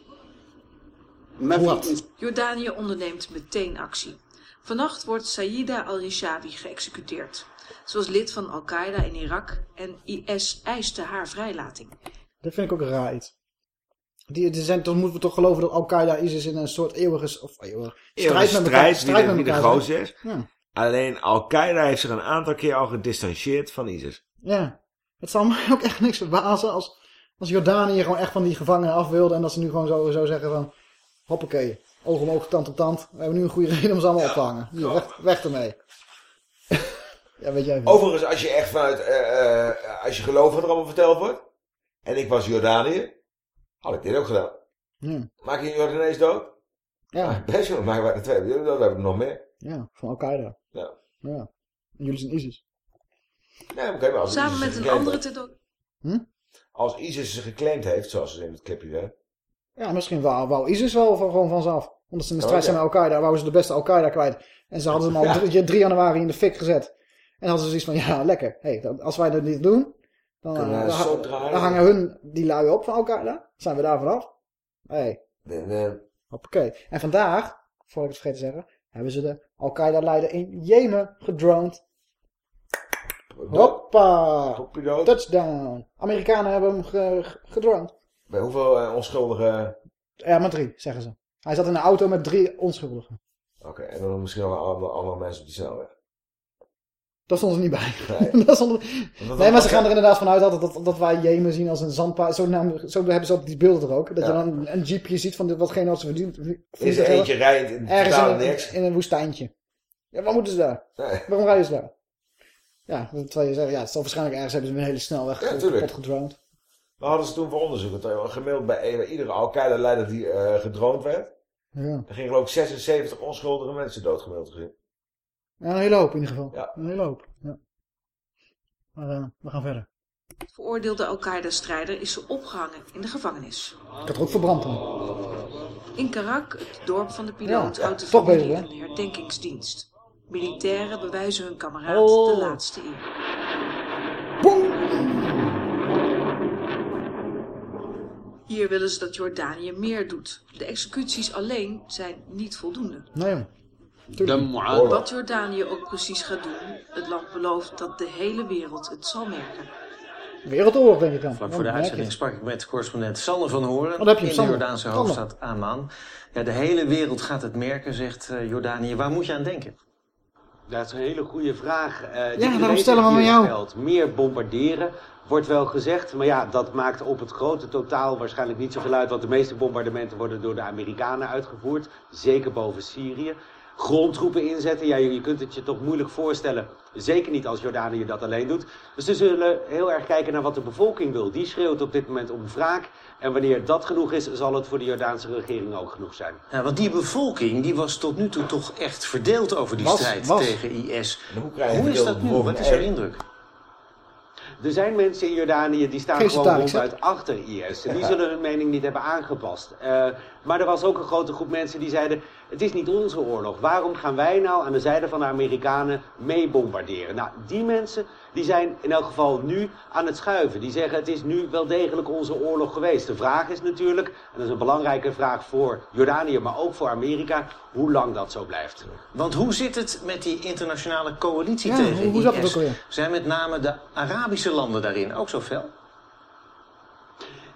Jordanië onderneemt meteen actie. Vannacht wordt Sayyida al-Rishawi geëxecuteerd. Ze was lid van Al-Qaeda in Irak en IS eiste haar vrijlating. Dat vind ik ook een raar iets. Die, die zijn, dan moeten we toch geloven dat Al-Qaeda ISIS in een soort eeuwige of, eeuwige Eeuwige strijd met elkaar, strijd, de- met de elkaar grootste zijn. is. Ja. Alleen Al-Qaeda heeft zich een aantal keer al gedistanceerd van ISIS. ja. Het zal mij ook echt niks verbazen als, als Jordanië gewoon echt van die gevangenen af wilde. En dat ze nu gewoon zo, zo zeggen van, hoppakee, oog om oog, tand op tand. We hebben nu een goede reden om ze allemaal op te hangen. Hier, weg, weg ermee. ja, weet jij. Overigens, als je echt vanuit, eh, eh, als je gelooft wat er allemaal verteld wordt. En ik was Jordanië. Had ik dit ook gedaan. Maak je een Jordanees dood? Ja. Ah, Best wel, dood, we hebben nog meer. Ja, van Al-Qaeda. Ja. ja. En jullie zijn ISIS. Nee, oké, maar als Samen ISIS met een andere heeft- terror... Als ISIS ze geclaimd heeft, zoals ze in het clipje zeggen. Ja, misschien wou, wou ISIS wel van, gewoon vanzelf. Omdat ze in de Oh, strijd zijn met Al-Qaeda, wouden ze de beste Al-Qaeda kwijt. En ze hadden hem al Ja. 3, 3 januari in de fik gezet. En hadden ze zoiets van, ja, lekker. Hey, dan- als wij dat niet doen, dan, eh, dan, hangen hun die lui op van Al-Qaeda. Zijn we daar vanaf. Hey, De, hoppakee. En vandaag, voor ik het vergeet te zeggen, hebben ze de Al-Qaeda-leider in Jemen gedroned. Hoppa! Touchdown! Amerikanen hebben hem ge, ge- gedroned. Bij hoeveel eh, onschuldige... Ja, maar drie, zeggen ze. Hij zat in een auto met drie onschuldigen. Oké, en dan misschien nog andere, andere mensen op die snelweg. Dat stond er niet bij. Nee. dat stond er- Dat- nee, maar ze gaan er inderdaad vanuit dat, dat, dat wij Jemen zien als een zandpaard. Zo, naam- zo hebben ze ook die beelden er ook. Dat Ja. je dan een jeepje ziet van wat ze verdient. Is er eentje rijdt in Ergens in, een- niks? in een woestijntje. Ja, waar moeten ze daar? Nee. Waarom rijden ze daar? Ja, terwijl je zegt, ja, het zal waarschijnlijk ergens hebben ze een hele snelweg Ja, ja, tuurlijk. kapot gedroned. Wat hadden ze toen voor onderzoek? Dat er gemiddeld bij, bij iedere Al-Qaeda-leider die eh gedroond werd. Ja. Er gingen geloof ik 76 onschuldige mensen dood gemiddeld gezien. Ja, een hele hoop in ieder geval. Ja. Een hele hoop. Ja. Maar eh, we gaan verder. Veroordeelde Al-Qaeda-strijder is ze opgehangen in de gevangenis. Ik had er ook verbrand dan. In Karak, het dorp van de piloot, Ja, houdt de familie bezig, een herdenkingsdienst. Militairen bewijzen hun kameraad Oh. de laatste eer. Hier willen ze dat Jordanië meer doet. De executies alleen zijn niet voldoende. Nee. Wat Jordanië ook precies gaat doen, het land belooft dat de hele wereld het zal merken. Wereldoorlog denk ik dan. Vlak voor de uitzending sprak ik met correspondent Sander van Horen Oh, in de. Jordaanse hoofdstad Amman. Ja, de hele wereld gaat het merken, zegt eh, Jordanië. Waar moet je aan denken? Dat is een hele goede vraag. eh, die Ja, daarom stellen we aan jou. Meer bombarderen wordt wel gezegd. Maar ja, dat maakt op het grote totaal waarschijnlijk niet zoveel uit. Want de meeste bombardementen worden door de Amerikanen uitgevoerd. Zeker boven Syrië. Grondtroepen inzetten, ja, je je kunt het je toch moeilijk voorstellen. Zeker niet als Jordanië dat alleen doet. Dus ze zullen heel erg kijken naar wat de bevolking wil. Die schreeuwt op dit moment om wraak. En wanneer dat genoeg is, zal het voor de Jordaanse regering ook genoeg zijn. Ja, want die bevolking die was tot nu toe toch echt verdeeld over die Was, strijd was. tegen IS. hoe Hoe is dat nu? Wat is jouw indruk? Er zijn mensen in Jordanië die staan gewoon ronduit achter IS. Die zullen hun mening niet hebben aangepast. Eh, maar er was ook een grote groep mensen die zeiden... het is niet onze oorlog. Waarom gaan wij nou aan de zijde van de Amerikanen mee bombarderen? Nou, die mensen die zijn in elk geval nu aan het schuiven. Die zeggen het is nu wel degelijk onze oorlog geweest. De vraag is natuurlijk, en dat is een belangrijke vraag voor Jordanië... maar ook voor Amerika, hoe lang dat zo blijft. Want hoe zit het met die internationale coalitie Ja, tegen hoe- IS? alweer? Zijn met name de Arabische landen daarin ook zo fel?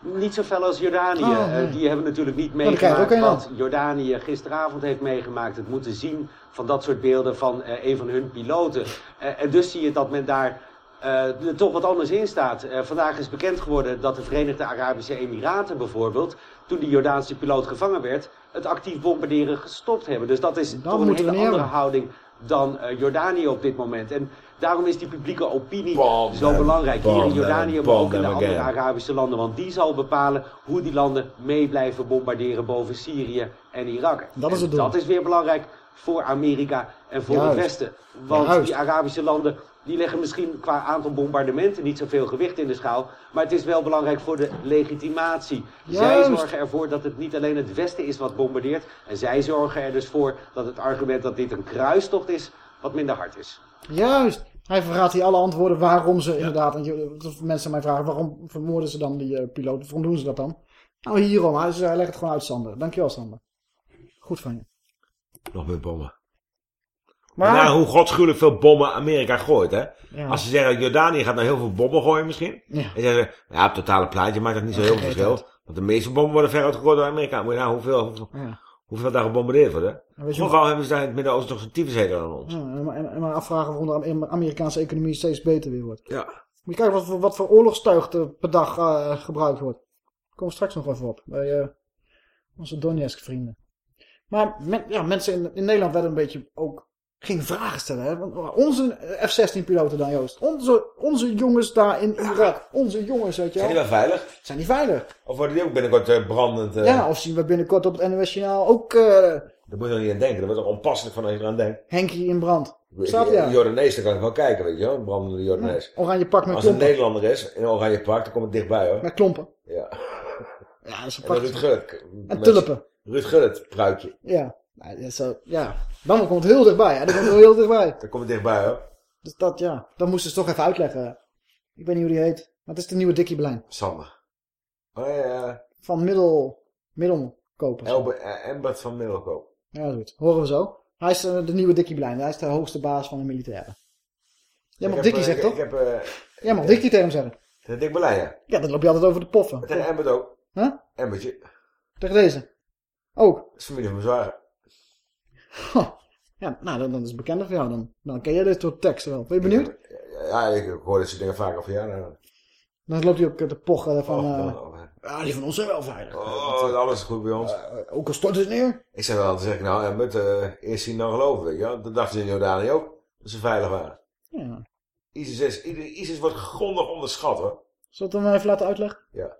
Niet zo fel als Jordanië. Oh, nee. Eh, die hebben natuurlijk niet meegemaakt wat Jordanië gisteravond heeft meegemaakt. Het moeten zien van dat soort beelden van eh, een van hun piloten. Eh, en dus zie je dat men daar eh, er toch wat anders in staat. Eh, vandaag is bekend geworden dat de Verenigde Arabische Emiraten bijvoorbeeld... toen die Jordaanse piloot gevangen werd... het actief bombarderen gestopt hebben. Dus dat is toch een hele andere hebben. houding dan eh, Jordanië op dit moment. En daarom is die publieke opinie zo belangrijk. Hier in Jordanië, maar ook in de andere again. Arabische landen. Want die zal bepalen hoe die landen mee blijven bombarderen boven Syrië en Irak. Dat is En het doel. dat is weer belangrijk voor Amerika en voor Juist. het Westen. Want Juist. die Arabische landen die leggen misschien qua aantal bombardementen niet zoveel gewicht in de schaal. Maar het is wel belangrijk voor de legitimatie. Zij zorgen ervoor dat het niet alleen het Westen is wat bombardeert. En zij zorgen er dus voor dat het argument dat dit een kruistocht is, wat minder hard is. Juist. Hij verraadt hier alle antwoorden waarom ze inderdaad... En mensen mij vragen, waarom vermoorden ze dan die eh, piloot? Waarom doen ze dat dan? Nou, hierom. Hij, hij legt het gewoon uit, Sander. Dankjewel, Sander. Goed van je. Nog meer bommen. Maar- Maar hoe godschuwelijk veel bommen Amerika gooit, hè? Ja. Als ze zeggen, Jordanië gaat nou heel veel bommen gooien misschien. Ja. En zeggen ze, ja, het totale plaatje maakt dat niet zo heel veel verschil. Want de meeste bommen worden veruit gegooid door Amerika. Moet je nou hoeveel, hoeveel, Ja. hoeveel daar gebombardeerd je Vooral hebben ze daar in het Midden-Oosten toch zo'n tyfushekel dan ons. En, en maar afvragen waarom de Am- Amerikaanse economie steeds beter weer wordt. Ja. Moet je kijken wat voor, wat voor oorlogstuig er per dag eh, gebruikt wordt. Komen we straks nog even op. Bij eh, onze Donetsk vrienden. Maar men- ja, mensen in, in Nederland werden een beetje ook... Gingen vragen stellen. Hè? Want onze F-16 piloten dan Joost. Onze, onze jongens daar in Irak. Onze jongens, weet je wel. Zijn die wel veilig? Zijn die veilig? Of worden die ook binnenkort eh, brandend? eh, Ja, of zien we binnenkort op het NOS Journaal ook eh Daar moet je nog niet aan denken. Dat wordt toch onpasselijk van als je eraan denkt. Henkie in brand. Staat daar? Jordanees, daar kan ik wel kijken, weet je wel. Een brandende Jordanees. Oranje pak met Als het een klompen. Nederlander is, in een oranje pak, dan komt het dichtbij hoor. Met klompen. Ja. Ja, dat is een En prachtig. Ruud Gullit. En tulpen. Ruud Gullit, pruikje. Ja. Nou, ja, zo, ja. Dan komt het heel dichtbij. Ja, dan komt het heel dichtbij. Daar komt het dichtbij hoor. Dus dat, ja. Dan moesten ze toch even uitleggen. Ik weet niet hoe die heet. Maar het is de nieuwe Dickie Blijn. Sander. Oh ja, Van Middel... Middelkoper. Elbe, eh, Embert van Middelkoop. Ja, zoiets. Horen we zo. Hij is eh, de nieuwe Dickie Blijn. Hij is de hoogste baas van de militairen. Jij mag Dickie eh, zeggen, toch? Ik heb... eh, Jij mag Dickie tegen hem zeggen. Tegen Dick Berlijn, ja. Ja, dan loop je altijd over de poffen. Tegen Embert ook. Huh? Embertje. Dat Tegen deze. Ook. is familie van mijn zwager. Ja, nou, dan, dan is het bekender voor jou. Dan, dan ken jij dit soort teksten wel. Ben je benieuwd? Ja, ik hoor dit soort dingen vaak al van ja. Nou, Dan loopt hij ook te pochen van... oh, eh, oh, man. ja, die van ons zijn wel veilig. Oh, alles is goed bij ons. ook al stort het neer. Ik zei wel, dan zeg ik nou, Embert, eh eerst zien dan geloven, weet je wel. Dat dachten ze in Jordanië ook, dat ze veilig waren. Ja. ISIS, is, ISIS wordt grondig onderschat hoor. Zal ik het hem even laten uitleggen? Ja.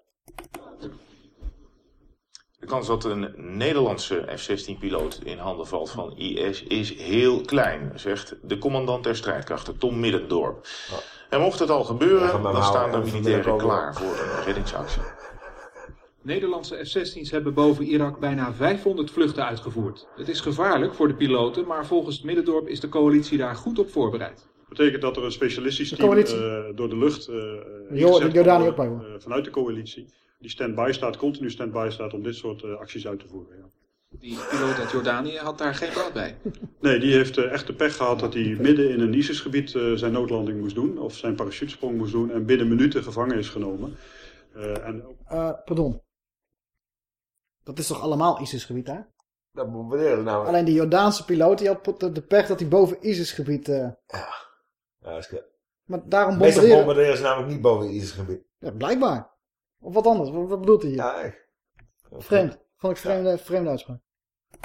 De kans dat een Nederlandse F-16-piloot in handen valt van IS is heel klein, zegt de commandant der strijdkrachten, Tom Middendorp. En mocht het al gebeuren, dan staan de militairen klaar voor een reddingsactie. Nederlandse F-16's hebben boven Irak bijna 500 vluchten uitgevoerd. Het is gevaarlijk voor de piloten, maar volgens Middendorp is de coalitie daar goed op voorbereid. betekent dat er een specialistisch team eh, door de lucht eh Jo- ingezet de kan Jordanië worden, ook bij, hoor. eh, vanuit de coalitie. Die stand-by staat, continu stand-by staat om dit soort eh, acties uit te voeren. Ja. Die piloot uit Jordanië had daar geen baat bij. Nee, die heeft eh, echt de pech gehad dat hij midden in een ISIS-gebied eh, zijn noodlanding moest doen. Of zijn parachutesprong moest doen en binnen minuten gevangen is genomen. Eh, en ook Eh, pardon. Dat is toch allemaal ISIS-gebied, hè? Dat bombarderen nou. Alleen die Jordaanse piloot, die had de, pech dat hij boven ISIS-gebied... eh Ja, dat is maar daarom Meestal bombarderen... bombarderen ze namelijk niet boven het ISIS-gebied. Ja, blijkbaar. Of wat anders. Wat, wat bedoelt hij hier? Ja. Vreemd. Vond ik vreemde, vreemde uitspraak.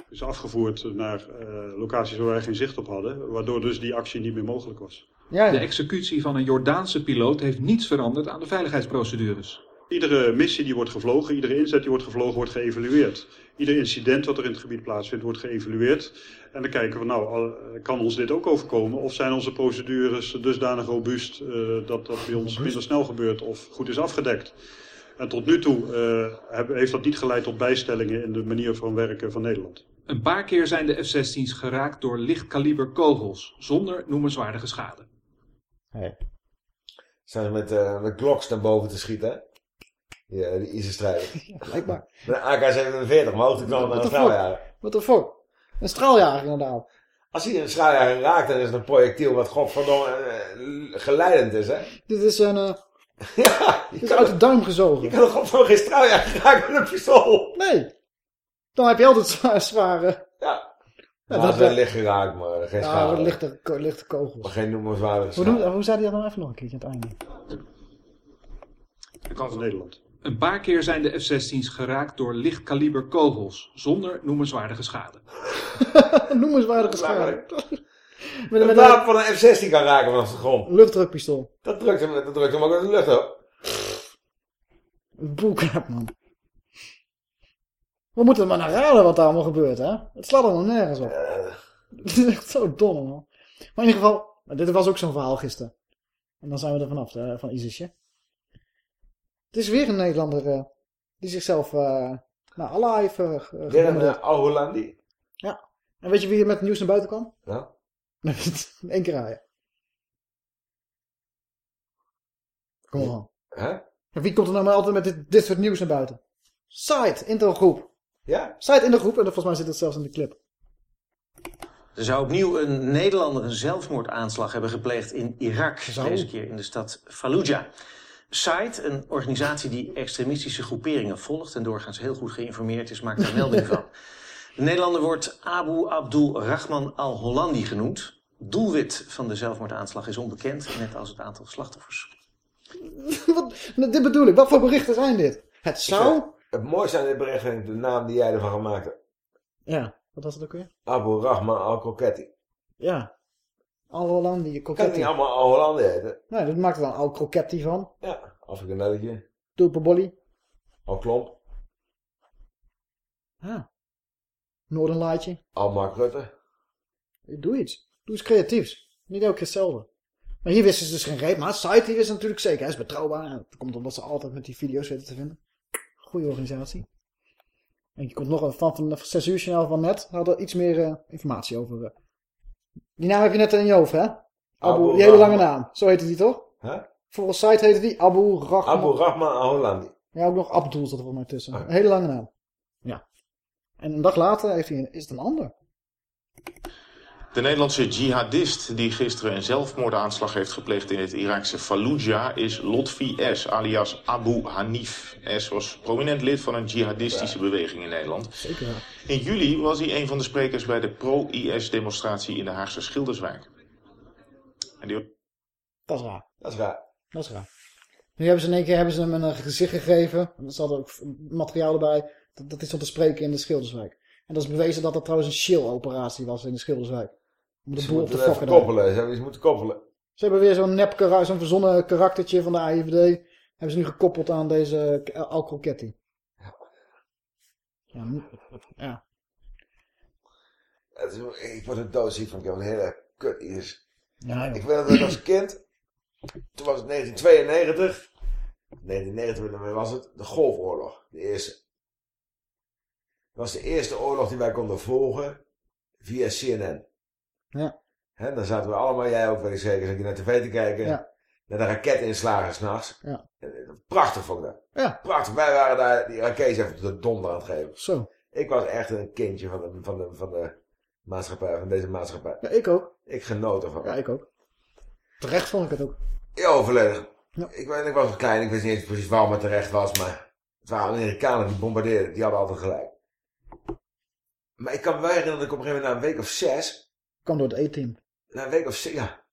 is afgevoerd naar eh, locaties waar wij geen zicht op hadden. Waardoor dus die actie niet meer mogelijk was. Ja, De executie van een Jordaanse piloot heeft niets veranderd aan de veiligheidsprocedures. Iedere missie die wordt gevlogen, iedere inzet die wordt gevlogen, wordt geëvalueerd. Ieder incident wat er in het gebied plaatsvindt, wordt geëvalueerd. En dan kijken we, nou, al- kan ons dit ook overkomen? Of zijn onze procedures dusdanig robuust eh, dat dat bij ons minder snel gebeurt of goed is afgedekt? En tot nu toe eh, heeft dat niet geleid tot bijstellingen in de manier van werken van Nederland. Een paar keer zijn de F-16's geraakt door lichtkaliber kogels, zonder noemenswaardige schade. Staan ze met, eh met Glocks naar boven te schieten, hè? Ja, die ISIS-strijders. Blijkbaar. Met een AK-47, maar hoogte knallen naar een straaljager. What the fuck? Een straaljager inderdaad. Als hij een straaljager raakt, dan is het een projectiel wat godverdomme eh, geleidend is, hè? Dit is een... Ja, dit is uit de duim gezogen. Je kan toch godverdomme geen straaljager raken met een pistool? Nee. Dan heb je altijd zwaar, zware... Ja. Ja, Ja, dat- wel licht geraakt, maar geen Ja, schade. lichte, lichte kogels. Maar geen noemenswaardige Hoe, schade. noem, hoe zei hij dat nou even nog een keertje aan het einde? De kans van Nederland. Een paar keer zijn de F-16's geraakt door lichtkaliber kogels, zonder noemenswaardige schade. Noemenswaardige schade. Met, Een wapen van een F-16 kan raken vanaf de grond. luchtdrukpistool. Dat drukt hem, dat drukt hem ook uit de lucht op. Bullcrap, man. We moeten maar naar raden wat daar allemaal gebeurt, hè? Het slaat allemaal nergens op. Het is echt zo dom, man. Maar in ieder geval, dit was ook zo'n verhaal gisteren. En dan zijn we er vanaf, hè, van Isisje. Het is weer een Nederlander eh, die zichzelf uh, naar Allah heeft uh, Weer een uh. Ja. En weet je wie er met het nieuws naar buiten kwam? Ja. In één keer rijden. Kom op. Hè? En wie komt er nou maar altijd met dit, dit soort nieuws naar buiten? Site, Intelgroep. Ja? Site in de groep, en volgens mij zit het zelfs in de clip. Er zou opnieuw een Nederlander een zelfmoordaanslag hebben gepleegd in Irak. Zo. Deze keer in de stad Fallujah. SITE, een organisatie die extremistische groeperingen volgt... en doorgaans heel goed geïnformeerd is, maakt daar melding van. De Nederlander wordt Abu Abdul Rahman al-Hollandi genoemd. Doelwit van de zelfmoordaanslag is onbekend, net als het aantal slachtoffers. Wat, nou, dit bedoel ik. Wat voor berichten zijn dit? Het zou... Het mooiste aan dit bericht vind ik de naam die jij ervan gemaakt hebt. Ja, wat was het ook weer? Abu Rahman al-Kroketti. Ja. Al-Hollandi, Kan Croquetti. niet allemaal al-Hollandi heten? Nee, dat maakt er dan al-Croquetti van. Ja, Afrikanelletje, Tulpenbolly. al-Klomp, Ja. Noorderlaatje. al-Mark Rutte. Doe iets. Doe iets creatiefs. Niet elke keer hetzelfde. Maar hier wisten ze dus geen reet. Maar Site die wist natuurlijk zeker. Hij is betrouwbaar. Dat komt omdat ze altijd met die video's weten te vinden. Goeie organisatie. En je komt nog van het 6 uur journaal van net. Hadden iets meer eh, informatie over. eh. Die naam heb je net in je hoofd, hè? Abu, Abu die hele lange naam. Zo heette die toch? Huh? Volgens Site heette die Abu Rahman. Abu Rahman al-Hollandi. Ja, ook nog Abdul zat er volgens mij tussen. Een hele lange naam. En een dag later heeft hij een, is het een ander. De Nederlandse jihadist die gisteren een zelfmoordaanslag heeft gepleegd in het Iraakse Fallujah is Lotfi S. alias Abu Hanif. S was prominent lid van een jihadistische beweging in Nederland. Zeker. In juli was hij een van de sprekers bij de pro-IS-demonstratie in de Haagse Schilderswijk. En die... Dat is raar. Dat is raar. Dat is raar. Nu hebben ze in één keer hebben ze hem een eh, gezicht gegeven. Er zat ook materiaal erbij. Dat, dat is om te spreken in de Schilderswijk. En dat is bewezen dat dat trouwens een shill-operatie was in de Schilderswijk. Om de boel op te fokken koppelen. Ze hebben iets moeten koppelen. Ze hebben weer zo'n nep zo'n verzonnen karaktertje van de AIVD. Hebben ze nu gekoppeld aan deze uh, Al Croquetti. Ja, ja. Het is, ik word er doodziek van. Ik heb een hele kut is. Ja, ik weet dat ik als kind. Toen was het 1992. 1990 was het. De Golfoorlog. De eerste. Dat was de eerste oorlog die wij konden volgen. Via CNN. Ja. Dan zaten we allemaal, jij ook weet ik zeker, zat je naar tv te kijken. Ja. Naar de raketinslagen s'nachts. Ja. Prachtig vond ik dat. Ja. Prachtig. Wij waren daar die raketten even de donder aan het geven. Zo. Ik was echt een kindje van de, van de, van de maatschappij, van deze maatschappij. Ja, ik ook. Ik genoot ervan. Ja, ik ook. Terecht vond ik het ook. Ja, volledig. Ik, weet, ik was klein, ik wist niet eens precies waarom het terecht was, maar het waren Amerikanen die bombardeerden, die hadden altijd gelijk. Maar ik kan me wel herinneren dat ik op een gegeven moment na een week of zes, Kan door het E-team. na een week of zes, ja,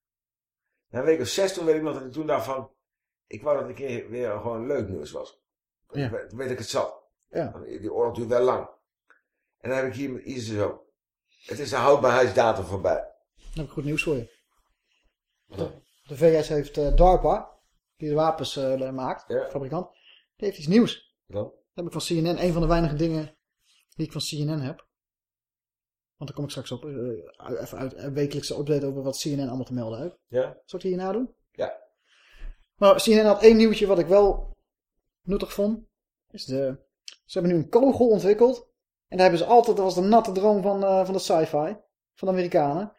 na een week of zes, toen weet ik nog dat ik toen dacht van, ik wou dat het een keer weer gewoon leuk nieuws was. Ja. Toen weet ik het zat. Ja. Die oorlog duurt wel lang. En dan heb ik hier met Isis zo. Het is de houdbaarheidsdatum voorbij. Dan heb ik goed nieuws voor je. De, de VS heeft eh, DARPA, die de wapens eh, maakt, fabrikant, die heeft iets nieuws. Dan? Dat heb ik van CNN, een van de weinige dingen die ik van CNN heb. Want daar kom ik straks op. eh, even uit een wekelijkse update over wat CNN allemaal te melden heeft. Ja. Zal ik die hierna doen? Ja. Maar CNN had één nieuwtje wat ik wel nuttig vond. Is de, ze hebben nu een kogel ontwikkeld. En daar hebben ze altijd, dat was de natte droom van, eh, van de sci-fi. Van de Amerikanen.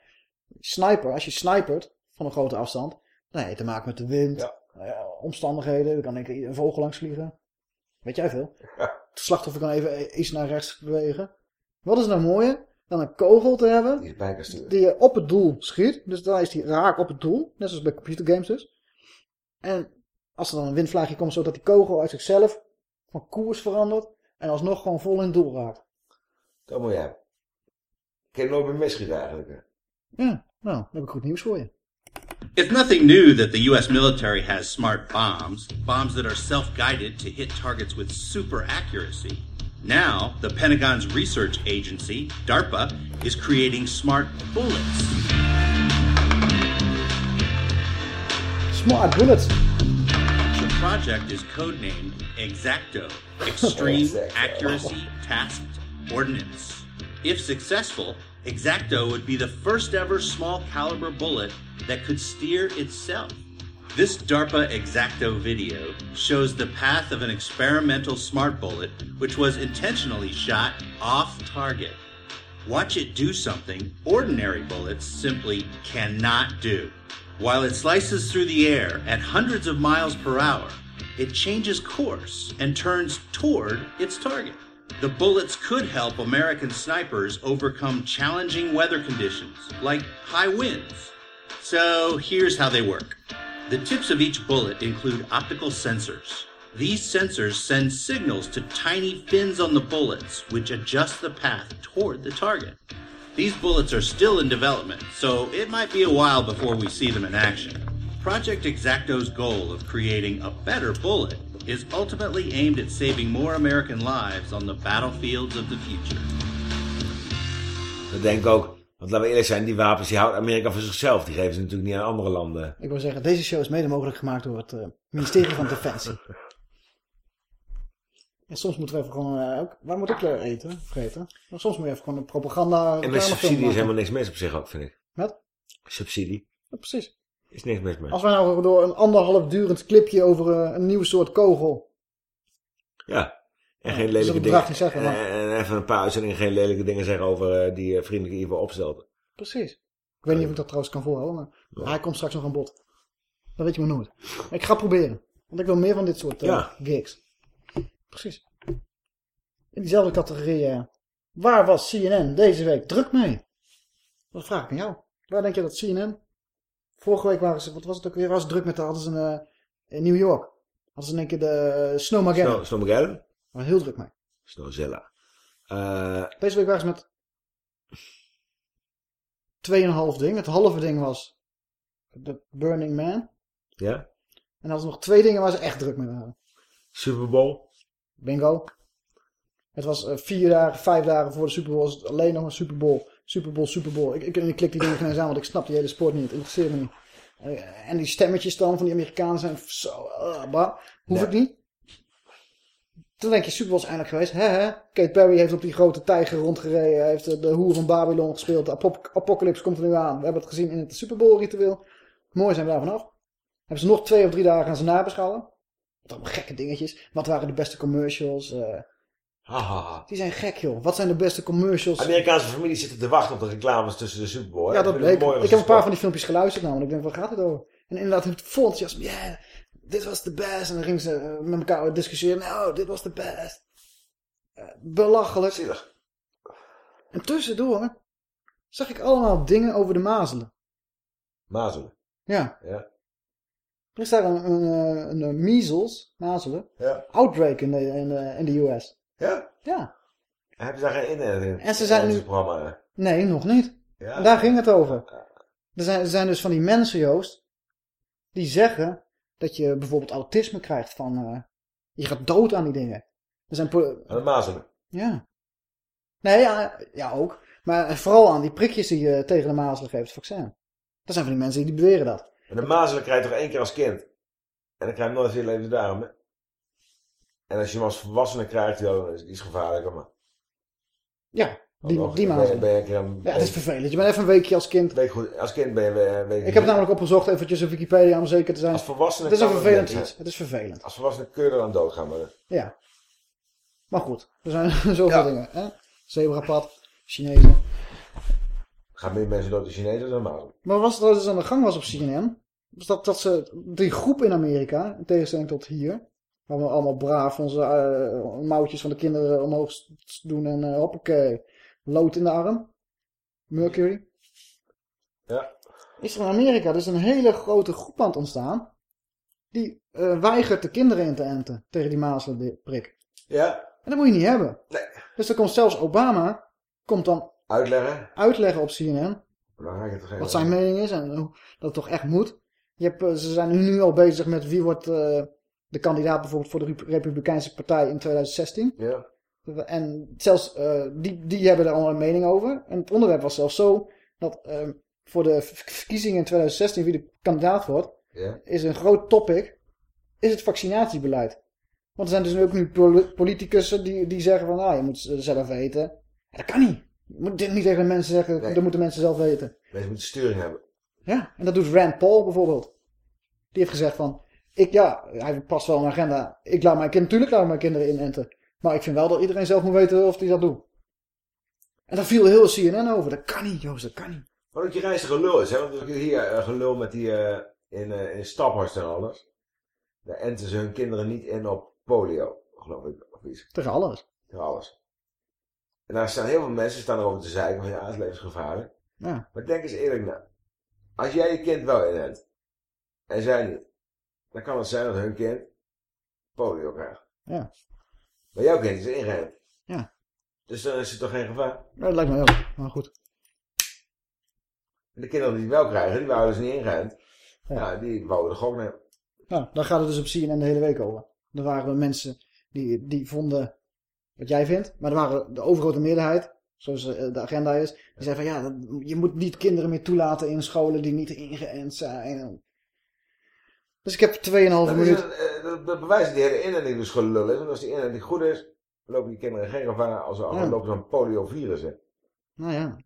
Sniper, als je snipert van een grote afstand. Dan heb je te maken met de wind. eh, omstandigheden. Er kan een vogel langs vliegen. Weet jij veel. Het slachtoffer kan even iets naar rechts bewegen. Wat is nou mooier dan een kogel te hebben. Die je op het doel schiet. Dus dan is die raak op het doel. Net zoals bij computergames dus. En als er dan een windvlaagje komt zodat die kogel uit zichzelf van koers verandert. En alsnog gewoon vol in het doel raakt. Dat moet je hebben. Ik heb nooit meer misgeschieten eigenlijk. hè. Ja, nou, dan heb ik goed nieuws voor je. It's nothing new that the U.S. military has smart bombs, bombs that are self guided to hit targets with super accuracy. Now, the Pentagon's research agency, DARPA, is creating smart bullets. Smart bullets. The project is codenamed Exacto Extreme Accuracy Tasked Ordnance. If successful, Exacto would be the first ever small caliber bullet that could steer itself. This DARPA Exacto video shows the path of an experimental smart bullet which was intentionally shot off target. Watch it do something ordinary bullets simply cannot do. While it slices through the air at hundreds of miles per hour, it changes course and turns toward its target. The bullets could help American snipers overcome challenging weather conditions, like high winds. So here's how they work. The tips of each bullet include optical sensors. These sensors send signals to tiny fins on the bullets, which adjust the path toward the target. These bullets are still in development, so it might be a while before we see them in action. Project Exacto's goal of creating a better bullet is ultimately aimed at saving more American lives on the battlefields of the future. Denk ik ook. Want laten we eerlijk zijn, die wapens die houdt Amerika voor zichzelf. Die geven ze natuurlijk niet aan andere landen. Ik wil zeggen, deze show is mede mogelijk gemaakt door het eh, ministerie van Defensie. En soms moeten we even gewoon... eh, ook, waar moet ik eten? Vergeten. Maar soms moet je even gewoon een propaganda... En met subsidie is helemaal niks mis op zich ook, vind ik. Wat? Subsidie. Ja, precies. Is niks mis mee. Als wij nou door een anderhalf durend clipje over eh, een nieuwe soort kogel... Ja. En geen lelijke dingen. zeggen, en, maar- en even een paar uitzendingen geen lelijke dingen zeggen over eh, die eh, vriendelijke Ivo opstelde. Precies. Ik weet niet of ik dat trouwens kan volhouden, maar hij komt straks nog aan bod. Dat weet je maar nooit. Ik ga proberen. Want ik wil meer van dit soort eh, Ja. gigs. Precies. In diezelfde categorie. waar was CNN deze week druk mee? Dat vraag ik aan jou. Waar denk je dat CNN... Vorige week waren ze... Wat was het ook weer? Was het druk met... Hadden ze een... in New York. Hadden ze in één keer de Snowmageddon. Snow, Snowmageddon? Waar heel druk mee. Snowzilla. Eh, Deze week waren ze met... 2,5 ding. Het halve ding was... The Burning Man. ja. En dan hadden nog twee dingen waar ze echt druk mee waren. Super Bowl. Bingo. Het was eh, vier dagen, vijf dagen voor de Super Bowl. Was het alleen nog een Super Bowl. Super Bowl, Super Bowl. Ik, ik, ik klik die dingen geen aan, want ik snap die hele sport niet. Het interesseert me niet. Eh, en die stemmetjes dan van die Amerikanen zijn zo... Uh, bah, hoef ik niet. Toen denk je, Super Bowl is eindelijk geweest. Hè, hè? Kate Perry heeft op die grote tijger rondgereden. Hij heeft de, de hoer van Babylon gespeeld. De Apop- Apocalypse komt er nu aan. We hebben het gezien in het Super Bowl ritueel. Mooi zijn we daar vanaf. Hebben ze nog twee of drie dagen aan ze nabeschouwen. Wat allemaal gekke dingetjes. Wat waren de beste commercials? eh, Haha. die zijn gek, joh. Wat zijn de beste commercials? Amerikaanse families zitten te wachten op de reclames tussen de Super Bowl. ja, dat bleek. Ik heb een paar van die filmpjes geluisterd namelijk. Ik denk, waar gaat het over? En inderdaad, het vol enthousiasme. Yeah, dit was de best. En dan gingen ze eh, met elkaar discussiëren. Nou, dit was de best. Eh, belachelijk. Zielig. En tussendoor zag ik allemaal dingen over de mazelen. Mazelen. Ja. Ja. Er is daar een, een, eh, een, een measles, mazelen, Ja. outbreak in de, in de, in de US. Ja? Ja. Hebben ze daar geen internet in? En ze zijn nu- programma. Nee, nog niet. Ja. Daar ging het over. Er zijn, er zijn dus van die mensen, Joost, die zeggen dat je bijvoorbeeld autisme krijgt van... eh, je gaat dood aan die dingen. Er zijn... Aan de mazelen. Ja. Nee, ja, ja ook. Maar vooral aan die prikjes die je tegen de mazelen geeft, het vaccin. Er zijn van die mensen die beweren dat. En de mazelen krijg je toch één keer als kind? En dan krijg je nooit weer leven daarom. hè? En als je hem als volwassene krijgt, dan is het iets gevaarlijker. Maar Ja, die, die een- Ja, het is vervelend. Je bent even een weekje als kind. Week goed, als kind ben je een Ik heb namelijk opgezocht eventjes op Wikipedia om zeker te zijn. Als volwassene Het is een vervelend iets. Het is vervelend. Als volwassene kun je er aan doodgaan. Maar Ja. Maar goed, er zijn zoveel dingen. Hè? Zebrapad, Chinezen. gaan meer mensen dood de Chinezen dan mazelen. Maar wat er dus aan de gang was op CNN, was dat, dat ze die groep in Amerika, in tegenstelling tot hier, waar we allemaal braaf onze eh, mouwtjes van de kinderen omhoog doen en eh hoppakee, lood in de arm. Mercury. Ja. Is er in Amerika dus een hele grote groep aan het ontstaan, die eh, weigert de kinderen in te enten tegen die mazelenprik. Ja. En dat moet je niet hebben. Nee. Dus dan komt zelfs Obama, komt dan Uitleggen. uitleggen op CNN, Belangrijk wat zijn mening is en dat het toch echt moet. Je hebt, eh, ze zijn nu al bezig met wie wordt eh, de kandidaat bijvoorbeeld voor de Rep- Republikeinse Partij in 2016. Ja. En zelfs eh, die, die hebben er al een mening over. En het onderwerp was zelfs zo dat eh, voor de verkiezingen in 2016 wie de kandidaat wordt, Ja. is een groot topic, is het vaccinatiebeleid. Want er zijn dus nu ook nu poli- politicus die, die zeggen van, ah, je moet zelf weten. Ja, dat kan niet. Je moet dit niet tegen de mensen zeggen, Nee. dat moeten mensen zelf weten. Mensen moeten sturing hebben. Ja, en dat doet Rand Paul bijvoorbeeld. Die heeft gezegd van, ik ja, hij past wel een agenda. Ik laat mijn kind, natuurlijk laat ik mijn kinderen inenten. Maar ik vind wel dat iedereen zelf moet weten of hij dat doet. En daar viel heel CNN over. Dat kan niet, Joost, dat kan niet. Wat ook die reis gelul is, hè? Want ik hier eh, gelul met die eh, in, eh, in Staphorst en alles. Daar enten ze hun kinderen niet in op polio, geloof ik. Of iets. Tegen alles. Tegen alles. En daar staan heel veel mensen staan erover te zeiken van ja, het is levensgevaarlijk. Ja. Maar denk eens eerlijk na. Als jij je kind wel inent en zij niet, dan kan het zijn dat hun kind polio krijgt. Ja. Maar jouw kind is ingeënt. Ja. Dus dan is het toch geen gevaar? Ja, dat lijkt me wel. Maar goed. En de kinderen die het wel krijgen, die waren dus niet ingeënt. Ja, die wouden de gok nemen. Nou, daar gaat het dus op CNN de hele week over. Er waren mensen die, die vonden wat jij vindt. Maar er waren de overgrote meerderheid, zoals eh, de agenda is. Die zei van ja, dat- je moet niet kinderen meer toelaten in scholen die niet ingeënt zijn. Dus ik heb 2,5 Dat, is minuut. een, eh, dat, bewijst dat die hele inenting dus gelul is. Want als die inenting goed is, lopen die kinderen geen gevaar als er Ja. lopen zo'n poliovirus in. Nou ja.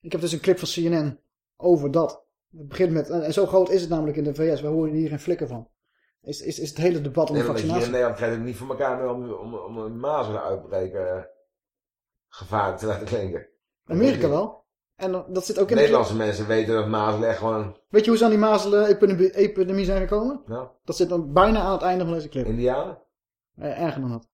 Ik heb dus een clip van CNN over dat. Het begint met, en en zo groot is het namelijk in de VS, we horen hier geen flikker van. Is, is, is het hele debat om de Nederland, hier in vaccinatie. Nederland krijgt het niet voor elkaar om, om, om een mazelen uitbreken eh, gevaarlijk te laten klinken. Amerika wel. En dat zit ook in de Nederlandse mensen weten dat mazelen echt gewoon... Weet je hoe ze aan die mazelen-epidemie zijn gekomen? Nou, Dat zit dan bijna aan het einde van deze clip. Indianen? Eh, erger dan dat.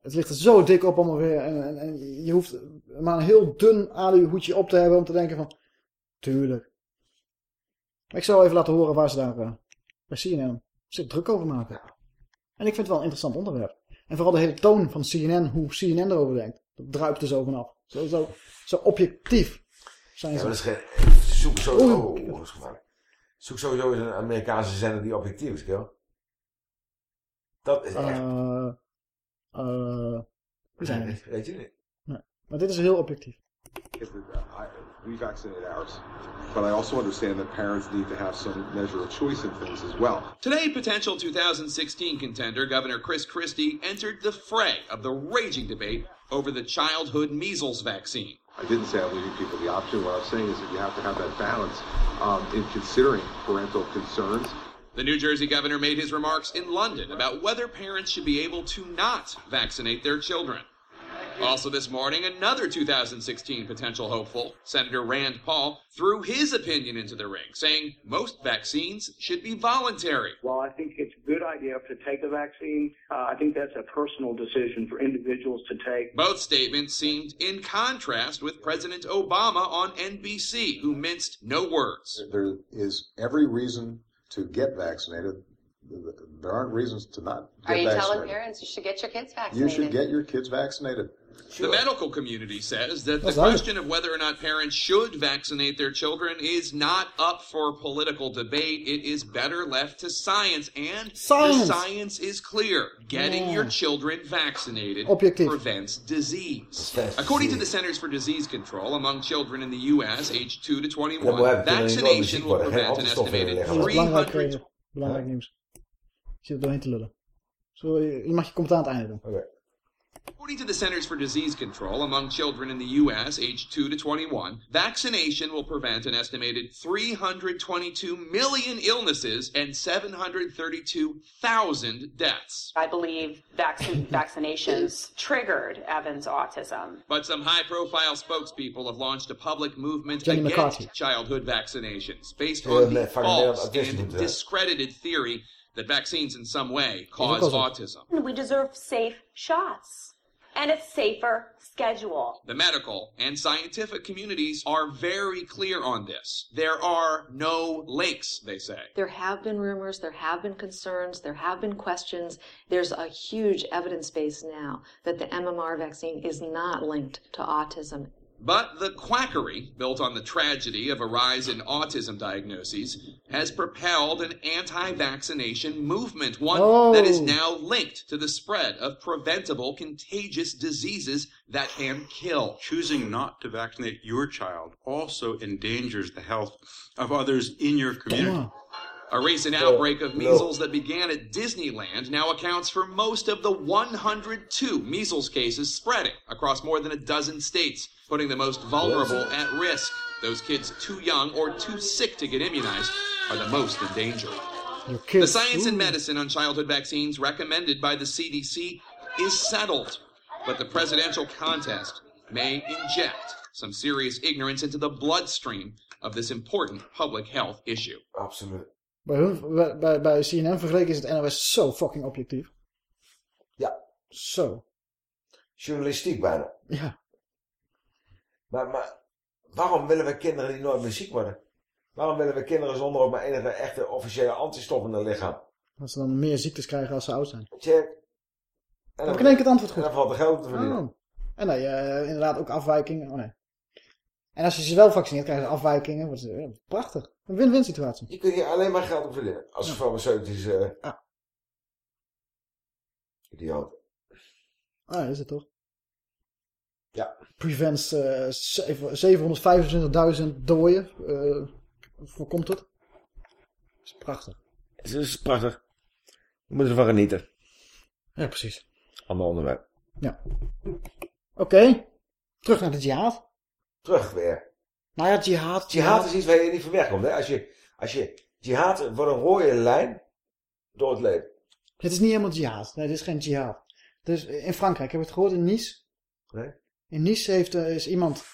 Het ligt er zo dik op allemaal weer. En, en, en je hoeft maar een heel dun aluhoedje op te hebben om te denken van... Tuurlijk. Ik zal even laten horen waar ze daar eh, bij CNN zich druk over maken. En ik vind het wel een interessant onderwerp. En vooral de hele toon van CNN, hoe CNN erover denkt. Dat druipt er zo vanaf. Zo, zo, zo objectief zijn Ja, ze. maar dat is. Zoek sowieso... Oei. Oh, dat is gevaarlijk. Zoek sowieso eens een Amerikaanse zender die objectief is, kill. Dat is echt... Eh, eh, die zijn er Nee, niet. weet je niet. Nee. Maar dit is heel objectief. We vaccinated ours. But I also understand that parents need to have some measure of choice in things as well. Today, potential 2016 contender Governor Chris Christie entered the fray of the raging debate over the childhood measles vaccine. I didn't say I'm leaving people the option. What I'm saying is that you have to have that balance um, in considering parental concerns. The New Jersey governor made his remarks in London about whether parents should be able to not vaccinate their children. Also, this morning, another 2016 potential hopeful, Senator Rand Paul, threw his opinion into the ring, saying most vaccines should be voluntary. Well, I think it's a good idea to take a vaccine, uh, I think that's a personal decision for individuals to take. Both statements seemed in contrast with President Obama on NBC, who minced no words. There is every reason to get vaccinated. There aren't reasons to not get Are you vaccinated. telling parents you should get your kids vaccinated? you vaccinated? should get your kids vaccinated. The medical community says that the That's right. question of whether or not parents should vaccinate their children is not up for political debate. It is better left to science, and Science. the science is clear. Getting Yeah. your children vaccinated Objectief. prevents disease. According to the Centers for Disease Control, among children in the U.S. aged 2 to 21, maar kinderen die wel vaccination ziek will prevent an estimated liggen. Dat is belangrijk, 300 eh, belangrijk nieuws. Ik zit er doorheen te lullen. Zo, je je mag je commentaar aan het einde doen. According to the Centers for Disease Control, among children in the U.S. aged 2 to 21, vaccination will prevent an estimated 322 million illnesses and 732,000 deaths. I believe vaccine, vaccinations triggered Evan's autism. But some high profile spokespeople have launched a public movement Jenny against McCarthy. childhood vaccinations based on nee, the false and discredited theory that vaccines in some way cause autism. We deserve safe shots and a safer schedule. The medical and scientific communities are very clear on this. There are no links, they say. There have been rumors, there have been concerns, there have been questions. There's a huge evidence base now that the MMR vaccine is not linked to autism. But the quackery, built on the tragedy of a rise in autism diagnoses, has propelled an anti vaccination movement, one that is Oh. now linked to the spread of preventable contagious diseases that can kill. Choosing not to vaccinate your child also endangers the health of others in your community. A recent outbreak of measles that began at Disneyland now accounts for most of the 102 measles cases spreading across more than a dozen states, putting the most vulnerable at risk. Those kids too young or too sick to get immunized are the most in danger. The science and medicine on childhood vaccines recommended by the CDC is settled, but the presidential contest may inject some serious ignorance into the bloodstream of this important public health issue. Absoluut. Bij, hun, bij, bij, CNN vergeleken is het NOS zo fucking objectief. Ja. Zo. Journalistiek bijna. Ja. Maar, maar waarom willen we kinderen die nooit meer ziek worden? Waarom willen we kinderen zonder ook maar enige echte officiële antistof in hun lichaam? Dat ze dan meer ziektes krijgen als ze oud zijn. Check. En Heb ik in één keer het antwoord goed? En dan valt er geld te verdienen. Oh. En dan uh, inderdaad ook afwijkingen. Oh nee. En als je ze wel vaccineert, krijg je afwijkingen. Wordt het, ja, prachtig. Een win-win situatie. Je kunt hier alleen maar geld op verdienen. Als Ja. farmaceutische... Uh... Ja. Idioot. Ah, is het toch? Ja. Prevents eh, zeven- 725.000 doden. eh, voorkomt het. Dat is prachtig. Het is prachtig. We moeten ervan genieten. Ja, precies. Ander onderwerp. Ja. Oké. Terug naar de jihad. Terug weer. Nou ja, jihad. Jihad is iets waar je niet van wegkomt. Hè? Als, je, als je jihad wordt een rode lijn door het leven. Het is niet helemaal jihad. Nee, dit is geen jihad. Dus in Frankrijk, heb je het gehoord in Nice? Nee. In Nice heeft, eh, is iemand...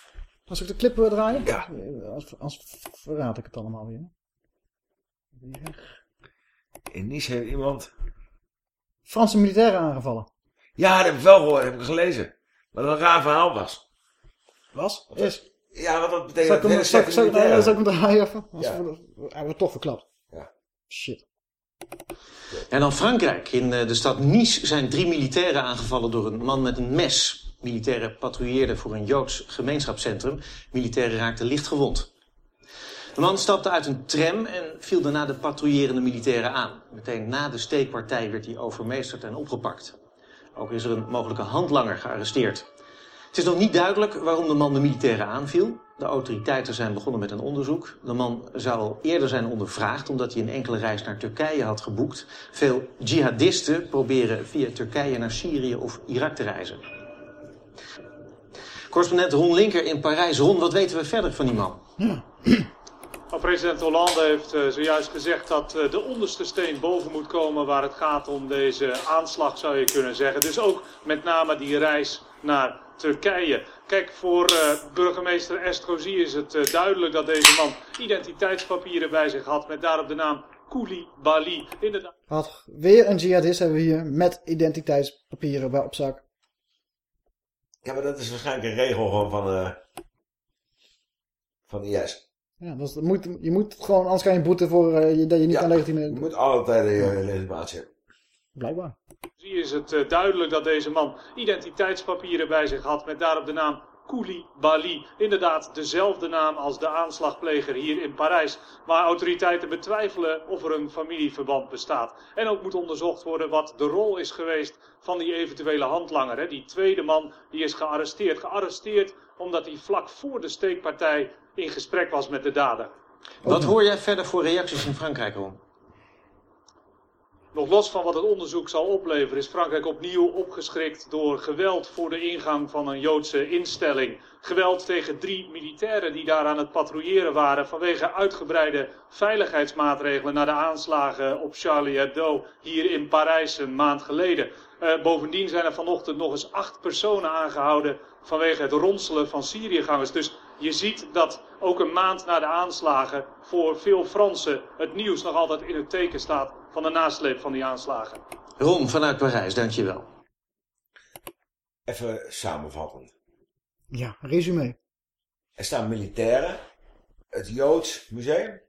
Als ik de clip wil draaien? Ja. Als, als verraad ik het allemaal weer. In Nice heeft iemand... Franse militairen aangevallen. Ja, dat heb ik wel gehoord. Dat heb ik gelezen. Maar dat een raar verhaal was. Was? Is. Ja, wat dat Zal betekent... ik hem, hele zal, ik- zal, zal hem draaien even? Als Ja. we, we hebben het toch verklapt. Ja. Shit. En dan Frankrijk. In eh, de stad Nice zijn drie militairen aangevallen door een man met een mes. Militairen patrouilleerden voor een Joods gemeenschapscentrum. Militairen raakten licht gewond. De man stapte uit een tram en viel daarna de patrouillerende militairen aan. Meteen na de steekpartij werd hij overmeesterd en opgepakt. Ook is er een mogelijke handlanger gearresteerd. Het is nog niet duidelijk waarom de man de militairen aanviel. De autoriteiten zijn begonnen met een onderzoek. De man zou al eerder zijn ondervraagd omdat hij een enkele reis naar Turkije had geboekt. Veel jihadisten proberen via Turkije naar Syrië of Irak te reizen. Correspondent Ron Linker in Parijs. Ron, wat weten we verder van die man? President Hollande heeft eh, zojuist gezegd dat eh, de onderste steen boven moet komen waar het gaat om deze aanslag, zou je kunnen zeggen. Dus ook met name die reis naar Turkije. Kijk, voor eh, burgemeester Estrosi is het eh, duidelijk dat deze man identiteitspapieren bij zich had met daarop de naam Koulibaly. Inderdaad. Had weer een jihadist hebben we hier met identiteitspapieren bij op zak. Ja, maar dat is waarschijnlijk een regel gewoon van... eh van IS. Ja, dat is, dat moet, je moet gewoon, anders krijg je een boete voor eh, je, dat je niet kan legitimeren. Je moet altijd een legitimatie hebben. Blijkbaar. Zie is het eh, duidelijk dat deze man identiteitspapieren bij zich had met daarop de naam Koulibaly. Inderdaad dezelfde naam als de aanslagpleger hier in Parijs. Maar autoriteiten betwijfelen of er een familieverband bestaat. En ook moet onderzocht worden wat de rol is geweest van die eventuele handlanger. Hè. Die tweede man die is gearresteerd. Gearresteerd omdat hij vlak voor de steekpartij in gesprek was met de dader. Wat hoor jij verder voor reacties in Frankrijk, Ron? Nog los van wat het onderzoek zal opleveren, is Frankrijk opnieuw opgeschrikt door geweld voor de ingang van een Joodse instelling. Geweld tegen drie militairen die daar aan het patrouilleren waren vanwege uitgebreide veiligheidsmaatregelen na de aanslagen op Charlie Hebdo hier in Parijs een maand geleden. Eh, bovendien zijn er vanochtend nog eens acht personen aangehouden vanwege het ronselen van Syriëgangers. Dus je ziet dat ook een maand na de aanslagen voor veel Fransen het nieuws nog altijd in het teken staat van de nasleep van die aanslagen. Ron vanuit Parijs, dankjewel. Even samenvattend. Ja, resume. Er staan militairen. Het Joods museum.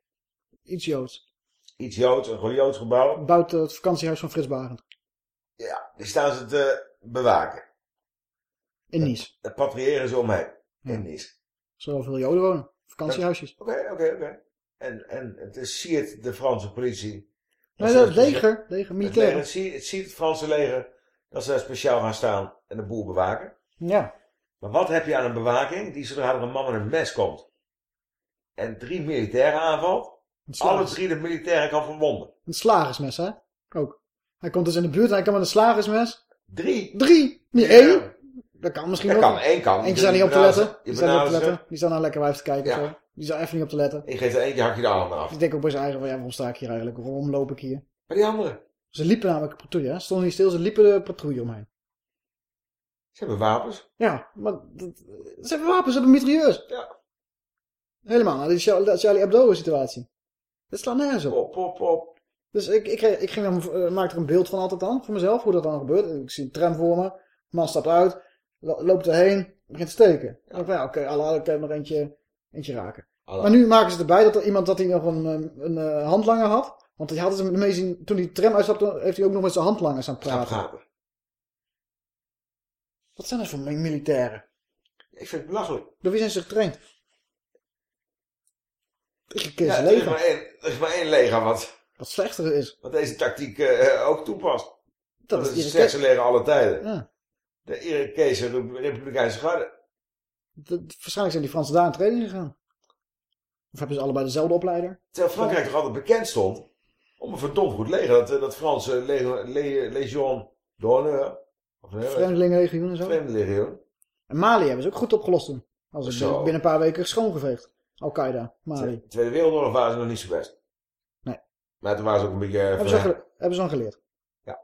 Iets Joods. Iets Joods, een Joods gebouw. Bouwt het vakantiehuis van Frits Barend. Ja, die staan ze te bewaken. In Nice. Daar patrouilleren ze omheen. In Nice. Zoveel Joden wonen. Vakantiehuisjes. Oké, oké, oké. En, en het is, siert de Franse politie. Nee, dat leger. Leger, Het, militairen. leger, het, siert, het het Franse leger dat ze daar speciaal gaan staan en de boel bewaken. Ja. Maar wat heb je aan een bewaking die zodra er een man met een mes komt en drie militairen aanvalt, alle drie de militairen kan verwonden. Een slagersmes, hè? Ook. Hij komt dus in de buurt en hij kan met een slagersmes. Drie? Drie! Niet één! Dat kan misschien Dat wel. kan, één kan. Eentje staat niet op te letten. Die staat niet op te letten. Die staat nou lekker wijf te kijken Ja. of zo. Die staat even niet op te letten. Je geeft er eentje, hak je de arm af. Die denkt ook bij zijn eigen van, ja, waarom sta ik hier eigenlijk? Waarom loop ik hier? Maar die andere? Ze liepen namelijk patrouille, hè? Stonden niet stil, ze liepen de patrouille omheen. Ze hebben wapens. Ja, maar dat, ze hebben wapens, ze hebben mitrailleurs. Ja. Helemaal, naar die Char- Charlie Hebdo situatie. Dat slaat nergens op. Pop, pop, pop. Dus ik, ik, ik ging dan, eh, maakte er een beeld van altijd dan, voor mezelf, hoe dat dan gebeurt. Ik zie een tram voor me, man stapt uit, lo- loopt erheen, begint te steken. Dan denk ik ja, oké, Allah, ik kan nog eentje, eentje raken. Allah. Maar nu maken ze erbij dat er iemand dat hij nog een, eh, een, eh, handlanger had. Want mee zien, toen die tram uitstapte, heeft hij ook nog met zijn handlangers aan het praten. Wat zijn dat voor mi- militairen? Ik vind het belachelijk. Door wie zijn ze getraind? Ik Ja, ze er, is maar één, er is maar één leger wat, Wat slechter is. wat deze tactiek eh, ook toepast. Dat Dat, is het slechtste leger alle tijden. Ja. De Irakese Re- Republikeinse Garde. Dat- waarschijnlijk zijn die Fransen daar in training gegaan. Of hebben ze allebei dezelfde opleider? Terwijl Frankrijk toch altijd bekend stond om een verdomd goed leger. Dat, eh, dat Franse le le Legion d'honneur. Vreemdelingenlegioen en zo. Vreemdelingenlegioen. En Mali hebben ze ook goed opgelost toen. Als Zo. binnen een paar weken schoongeveegd. Al-Qaeda, Mali. De Tweede Wereldoorlog waren ze nog niet zo best. Nee. Maar toen waren ze ook een beetje... eh, Hebben ze, al hebben ze dan geleerd? Ja.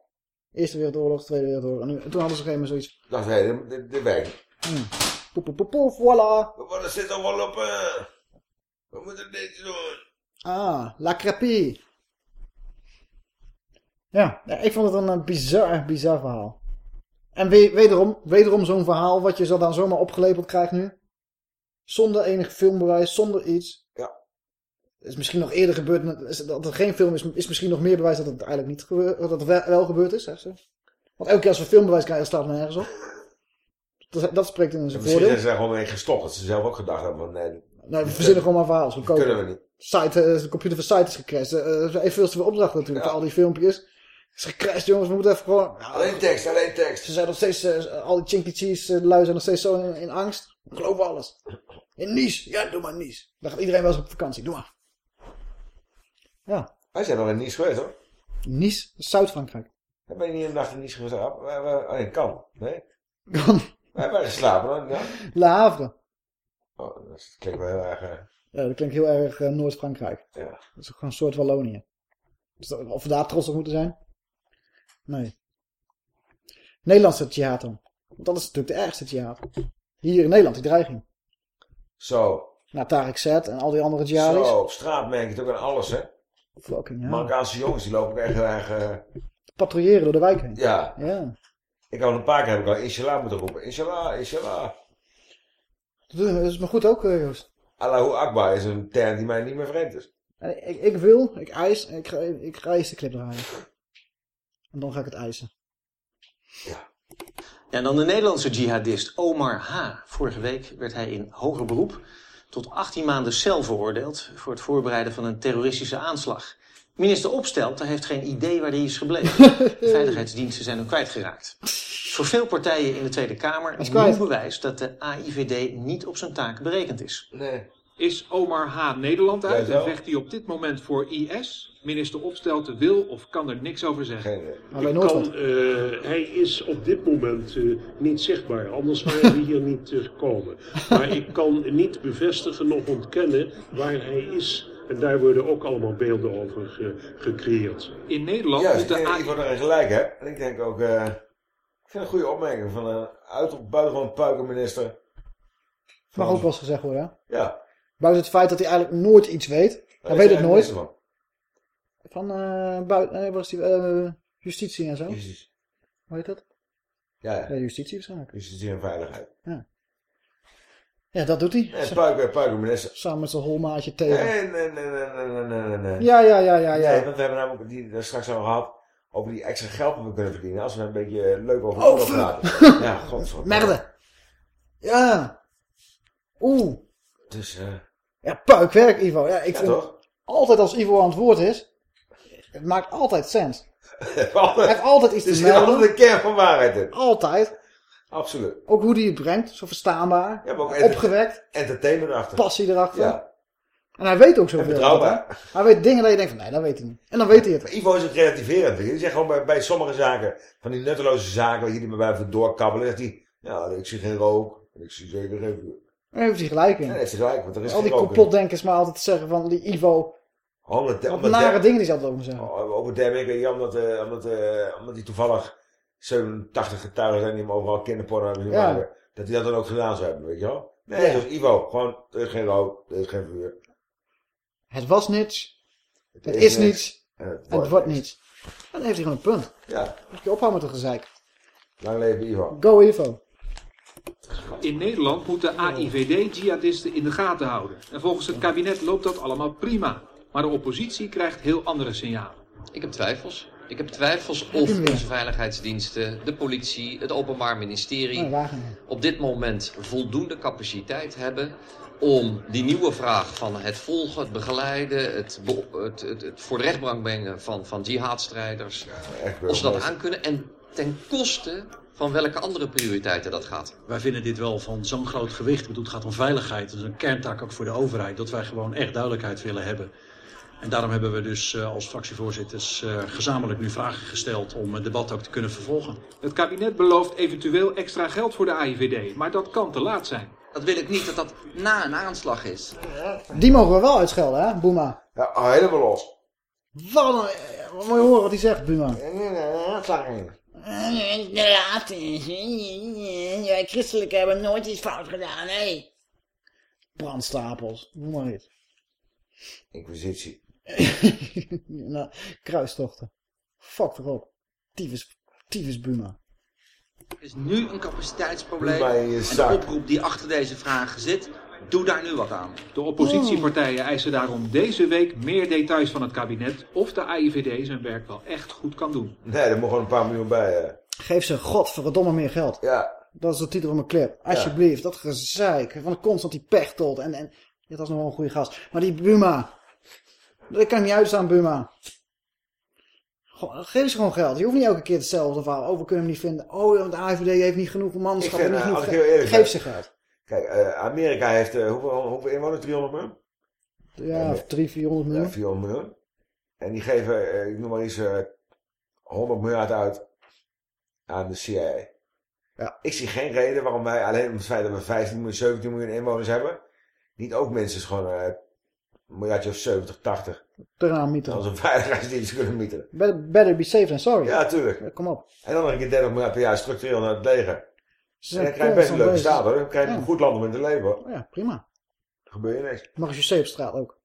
Eerste Wereldoorlog, Tweede Wereldoorlog. En, nu, en toen hadden ze op een gegeven moment zoiets. dacht, hé, dit, dit, dit werkt. Hmm. Poef, voilà. We worden steeds overal op... eh, we moeten dit doen. Ah, La Crapie. Ja, ik vond het een eh, bizar, bizar verhaal. En we- wederom, wederom zo'n verhaal wat je zo dan zomaar opgelepeld krijgt nu. Zonder enig filmbewijs, zonder iets. Ja. Is misschien nog eerder gebeurd, dat er geen film is, is misschien nog meer bewijs dat het eigenlijk niet gebeurd, dat het wel, gebeurd is, zegt ze. Want elke keer als we filmbewijs krijgen, staat er nergens op. Dat, dat spreekt in zijn Misschien voordeel. zijn ze daar gewoon mee gestopt. Dat ze zelf ook gedacht hebben van... Nee, Nee, we verzinnen gewoon maar verhaal. We kunnen we niet. Site, eh, de computer van site is gecrashed. Eh, Er zijn veel te veel opdrachten natuurlijk. Al die filmpjes. Is gecrashed jongens. We moeten even gewoon... Alleen tekst, alleen tekst. Ze zijn nog steeds... eh, al die chinky cheese eh, lui zijn nog steeds zo in, in angst. Ik geloof alles. In Nice. Ja, doe maar Nice. Daar gaat iedereen wel eens op vakantie. Doe maar. Ja. Wij zijn nog in Nice geweest hoor. Nice. Zuid-Frankrijk. Ben je niet een nacht in Nice geweest? Oh kan. Nee? Kan. We hebben geslapen hoor. Ja. Le Havre. Oh, dat klinkt wel heel erg... eh, Ja, dat klinkt heel erg eh, Noord-Frankrijk. Ja. Dat is ook gewoon een soort Wallonië. Dus dat- of we daar trots op moeten zijn? Nee. Nederlandse jihad dan. Want dat is natuurlijk de ergste jihad. Hier in Nederland, die dreiging. Zo. Na Tariq Z en al die andere jihadis. Zo, op straat merk je het ook aan alles hè. Fucking ja. Marokkaanse jongens die lopen ook echt heel erg... eh, Patrouilleren door de wijk heen. ja. Ja. Ik had een paar keer heb ik al inshallah moeten roepen. Inshallah, inshallah. Dat is maar goed ook, eh, Joost. Allahu Akbar is een term die mij niet meer vreemd is. En Ik, ik wil, ik eis, ik ga, ik ga eerst de clip draaien. En dan ga ik het eisen. Ja, en dan de Nederlandse jihadist Omar H. Vorige week werd hij in hoger beroep tot 18 maanden cel veroordeeld voor het voorbereiden van een terroristische aanslag. Minister Opstelten heeft geen idee waar hij is gebleven. De veiligheidsdiensten zijn hem kwijtgeraakt. Voor veel partijen in de Tweede Kamer is nieuw bewijs dat de AIVD niet op zijn taak berekend is. Nee. Is Omar H. Nederland uit en vecht hij op dit moment voor IS? Minister Opstelten wil of kan er niks over zeggen. bij kan, eh, hij is op dit moment eh, niet zichtbaar, anders waren we hier niet eh, gekomen. Maar ik kan niet bevestigen nog ontkennen waar hij is. En daar worden ook allemaal beelden over ge- gecreëerd. In Nederland Ja, ik denk dat Ivo er gelijk hè. En ik denk ook... eh, ik vind een goede opmerking van een uit op buitengewoon puikenminister. Mag ook wel eens gezegd worden, hè? Ja. Buiten het feit dat hij eigenlijk nooit iets weet. Hij weet het hij nooit. minister van. Van eh buiten, nee, was die, eh, justitie en zo. Justitie. Hoe heet dat? Ja, ja. Ja, justitie waarschijnlijk. Justitie en veiligheid. Ja. Ja, dat doet hij. En Puiker, Samen met zijn holmaatje tegen. Nee, nee, nee, nee, nee, nee, Ja, ja, ja, ja. ja. Nee, want we hebben namelijk die, daar straks al gehad over die extra geld dat we kunnen verdienen. Als we een beetje leuk over oh, oorlog praten. ja, godverdomme. Merde. Ja. Oeh. Dus, eh uh... Ja, puikwerk, Ivo. Ja, ik ja, vind toch? altijd als Ivo aan het woord is, het maakt altijd sens. altijd, Hij heeft altijd iets te melden. Het is altijd een kern van waarheid. Altijd. Absoluut. Ook hoe hij het brengt, zo verstaanbaar, Ja, maar ook enter- opgewekt, Entertainment achter. passie erachter. Ja. En hij weet ook zoveel. Betrouwbaar. Hij weet dingen dat je denkt van, nee, dat weet hij niet. En dan weet hij het. Maar Ivo is het relativerend. Die zegt gewoon bij, bij sommige zaken, van die nutteloze zaken, waar jullie maar bij doorkabbelen, zegt hij, ja, ik zie geen rook, en ik zie zeker geen vuur. Daar heeft hij gelijk in. Ja, heeft hij gelijk, want er is Al die complotdenkers maar altijd te zeggen van die Ivo, Omdat, wat omdat nare dingen die ze altijd over zeggen. Oh, over Dem, ik weet niet, omdat, eh, omdat, eh, omdat hij toevallig 87 getuigen zijn die hem overal kinderporno hebben zien Ja. maken, dat hij dat dan ook gedaan zou hebben, weet je wel? Nee, Ja. zoals Ivo. Gewoon, er is geen rook, er is geen vuur. Het was niets. Het, is is niets. En het En wordt het wordt niks. niets. Dan heeft hij gewoon een punt. Ja. Moet je ophouden met de gezeik. Lang leven Ivo. Go Ivo. In Nederland moeten AIVD-jihadisten in de gaten houden. En volgens het kabinet loopt dat allemaal prima. Maar de oppositie krijgt heel andere signalen. Ik heb twijfels. Ik heb twijfels of onze veiligheidsdiensten, de politie, het Openbaar Ministerie Oh, op dit moment voldoende capaciteit hebben om die nieuwe vraag van het volgen, het begeleiden, het, be- het, het, het voor de rechtbank brengen van, van jihadstrijders, echt of ze dat burgemeester. aankunnen en ten koste van welke andere prioriteiten dat gaat. Wij vinden dit wel van zo'n groot gewicht. Ik bedoel, het gaat om veiligheid. Dat is een kerntaak ook voor de overheid. Dat wij gewoon echt duidelijkheid willen hebben. En daarom hebben we dus eh, als fractievoorzitters eh, gezamenlijk nu vragen gesteld om het debat ook te kunnen vervolgen. Het kabinet belooft eventueel extra geld voor de AIVD, maar dat kan te laat zijn. Dat wil ik niet dat dat na een aanslag is. Die mogen we wel uitschelden, hè, Boema. Ja, helemaal los. Wat een... eh, Moet je horen wat hij zegt, Buma. Laat eens. Wij christelijke hebben nooit iets fout gedaan, hé. Brandstapels. Noem maar iets. Inquisitie. nou, kruistochten. Fuck erop. Tyfus, tyfus Buma. Er is nu een capaciteitsprobleem. En de oproep die achter deze vragen zit, doe daar nu wat aan. De oppositiepartijen eisen daarom deze week meer details van het kabinet of de AIVD zijn werk wel echt goed kan doen. Nee, er moet gewoon een paar miljoen bij. eh. Geef ze godverdomme meer geld. Ja. Dat is de titel van mijn clip. Alsjeblieft, dat gezeik. Van constant die pechtolt. En, en dit was nog wel een goede gast. Maar die Buma. Dat kan niet uitstaan, Buma. Geef ze gewoon geld. Je hoeft niet elke keer hetzelfde verhaal. Oh, we kunnen hem niet vinden. Oh, want de AVD heeft niet genoeg Ik manschap. vind, niet eh, ik Geef ze geld. Kijk, eh, Amerika heeft, eh, hoeveel, hoeveel inwoners? 300 miljoen? Ja, of 300, 400 miljoen. Ja, 400 miljoen. En die geven, ik noem maar eens, eh 100 miljard uit aan de CIA. Ja. Ik zie geen reden waarom wij, alleen om het feit dat we 15 miljoen, 17 miljoen inwoners hebben, niet ook minstens gewoon een miljardje of 70, 80 Eraan als een veiligheidsdienst kunnen mieten. Better, better be safe than sorry. Ja, tuurlijk. Kom op. En dan nog een keer 30 miljard per jaar structureel naar het leger. En zijn dan krijg je best een leuke staat hoor. Dan krijg je Ja. een goed land om in te leven hoor. Ja, prima. Dan gebeurt je niks. Marechaussee op straat ook.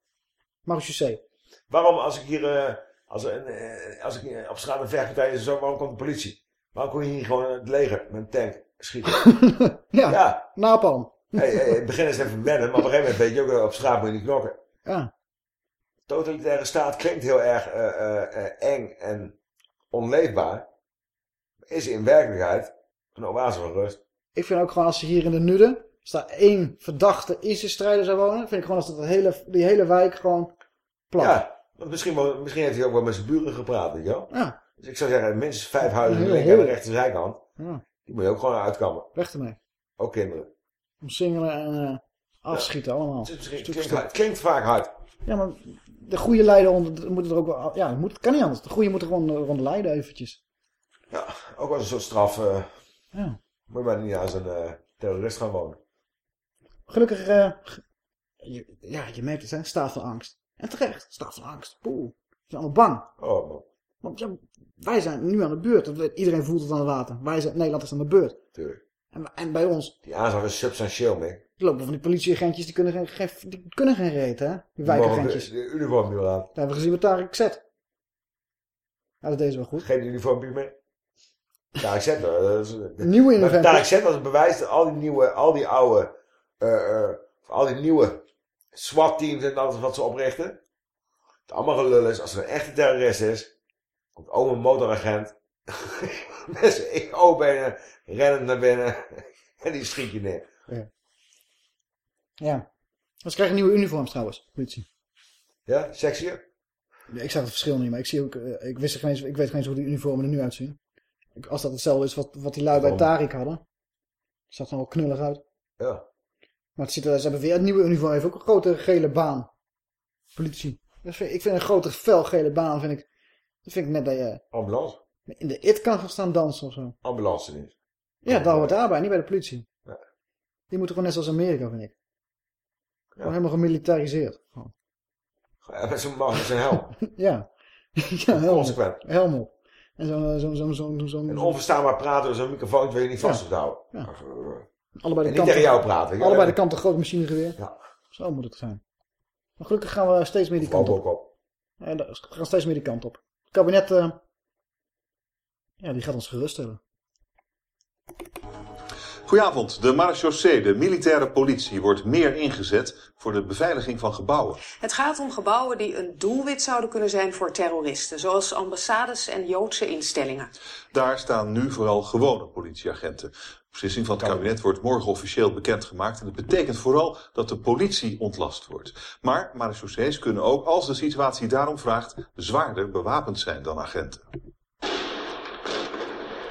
Marechaussee. Waarom als ik hier, eh, als, een, eh, als ik hier op straat een vechtpartij is en zo, waarom komt de politie? Waarom kon je hier gewoon het leger met een tank schieten? Ja, ja. napalm. Hey, hey, begin is het even wennen, maar op een gegeven moment weet je ook, eh, op straat moet je niet knokken. Ja. Totalitaire staat klinkt heel erg eh, eh, eh, eng en onleefbaar. Is in werkelijkheid een oase van rust. Ik vind ook gewoon als ze hier in de Nude, als daar één verdachte ISIS-strijder zou wonen, vind ik gewoon als dat hele, die hele wijk gewoon plat. Ja, want misschien, wel- misschien heeft hij ook wel met zijn buren gepraat, weet je wel. Ja. Dus ik zou zeggen, minstens vijf huizen Heel linker en de rechterzijkant. Ja. Die moet je ook gewoon uitkammen. Weg ermee. Ook kinderen. Omsingelen en eh, afschieten allemaal. Het, klinkt, hard- vaak hard. Ja, maar de goede leider onder, moet er ook wel... Ja, moet, kan niet anders. De goede moet er gewoon eh, rond leiden eventjes. Ja, ook als een soort straf. eh Ja. Moet je maar niet als een eh, terrorist gaan wonen. Gelukkig, eh, ge- je, ja, je merkt het, hè. Staat van angst. En terecht, staat van angst. Poeh. Ze zijn allemaal bang. Oh, man. Want ja, wij zijn nu aan de beurt. Iedereen voelt het aan het water. Wij zijn, Nederland is aan de beurt. Tuurlijk. En, en bij ons, Die aanslag is substantieel, mee. Er lopen van die politieagentjes, die kunnen geen, geen, die kunnen geen reet, hè. Die wijkagentjes. De, de uniform aan. Daar hebben we gezien met Tarek Zet. Ja, dat deed ze wel goed. Geen uniform meer. Tarek Zet, is, Nieuwe innovatie. Tarek Zet was een bewijs dat al die nieuwe, al die oude, eh, eh, al die nieuwe SWAT-teams en alles wat ze oprichten. Het allemaal gelul is. Als er een echte terrorist is, komt ook een motoragent met zijn EO-benen rennend naar binnen en die schiet je neer. Ja. Ja. Ze krijgen nieuwe uniforms trouwens, politie. Ja, sexier? Ja, ik zag het verschil niet, maar ik, zie ook, eh, ik, wist er geen, eens- ik weet geen eens hoe die uniformen er nu uitzien. Ik, als dat hetzelfde is wat, wat die lui bij Waarom? Tarik hadden. Zag er wel knullig uit. Ja. Maar het ziet er, ze hebben weer een nieuwe uniform. Heeft ook een grote gele baan. Politie. Dat vind, ik vind een grote fel gele baan, vind ik, dat vind ik net dat je Ambulance? in de IT kan gaan staan dansen of zo. Ambulance niet. Ja, dat hoort daarbij, niet bij de politie. Ja. Die moeten gewoon net zoals Amerika, vind ik. Gewoon helemaal gemilitariseerd. Gewoon. Met met zijn helm. Ja. ja, helm op. Consequent. Helm op. En zo'n zo, zo, zo, zo, En onverstaanbaar praten zo'n microfoon wil je niet vast houden. Ja. Ja. allebei de en niet kanten, tegen jou praten. Allebei de kanten groot machinegeweer. Ja. Zo moet het zijn. Maar gelukkig gaan we steeds meer die kant op. op. Ja, we gaan steeds meer die kant op. Het kabinet, eh, ja, die gaat ons geruststellen. Goedenavond. De marechaussee, de militaire politie, wordt meer ingezet voor de beveiliging van gebouwen. Het gaat om gebouwen die een doelwit zouden kunnen zijn voor terroristen, zoals ambassades en Joodse instellingen. Daar staan nu vooral gewone politieagenten. De beslissing van het kabinet wordt morgen officieel bekendgemaakt. En dat betekent vooral dat de politie ontlast wordt. Maar marechaussees kunnen ook, als de situatie daarom vraagt, zwaarder bewapend zijn dan agenten.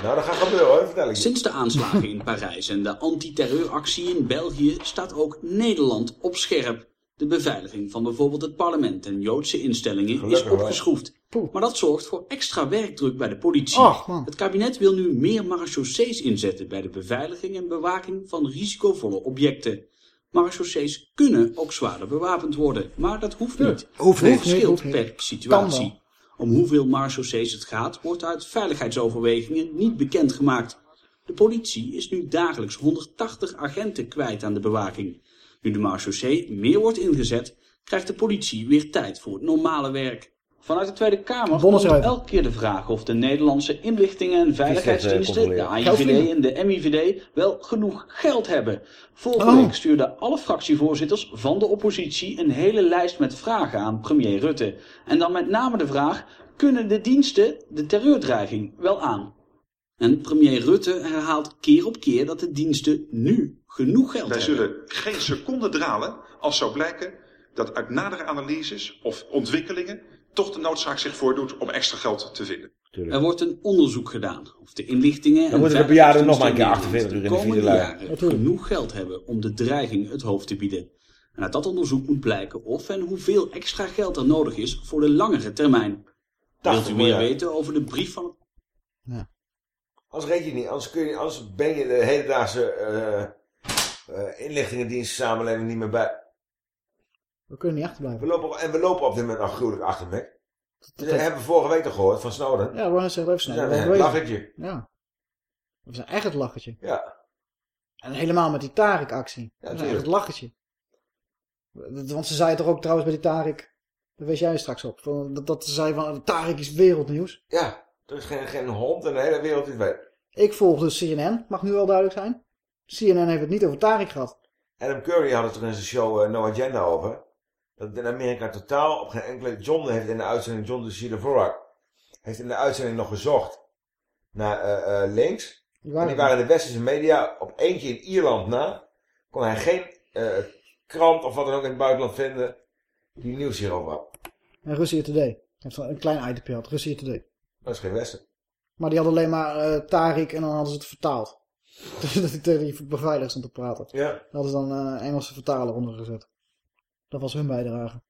Nou, dat gaat gebeuren hoor, vertel ik je. Sinds de aanslagen in Parijs en de antiterreuractie in België staat ook Nederland op scherp. De beveiliging van bijvoorbeeld het parlement en Joodse instellingen Gelukkig is opgeschroefd. Maar dat zorgt voor extra werkdruk bij de politie. Het kabinet wil nu meer marechaussees inzetten bij de beveiliging en bewaking van risicovolle objecten. Marechaussees kunnen ook zwaarder bewapend worden, maar dat hoeft niet. Hoeft Het niet, verschilt per situatie. Om hoeveel marechaussees het gaat, wordt uit veiligheidsoverwegingen niet bekendgemaakt. De politie is nu dagelijks 180 agenten kwijt aan de bewaking. Nu de marechaussee meer wordt ingezet, krijgt de politie weer tijd voor het normale werk. Vanuit de Tweede Kamer komt elke keer de vraag of de Nederlandse inlichtingen en veiligheidsdiensten, de. AIVD en de MIVD, wel genoeg geld hebben. Vorige Oh. week stuurden alle fractievoorzitters van de oppositie een hele lijst met vragen aan premier Rutte. En dan met name de vraag, kunnen de diensten de terreurdreiging wel aan? En premier Rutte herhaalt keer op keer dat de diensten nu genoeg geld Wij hebben. zullen geen seconde dralen als zou blijken dat uit nadere analyses of ontwikkelingen toch de noodzaak zich voordoet om extra geld te vinden. Er wordt een onderzoek gedaan of de inlichtingen en moeten de bejaarden nog maar een keer veiligheidsdiensten 48 uur in de liggen. jaren genoeg geld hebben om de dreiging het hoofd te bieden. En uit dat onderzoek moet blijken of en hoeveel extra geld er nodig is voor de langere termijn. Wilt u meer weten over de brief van Anders reed je niet, anders, kun je, anders ben je de hedendaagse eh eh inlichtingendienst samenleving niet meer bij. We kunnen niet achterblijven. We lopen, op- en we lopen op dit moment nog gruwelijk achter, Mick. Dat hebben we vorige week toch gehoord van Snowden? Ja, we gaan zeggen even snel. Een lachertje. Ja. We zijn echt het lachertje. Ja. En helemaal met die Tarik-actie. Ja, we zijn echt het lachertje. Dat- Want ze zei toch ook trouwens bij die Tarik, daar wees jij straks op, dat, dat ze zei van Tarik is wereldnieuws. Ja, er is geen, geen hond in de hele wereld die weet. Ik volg dus CNN, mag nu wel duidelijk zijn. CNN heeft het niet over Tarik gehad. Adam Curry had het er in zijn show eh, No Agenda over. Dat het in Amerika totaal op geen enkele... John heeft in de uitzending, John de Sidevorak, heeft in de uitzending nog gezocht naar eh, eh, links. waren en die waren in de westerse media op eentje in Ierland na. Kon hij geen eh, krant of wat dan ook in het buitenland vinden die nieuws hierover had. En Russia Today. Heeft een klein item had, Russia Today. Dat is geen westen. Maar die hadden alleen maar Tarik en dan hadden ze het vertaald. Dus dat ik tegen die beveiligers stond te praten. Ja. Hadden ze dan een Engelse vertaler onder gezet. Dat was hun bijdrage.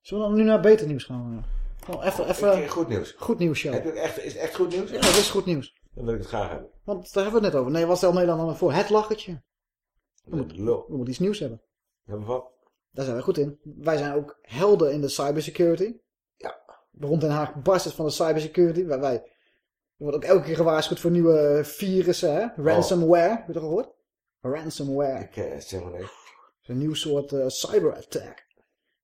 Zullen we dan nu naar beter nieuws gaan? eh? Gewoon even, goed nieuws. Goed nieuws echt, is het echt goed nieuws? Ja, dat is goed nieuws. Dan wil ik het graag hebben. Want daar hebben we het net over. Nee, wat stelt Nederland dan voor? Het lachertje. We moeten, we moeten iets nieuws hebben. Hebben we wat? Daar zijn we goed in. Wij zijn ook helden in de cybersecurity. Ja. Rond Den Haag barst het van de cybersecurity. Wij, wij, wordt ook elke keer gewaarschuwd voor nieuwe virussen. Hè? Ransomware. Heb je dat gehoord? Ransomware. Ik eh, zeg maar nee. Een nieuw soort eh cyberattack.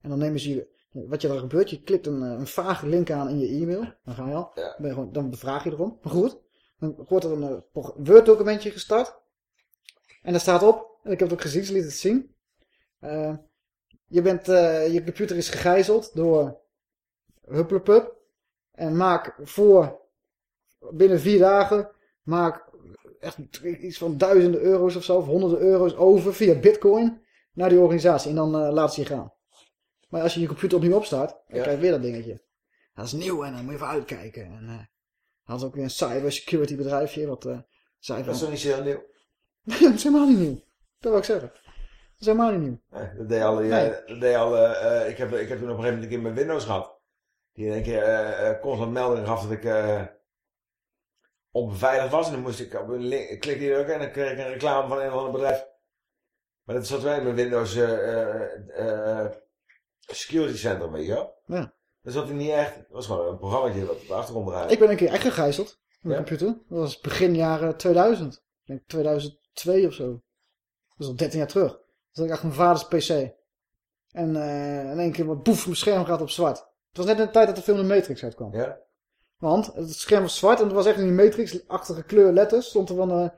En dan nemen ze je... Wat je dan gebeurt, je klikt een, eh, een vage link aan in je e-mail. Dan ga je al. Dan, ben je gewoon, dan bevraag je erom. Maar goed. Dan wordt er een eh, pro- Word-documentje gestart. En daar staat op, en ik heb het ook gezien, ze lieten het zien. je, bent, je computer is gegijzeld door Hupplepup. En maak voor binnen vier dagen, maak echt iets van duizenden euro's of zo, of honderden euro's over via bitcoin naar die organisatie. En dan eh, laat ze je gaan. Maar als je je computer opnieuw opstart, dan Ja. krijg je weer dat dingetje. Dat is nieuw en dan moet je even uitkijken. En eh had ook weer een cybersecurity bedrijfje wat eh zei. Dat is toch niet zo heel nieuw? dat is helemaal niet nieuw. Dat wil ik zeggen. Dat is helemaal niet nieuw. Nee, dat deed al, Nee. dat deed al ik, heb, ik heb toen op een gegeven moment een keer mijn Windows gehad. Die in één keer constant meldingen gaf dat ik onbeveiligd was. En dan moest ik op een link, klikte hier ook en dan kreeg ik een reclame van een of ander bedrijf. Maar dat zat in mijn Windows eh, eh, eh, Security Center, weet je wel. Ja. Dat zat niet echt. Het was gewoon een programmaatje wat op de achtergrond draaide. Ik ben een keer echt gegijzeld. Met Ja? mijn computer. Dat was begin jaren 2000. Ik denk 2002 of zo. Dat is al 13 jaar terug. Dat had ik achter mijn vaders pc. En eh, in één keer wat boef, mijn scherm gaat op zwart. Het was net in de tijd dat de film de Matrix uitkwam. Ja. Want het scherm was zwart en het was echt in die Matrix-achtige kleur letters. Stond er van...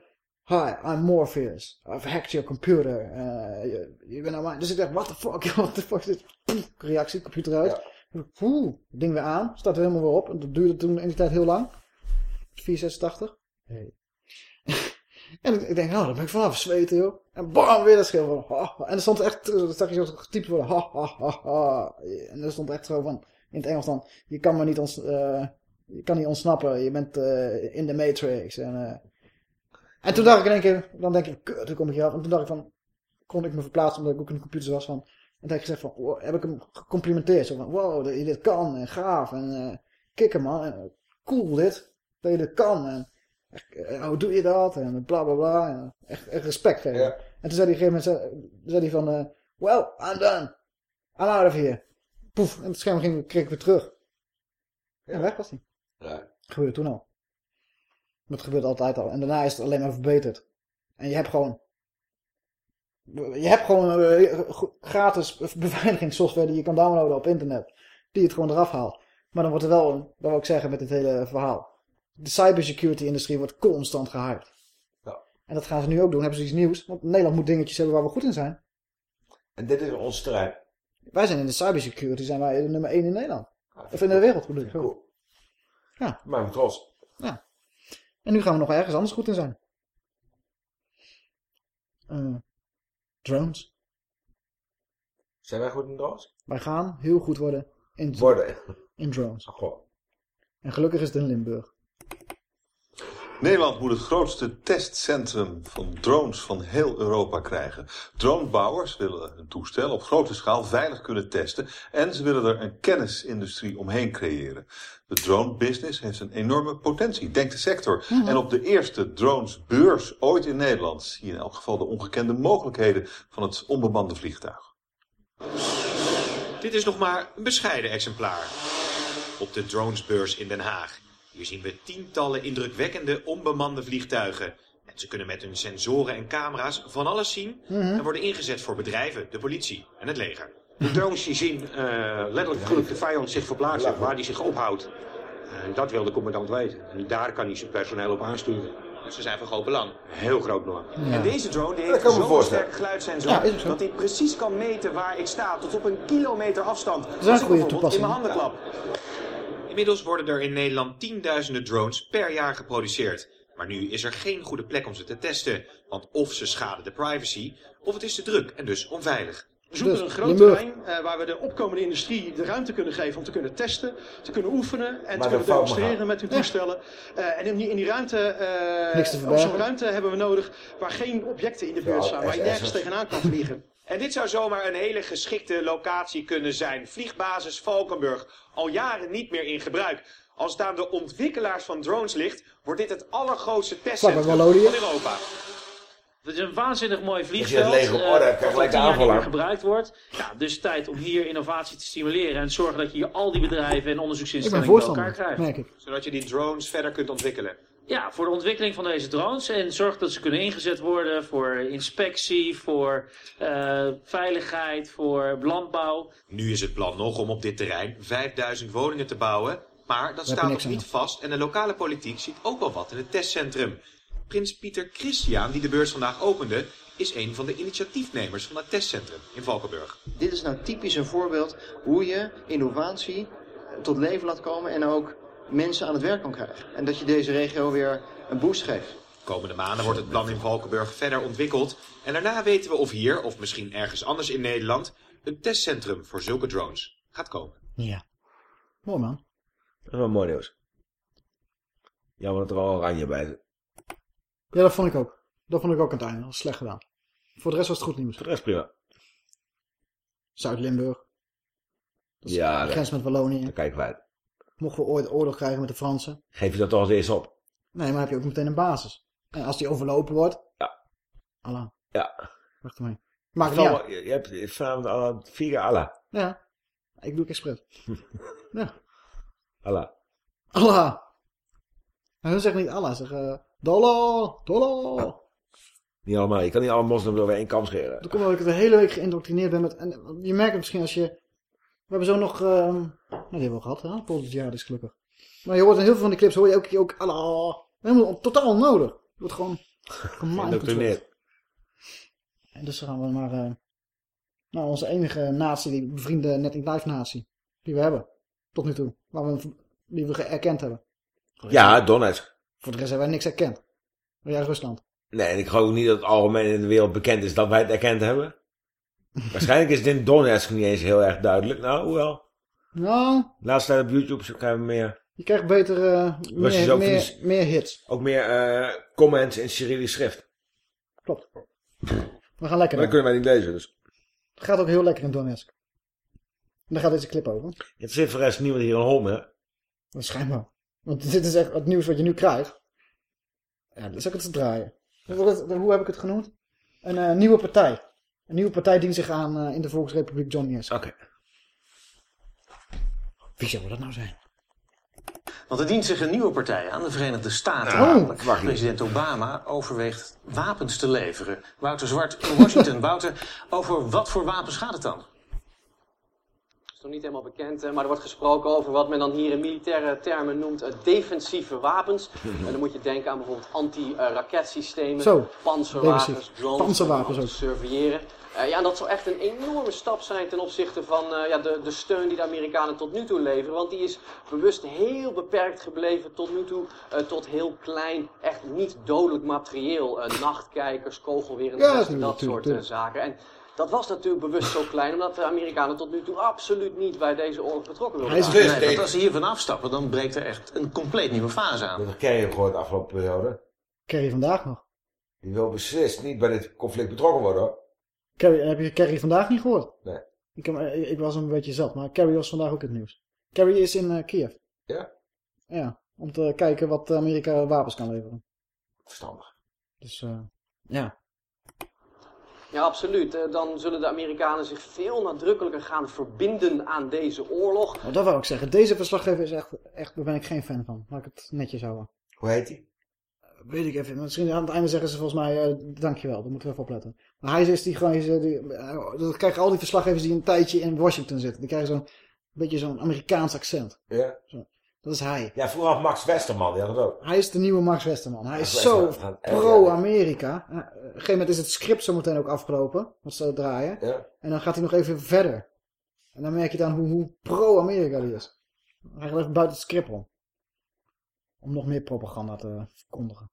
Hi, I'm Morpheus. I've hacked your computer. Eh, je, je bent aan mij. Dus ik dacht, what the fuck? What the fuck is dit? Reactie, computer uit. Oeh, het ding weer aan. Staat er helemaal weer op. En dat duurde toen in die tijd heel lang. 486. Hey. en ik, denk, oh, daar ben ik vanaf zweten, joh. En bam, weer dat scherm van, ha, ha. En er stond echt, dat zag je zo getypt worden, ha, ha, ha, ha. En er stond echt zo van, in het Engels dan, je kan maar niet ons, eh, je kan niet ontsnappen, je bent eh, in de Matrix. En, eh, en toen dacht ik in één keer, dan denk ik, kut, hoe kom ik hier af? En toen dacht ik van, kon ik me verplaatsen omdat ik ook in de computer was van. En toen heb ik gezegd van, wow, heb ik hem gecomplimenteerd. Zo van, wow, dat je dit kan en gaaf en eh kikker man. En, eh, cool dit, dat je dit kan. En eh, hoe doe je dat? En bla bla bla. En, echt, echt respect geven. En toen zei hij op een gegeven moment, zei, hij van, well, I'm done. I'm out of here. Poef, en het scherm ging, kreeg ik weer terug. En weg was hij. Ja. Gebeurde toen al. Dat gebeurt altijd al. En daarna is het alleen maar verbeterd. En je hebt gewoon... Je hebt gewoon eh, gratis beveiligingssoftware die je kan downloaden op internet. Die het gewoon eraf haalt. Maar dan wordt er wel, een- dat wil ik zeggen met dit hele verhaal. De cybersecurity industrie wordt constant gehyped. Ja. En dat gaan ze nu ook doen. Hebben ze iets nieuws. Want Nederland moet dingetjes hebben waar we goed in zijn. En dit is ons terrein. Wij zijn in de cybersecurity zijn wij de nummer 1 in Nederland. Of in de wereld bedoel ik. Zo. Ja. Maar ik trots. Ja. En nu gaan we nog ergens anders goed in zijn. Eh, drones. Zijn wij goed in drones? Wij gaan heel goed worden in, Worden. in drones. Goh. En gelukkig is het in Limburg. Nederland moet het grootste testcentrum van drones van heel Europa krijgen. Dronebouwers willen hun toestel op grote schaal veilig kunnen testen en ze willen er een kennisindustrie omheen creëren. De drone business heeft een enorme potentie, denkt de sector. En op de eerste dronesbeurs ooit in Nederland zie je in elk geval de ongekende mogelijkheden van het onbemande vliegtuig. Dit is nog maar een bescheiden exemplaar. Op de dronesbeurs in Den Haag. Hier zien we tientallen indrukwekkende onbemande vliegtuigen. En ze kunnen met hun sensoren en camera's van alles zien en worden ingezet voor bedrijven, de politie en het leger. De drones die zien eh, letterlijk hoe de vijand zich verplaatst, waar die zich ophoudt. En dat wil de commandant weten. En daar kan hij zijn personeel op aansturen. Ze zijn van groot belang. Heel groot belang. En deze drone die Dat heeft zo'n sterke geluidssensor Ja, dat hij precies kan meten waar ik sta tot op een kilometer afstand. is een Als ik goede bijvoorbeeld in mijn handen klap. Inmiddels worden er in Nederland tienduizenden drones per jaar geproduceerd. Maar nu is er geen goede plek om ze te testen. Want of ze schaden de privacy, of het is te druk en dus onveilig. We zoeken Dus, een groot terrein eh, waar we de opkomende industrie de ruimte kunnen geven om te kunnen testen, te kunnen oefenen en Maar te kunnen demonstreren met hun toestellen. Eh, en in die, in die ruimte, eh, Niks te op verbergen. zo'n ruimte hebben we nodig waar geen objecten in de buurt Ja, staan, waar je nergens tegenaan kan vliegen. En dit zou zomaar een hele geschikte locatie kunnen zijn. Vliegbasis Valkenburg, al jaren niet meer in gebruik. Als het aan de ontwikkelaars van drones ligt, wordt dit het allergrootste testcentrum van. Europa. Het is een waanzinnig mooi Als je vliegveld. orde eh, krijg je wat gelijk de al tien jaar aanval niet meer aan. gebruikt wordt. Ja, dus tijd om hier innovatie te stimuleren en zorgen dat je hier al die bedrijven en onderzoeksinstellingen bij elkaar krijgt. Zodat je die drones verder kunt ontwikkelen. Ja, voor de ontwikkeling van deze drones en zorg dat ze kunnen ingezet worden voor inspectie, voor eh, veiligheid, voor landbouw. Nu is het plan nog om op dit terrein 5000 woningen te bouwen. Maar dat staat nog niet vast en de lokale politiek ziet ook wel wat in het testcentrum. Prins Pieter Christian, die de beurs vandaag opende, is een van de initiatiefnemers van het testcentrum in Valkenburg. Dit is nou typisch een voorbeeld hoe je innovatie tot leven laat komen en ook mensen aan het werk kan krijgen. En dat je deze regio weer een boost geeft. Komende maanden wordt het plan in Valkenburg verder ontwikkeld. En daarna weten we of hier, of misschien ergens anders in Nederland, een testcentrum voor zulke drones gaat komen. Ja. Mooi man. Dat is wel mooi nieuws. Jammer dat er al oranje bij zit. Ja, dat vond ik ook. Dat vond ik ook aan het einde. Dat was slecht gedaan. Voor de rest was het goed nieuws. Voor de rest prima. Zuid-Limburg. Dat is Ja, de grens met Wallonië. Daar kijken we uit. Mochten we ooit oorlog krijgen met de Fransen. Geef je dat toch als eerst op? Nee, maar heb je ook meteen een basis. En als die overlopen wordt. Ja. Allah. Ja. Wacht. Maakt Val- niet uit. je, hebt vanavond al vier keer Allah. Ja. Ik doe het expres. ja. Allah. Allah. En hun zeggen niet Allah, ze zeggen dollar, dollar. Niet allemaal. Je kan niet alle moslims over één kam scheren. Dat komt omdat ik de hele week geïndoctrineerd ben met... En je merkt het misschien als je... We hebben zo nog... ehm nou, die hebben we al gehad, hè? Volgend jaar is gelukkig. Maar je hoort in heel veel van die clips, hoor je ook, ook Allah. Helemaal totaal onnodig. Je wordt gewoon Geïndoctrineerd. En dus gaan we maar... naar onze enige natie, die bevriende Net in Life natie. Die we hebben. Tot nu toe. Waar we, die we erkend hebben. Ja, Donetsk. Voor de rest hebben wij niks erkend. Maar ja, Rusland. Nee, en ik geloof niet dat het algemeen in de wereld bekend is dat wij het erkend hebben. Waarschijnlijk is het in Donetsk niet eens heel erg duidelijk. Nou, hoewel. Nou, Laatst tijd op YouTube zo krijgen we meer, je krijgt beter... eh, Russisch meer, ook meer, hits. ook meer eh, comments in Cyrillisch schrift. Klopt. We gaan lekker Maar dat daar. kunnen wij niet lezen, dus. Het gaat ook heel lekker in Donetsk. En daar gaat deze clip over. Het zit voor de rest niemand hier een hol meer. Waarschijnlijk. Want dit is echt het nieuws wat je nu krijgt. Ja, dan zal ik het eens draaien. Hoe, hoe heb ik het genoemd? Een eh, nieuwe partij. Een nieuwe partij dient zich aan eh, in de Volksrepubliek Donetsk. Oké. Wie zou dat nou zijn? Want er dient zich een nieuwe partij aan, de Verenigde Staten. Oh. namelijk. wacht even. President Obama overweegt wapens te leveren. Wouter Zwart in Washington. Wouter, over wat voor wapens gaat het dan? is nog niet helemaal bekend, maar er wordt gesproken over wat men dan hier in militaire termen noemt eh, defensieve wapens. En dan moet je denken aan bijvoorbeeld anti-raketsystemen, panzerwapens, drones, Panzerwapens om ook. te surveilleren. Eh, ja, en dat zou echt een enorme stap zijn ten opzichte van eh, ja, de, de steun die de Amerikanen tot nu toe leveren. Want die is bewust heel beperkt gebleven tot nu toe eh, tot heel klein, echt niet dodelijk materieel. Eh, nachtkijkers, kogelwerende Ja, vesten, dat soort zaken. En dat was natuurlijk bewust zo klein, omdat de Amerikanen tot nu toe absoluut niet bij deze oorlog betrokken wilden Hij is want als ze hiervan afstappen, dan breekt er echt een compleet nieuwe fase aan. Dat ken je gehoord de afgelopen periode. Kerry vandaag nog. Die wil beslist niet bij dit conflict betrokken worden hoor. Kerry, heb je Kerry vandaag niet gehoord? Nee. Ik, heb- ik, ik was een beetje zat, maar Kerry was vandaag ook het nieuws. Kerry is in eh, Kiev. Ja? Ja, om te kijken wat Amerika wapens kan leveren. Verstandig. Dus eh, ja. Ja, absoluut. Eh, Dan zullen de Amerikanen zich veel nadrukkelijker gaan verbinden aan deze oorlog. Nou, dat wou ik zeggen. Deze verslaggever is echt, echt, daar ben ik geen fan van. Laat ik het netjes houden. Hoe heet hij? Weet ik even. Misschien aan het einde zeggen ze volgens mij, eh, dankjewel, daar moeten we even opletten. Maar hij is die gewoon, is, eh, die, eh, dat krijgen al die verslaggevers die een tijdje in Washington zitten. Die krijgen zo'n beetje zo'n Amerikaans accent. Ja. Zo. Dat is hij. Ja, vroeger had Max Westerman, die had het ook. Hij is de nieuwe Max Westerman. Hij is Max zo Westerman pro-Amerika. Op een gegeven moment is het script zo meteen ook afgelopen. Wat ze draaien. Ja. En dan gaat hij nog even verder. En dan merk je dan hoe, hoe pro-Amerika die is. Hij gaat even buiten het script om. Om nog meer propaganda te verkondigen.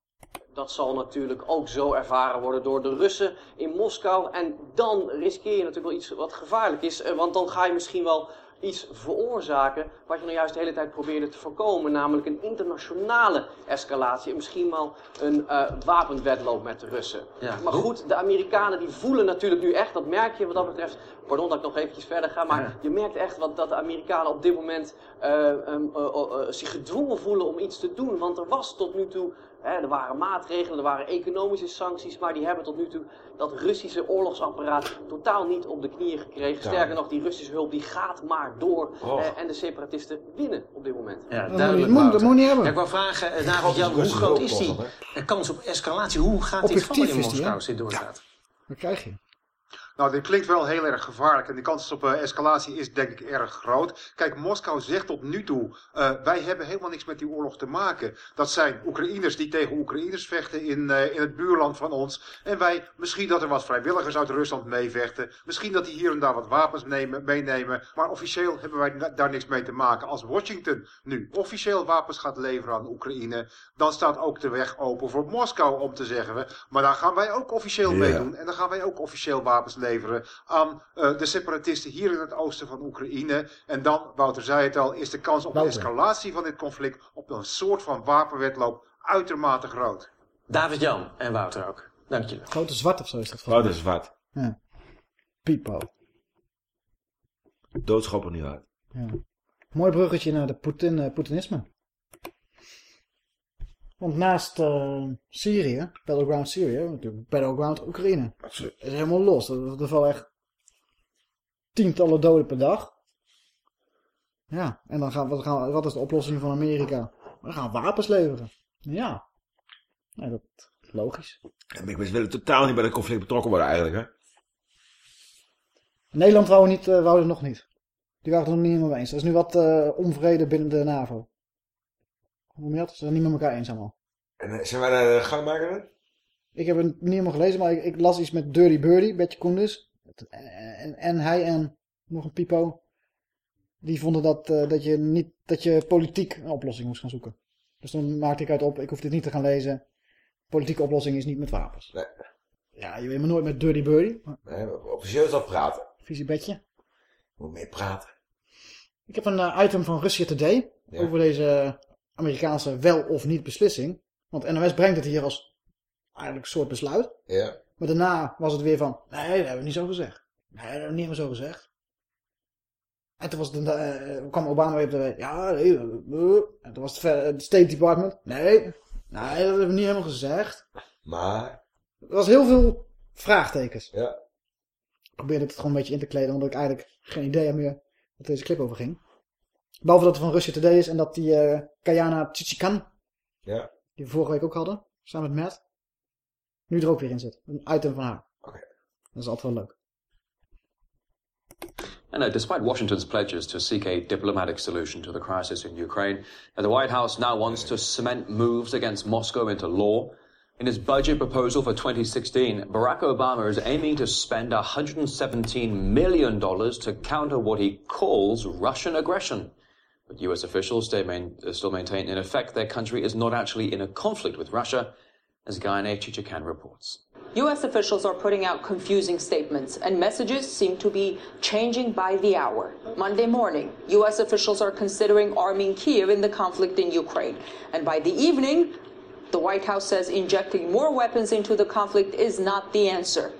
Dat zal natuurlijk ook zo ervaren worden door de Russen in Moskou. En dan riskeer je natuurlijk wel iets wat gevaarlijk is. eh, Want dan ga je misschien wel iets veroorzaken wat je nou juist de hele tijd probeerde te voorkomen. Namelijk een internationale escalatie. En misschien wel een eh, wapenwedloop met de Russen. Ja. Maar goed, de Amerikanen die voelen natuurlijk nu echt, dat merk je wat dat betreft. Pardon dat ik nog eventjes verder ga, maar je merkt echt wat, dat de Amerikanen op dit moment eh, ehm, eh, eh, eh, zich gedwongen voelen om iets te doen. Want er was tot nu toe, hè, er waren maatregelen, er waren economische sancties, maar die hebben tot nu toe dat Russische oorlogsapparaat totaal niet op de knieën gekregen. Ja. Sterker nog, die Russische hulp die gaat maar door eh, en de separatisten winnen op dit moment. Ja, moet duidelijk. moet- dat moet je niet hebben. Ja, ik wou vragen, eh, David Jan, hoe groot is die kans op escalatie? Hoe gaat dit Objectief vallen in die, Moskou als dit doorgaat? Wat krijg je? Nou, dit klinkt wel heel erg gevaarlijk en de kans op eh, escalatie is denk ik erg groot. Kijk, Moskou zegt tot nu toe, eh, wij hebben helemaal niks met die oorlog te maken. Dat zijn Oekraïners die tegen Oekraïners vechten in, eh, in het buurland van ons. En wij, misschien dat er wat vrijwilligers uit Rusland meevechten. Misschien dat die hier en daar wat wapens nemen, meenemen. Maar officieel hebben wij da- daar niks mee te maken. Als Washington nu officieel wapens gaat leveren aan Oekraïne, dan staat ook de weg open voor Moskou om te zeggen. Maar daar gaan wij ook officieel meedoen. En dan gaan wij ook officieel wapens leveren aan eh, de separatisten hier in het oosten van Oekraïne. En dan, Wouter zei het al, is de kans op een escalatie van dit conflict op een soort van wapenwedloop uitermate groot. David Jan en Wouter ook. Dank jullie. Grote zwart of zo is dat. Oh, dat is wat. Ja. Pipo. Doodschoppen niet uit. Ja. Mooi bruggetje naar de Poetin, eh, Poetinisme. Want naast eh, Syrië, Battleground Syrië, natuurlijk Battleground Oekraïne. Dat is helemaal los. Er, er vallen echt tientallen doden per dag. Ja, en dan gaan we, gaan, wat is de oplossing van Amerika? We gaan wapens leveren. Ja. Nee, dat is logisch. En ik willen totaal niet bij het conflict betrokken worden eigenlijk, hè? Nederland wou, niet, uh, wou het nog niet. Die waren het er nog niet helemaal eens. Er is nu wat uh, onvrede binnen de NAVO. Hoe noem je dat? Ze zijn niet met elkaar eens allemaal. En uh, zijn wij daar de gangmaker dan? Ik heb het niet helemaal gelezen, maar ik, ik las iets met Dirty Birdie, Betje Koenders. En, en hij en nog een pipo. Die vonden dat, uh, dat, je niet, dat je politiek een oplossing moest gaan zoeken. Dus dan maakte ik uit op, ik hoef dit niet te gaan lezen. Politieke oplossing is niet met wapens. Nee. Ja, je weet maar nooit met Dirty Birdie. Maar... Nee, officieel is dat praten. Visie bedje. Moet mee praten. Ik heb een uh, item van Russia Today. Ja. Over deze Amerikaanse wel of niet beslissing. Want NOS brengt het hier als eigenlijk een soort besluit. Ja. Maar daarna was het weer van, nee, dat hebben we niet zo gezegd. Nee, dat hebben we niet meer zo gezegd. En toen was het, uh, kwam Obama weer op de ja, nee, uh, en toen was het, het State Department, nee, nee, dat hebben we niet helemaal gezegd. Maar? Er was heel veel vraagtekens. Ja. Ik probeerde het gewoon een beetje in te kleden, omdat ik eigenlijk geen idee meer wat deze clip over ging. Behalve dat het van Russia Today is en dat die uh, Kayana Tsitsikan, ja. die we vorige week ook hadden, samen met Matt, nu er ook weer in zit. Een item van haar. Okay. Dat is altijd wel leuk. And uh, despite Washington's pledges to seek a diplomatic solution to the crisis in Ukraine, the White House now wants to cement moves against Moscow into law. In his budget proposal for 2016, Barack Obama is aiming to spend $117 million to counter what he calls Russian aggression. But US officials uh, still maintain, in effect, their country is not actually in a conflict with Russia, as Guyane Chichikan reports. U.S. officials are putting out confusing statements, and messages seem to be changing by the hour. Monday morning, U.S. officials are considering arming Kiev in the conflict in Ukraine. And by the evening, the White House says injecting more weapons into the conflict is not the answer.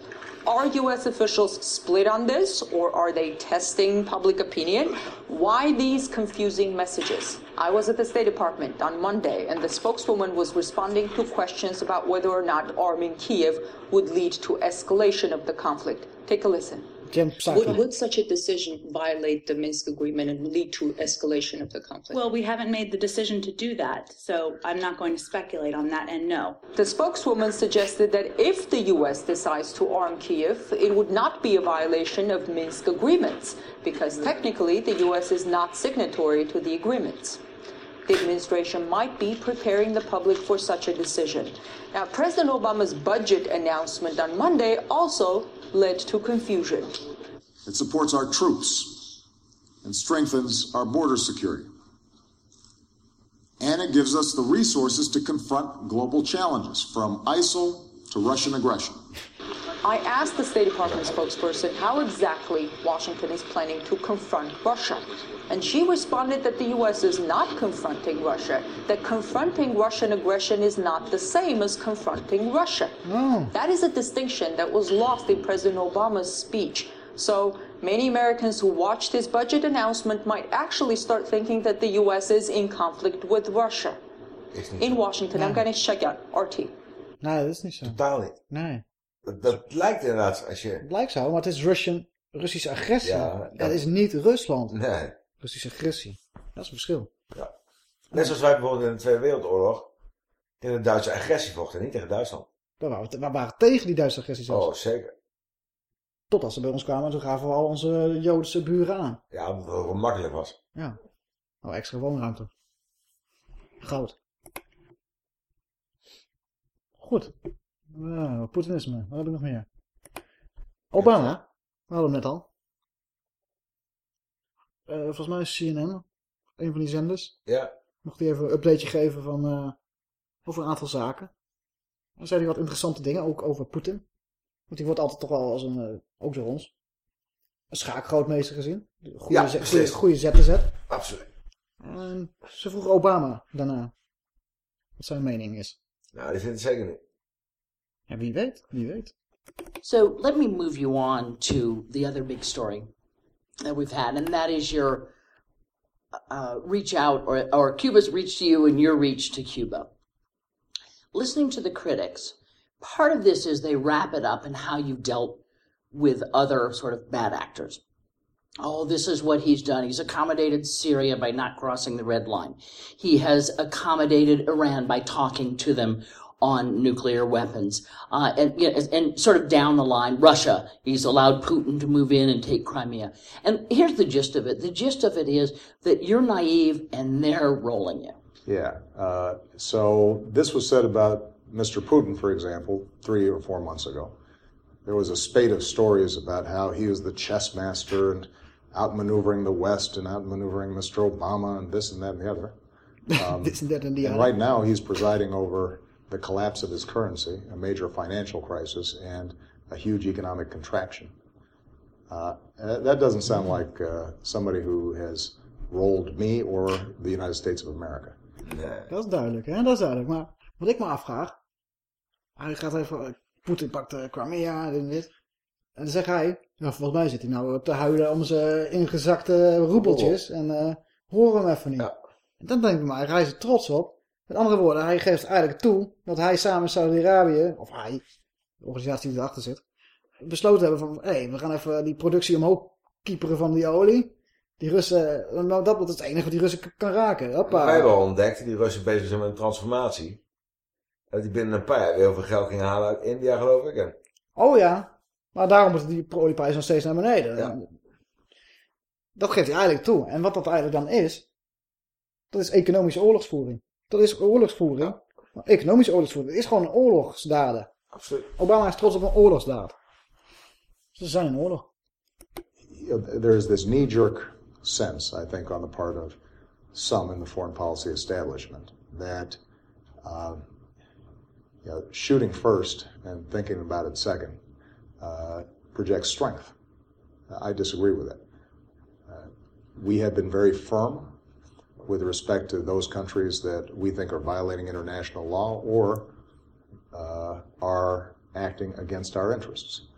Are U.S. officials split on this, or are they testing public opinion? Why these confusing messages? I was at the State Department on Monday, and the spokeswoman was responding to questions about whether or not arming Kiev would lead to escalation of the conflict. Take a listen. Would, would, such a decision violate the Minsk agreement and lead to escalation of the conflict? Well, we haven't made the decision to do that, so I'm not going to speculate on that and no. The spokeswoman suggested that if the U.S. decides to arm Kiev, it would not be a violation of Minsk agreements, because technically the U.S. is not signatory to the agreements. The administration might be preparing the public for such a decision. Now, President Obama's budget announcement on Monday also led to confusion. It supports our troops and strengthens our border security. And it gives us the resources to confront global challenges from ISIL to Russian aggression. I asked the State Department spokesperson how exactly Washington is planning to confront Russia. And she responded that the U.S. is not confronting Russia, that confronting Russian aggression is not the same as confronting Russia. Oh. That is a distinction that was lost in President Obama's speech. So many Americans who watched his budget announcement might actually start thinking that the U.S. is in conflict with Russia. In Washington, Nee. I'm going to check out RT. No, dat is niet zo. Totaal niet. Nee. Dat, dat lijkt inderdaad als je... Het lijkt zo, maar het is Russian, Russische agressie. Ja, dat dat- is niet Rusland. Nee. Russische agressie. Dat is een verschil. Ja. Net zoals wij bijvoorbeeld in de Tweede Wereldoorlog tegen de Duitse agressie vochten, niet tegen Duitsland. We waren, we waren tegen die Duitse agressie zelfs. Oh, zeker. Totdat ze bij ons kwamen, toen gaven we al onze Joodse buren aan. Ja, omdat het makkelijk was. Ja. Nou, extra woonruimte. Goud. Goed. Uh, Poetinisme. Wat heb ik nog meer? Obama. We hadden hem net al. Eh, volgens mij is CNN. Een van die zenders. Ja. Mocht hij even een updateje geven van, eh, over een aantal zaken. Dan zei hij wat interessante dingen, ook over Poetin. Want die wordt altijd toch wel als een, eh, ook door ons, een schaakgrootmeester gezien. Goede, Ja, zet- goede. Absoluut. En ze vroeg Obama daarna wat zijn mening is. Nou, die vindt het zeker niet. Ja, wie weet, wie weet. So let me move you on to the other big story that we've had, and that is your uh, reach out, or, or Cuba's reach to you and your reach to Cuba. Listening to the critics, part of this is they wrap it up in how you dealt with other sort of bad actors. Oh, this is what he's done. He's accommodated Syria by not crossing the red line. He has accommodated Iran by talking to them on nuclear weapons. Uh, and, you know, and sort of down the line, Russia, he's allowed Putin to move in and take Crimea. And here's the gist of it. The gist of it is that you're naive and they're rolling you. Yeah. Uh, so this was said about Mr. Putin, for example, three or four months ago. There was a spate of stories about how he was the chess master and outmaneuvering the West and outmaneuvering Mr. Obama and this and that and the other. Um, This and that and the and other. right now, he's presiding over the collapse of his currency, a major financial crisis, and a huge economic contraction. Uh, that doesn't sound like uh, somebody who has rolled me or the United States of America. Dat is duidelijk, hè? Dat is duidelijk. Maar wat ik me afvraag... Hij gaat even... Poetin pakt uh, Crimea en dit. En dan zegt hij... Ja, volgens mij zit hij nou te huilen om zijn ingezakte roebeltjes. En eh horen we hem even niet. En dan denk ik maar, hij is er trots op. Met andere woorden, hij geeft eigenlijk toe dat hij samen met Saudi-Arabië... Of hij, de organisatie die erachter zit... Besloten hebben van... Hé, hey, we gaan even die productie omhoog kieperen van die olie. Die Russen... Nou, dat is het enige wat die Russen kan raken. Hoppa. Wij hebben al ontdekt die Russen bezig zijn met een transformatie. Dat die binnen een paar jaar weer heel veel geld gingen halen uit India, geloof ik. En Oh ja, maar daarom moet die olieprijs nog steeds naar beneden. Dat geeft hij eigenlijk toe. En wat dat eigenlijk dan is, dat is economische oorlogsvoering. Dat is oorlogsvoering. Economische oorlogsvoering dat is gewoon een oorlogsdaden. Absoluut. Obama is trots op een oorlogsdaad. Ze zijn in oorlog. there's this knee-jerk sense, I think, on the part of some in the foreign policy establishment that um, you know, shooting first and thinking about it second uh, projects strength. I disagree with it. Uh, we have been very firm with respect to those countries that we think are violating international law or uh, are acting against our interests.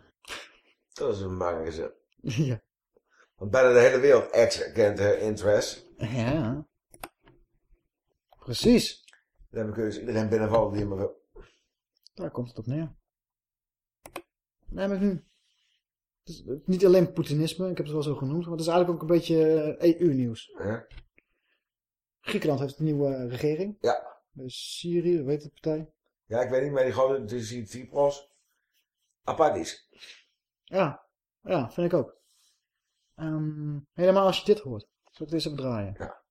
dat is een belangrijke zin. Ja. Want bijna de hele wereld erkent haar interest. Ja. Precies. Dan heb ik dus iedereen binnenvallen die maar wil. Daar komt het op neer. Nee, maar nu... Het is niet alleen Poetinisme, ik heb het wel zo genoemd, maar het is eigenlijk ook een beetje EU-nieuws. Ja. Griekenland heeft een nieuwe regering. Ja. Syrië, weet de partij. Ja, ik weet niet, maar die gewoon, het is Tsipras. Apathisch. Ja, ja, vind ik ook. Ehm, helemaal als je dit hoort. Zal ik het eens even draaien? Ja.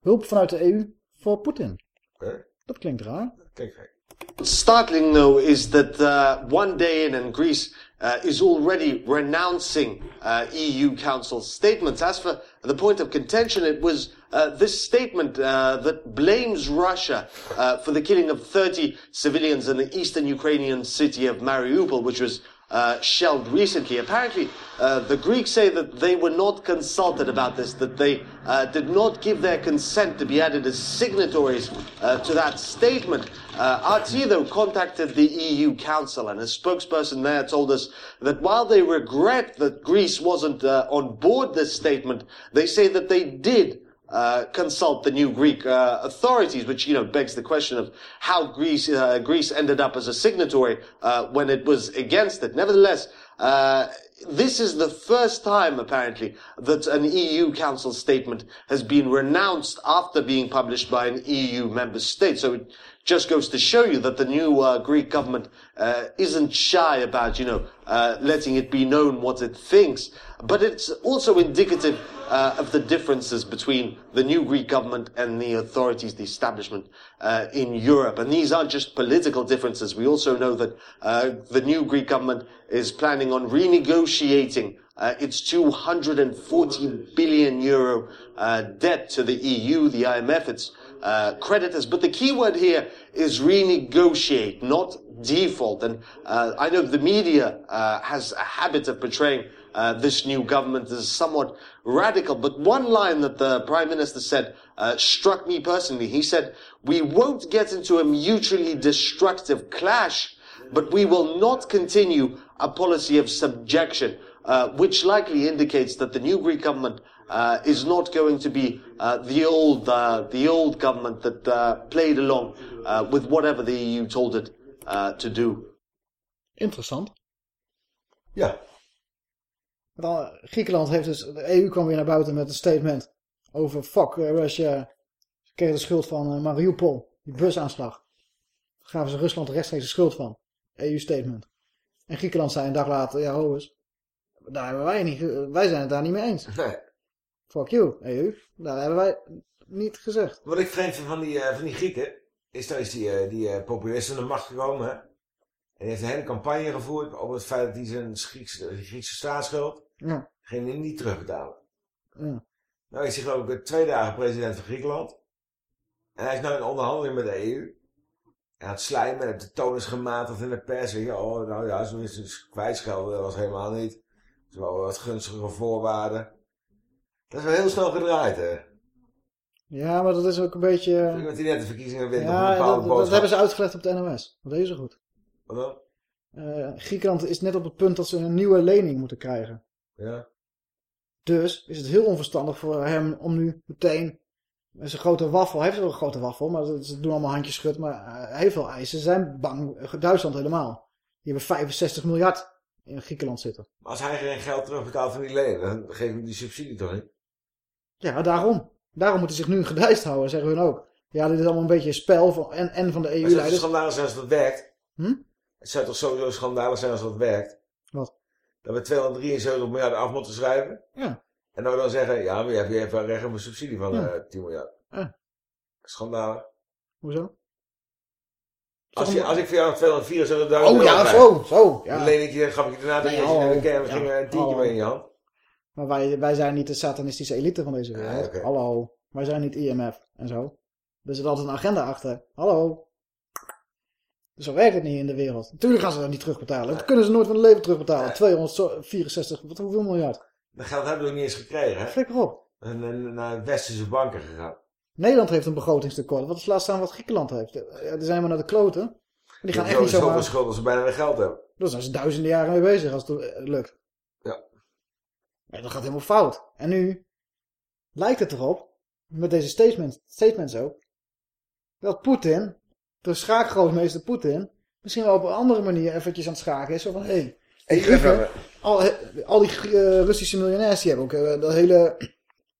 Hulp vanuit de EU voor Poetin. Oké. Dat klinkt raar. Kijk, kijk. Startling, though, is that uh, one day in and Greece uh, is already renouncing uh, EU Council statements. As for the point of contention, it was uh, this statement uh, that blames Russia uh, for the killing of 30 civilians in the eastern Ukrainian city of Mariupol, which was uh, shelled recently. Apparently, uh, the Greeks say that they were not consulted about this, that they uh, did not give their consent to be added as signatories uh, to that statement. Uh, RT, though, contacted the EU Council, and a spokesperson there told us that while they regret that Greece wasn't uh, on board this statement, they say that they did uh, consult the new Greek uh, authorities, which you know begs the question of how Greece uh, Greece ended up as a signatory uh, when it was against it. Nevertheless. Uh, this is the first time, apparently, that an EU Council statement has been renounced after being published by an EU member state. So it just goes to show you that the new Greek government uh, isn't shy about, you know, uh, letting it be known what it thinks. But it's also indicative uh, of the differences between the new Greek government and the authorities, the establishment uh, in Europe. And these aren't just political differences. We also know that uh, the new Greek government is planning on renegotiating uh, its 240 billion euro uh, debt to the EU, the IMF, its uh, creditors. But the key word here is renegotiate, not default. And I know the media uh, has a habit of portraying uh, this new government is somewhat radical. But one line that the prime minister said uh, struck me personally. He said, "We won't get into a mutually destructive clash, but we will not continue a policy of subjection." Uh, which likely indicates that the new Greek government uh, is not going to be uh, the old uh, the old government that uh, played along uh, with whatever the EU told it uh, to do. Interessant. Ja. Dan, Griekenland heeft dus, de EU kwam weer naar buiten met een statement over fuck eh, Russia. Ze kregen de schuld van eh, Mariupol, die busaanslag. Daar gaven ze Rusland rechtstreeks de schuld van. EU-statement. En Griekenland zei een dag later, ja ho eens, daar hebben wij niet, ge- wij zijn het daar niet mee eens. Nee. Fuck you, EU. Daar hebben wij niet gezegd. Wat ik vreemd vind van die, eh, van die Grieken, is dat is die, eh, die eh, populist aan de macht gekomen. Hè? En die heeft een hele campagne gevoerd over het feit dat hij zijn Griekse, Griekse staatsschuld Ja. ging hij niet terugbetalen. Ja. Nou is hij geloof ik twee dagen president van Griekenland. En hij is nu in onderhandeling met de EU. En aan het slijmen en de toon is gematigd in de pers. Weet je, oh, nou ja, zo is kwijtschelden. Dat was helemaal niet. Is wel wat gunstige voorwaarden. Dat is wel heel snel gedraaid, hè. Ja, maar dat is ook een beetje... Iemand die net de verkiezingen wint op een Ja, bepaalde dat, dat hebben ze uitgelegd op de NOS. Dat deden ze goed. Wat dan? Eh, Griekenland is net op het punt dat ze een nieuwe lening moeten krijgen. Ja. Dus is het heel onverstandig voor hem om nu meteen met zijn grote waffel. Hij heeft wel een grote waffel, maar ze doen allemaal handjes schud. Maar eh, hij heeft wel eisen. Ze zijn bang. eh, Duitsland helemaal. Die hebben 65 miljard in Griekenland zitten. Maar als hij geen geld terugbetaalt van die lening, dan geef hem die subsidie toch niet? Ja, daarom. Daarom moeten ze zich nu gedijst houden, zeggen hun ook. Ja, dit is allemaal een beetje een spel van, en, en van de Maar het zou EU-leiders. schandalig zijn als dat werkt? Hm? Het zou toch sowieso schandalig zijn als dat werkt? Dat we 273 miljard af moeten schrijven? Ja. En dan dan zeggen, ja, maar je hebt, wel recht op een subsidie van Ja. eh 10 miljard. Ja. Schandalig. Hoezo? Als, je, als ik voor jou nog 274.000 Oh ja, zo, zo. Ja. Dan leen ik je, gaf ik je daarna Nee, kermis, Ja. ging er een tientje mee in je hand. Maar wij, wij zijn niet de satanistische elite van deze wereld. Nee, oké. Hallo. Wij zijn niet IMF en zo. Er zit altijd een agenda achter. Hallo. Dus zo werkt het niet in de wereld. Natuurlijk gaan ze dat niet terugbetalen. Dat kunnen ze nooit van hun leven terugbetalen. 264, wat, hoeveel miljard? Dat geld hebben we niet eens gekregen, hè? Flikker op. En, en naar westerse banken gegaan. Nederland heeft een begrotingstekort. Wat is laatst staan wat Griekenland heeft? Ja, die zijn maar naar de kloten. Die Die gaan echt niet zoveel zomaar... schuld als ze bijna weer geld hebben. Daar zijn ze duizenden jaren mee bezig als het eh, lukt. Ja. En dat gaat helemaal fout. En nu lijkt het erop, met deze statements, statements ook, dat Poetin, de schaakgrootmeester Poetin, misschien wel op een andere manier eventjes aan het schaken is. Zo van, hé, hey, die Grieken, al, al die eh, Russische miljonairs, die hebben ook eh, dat hele,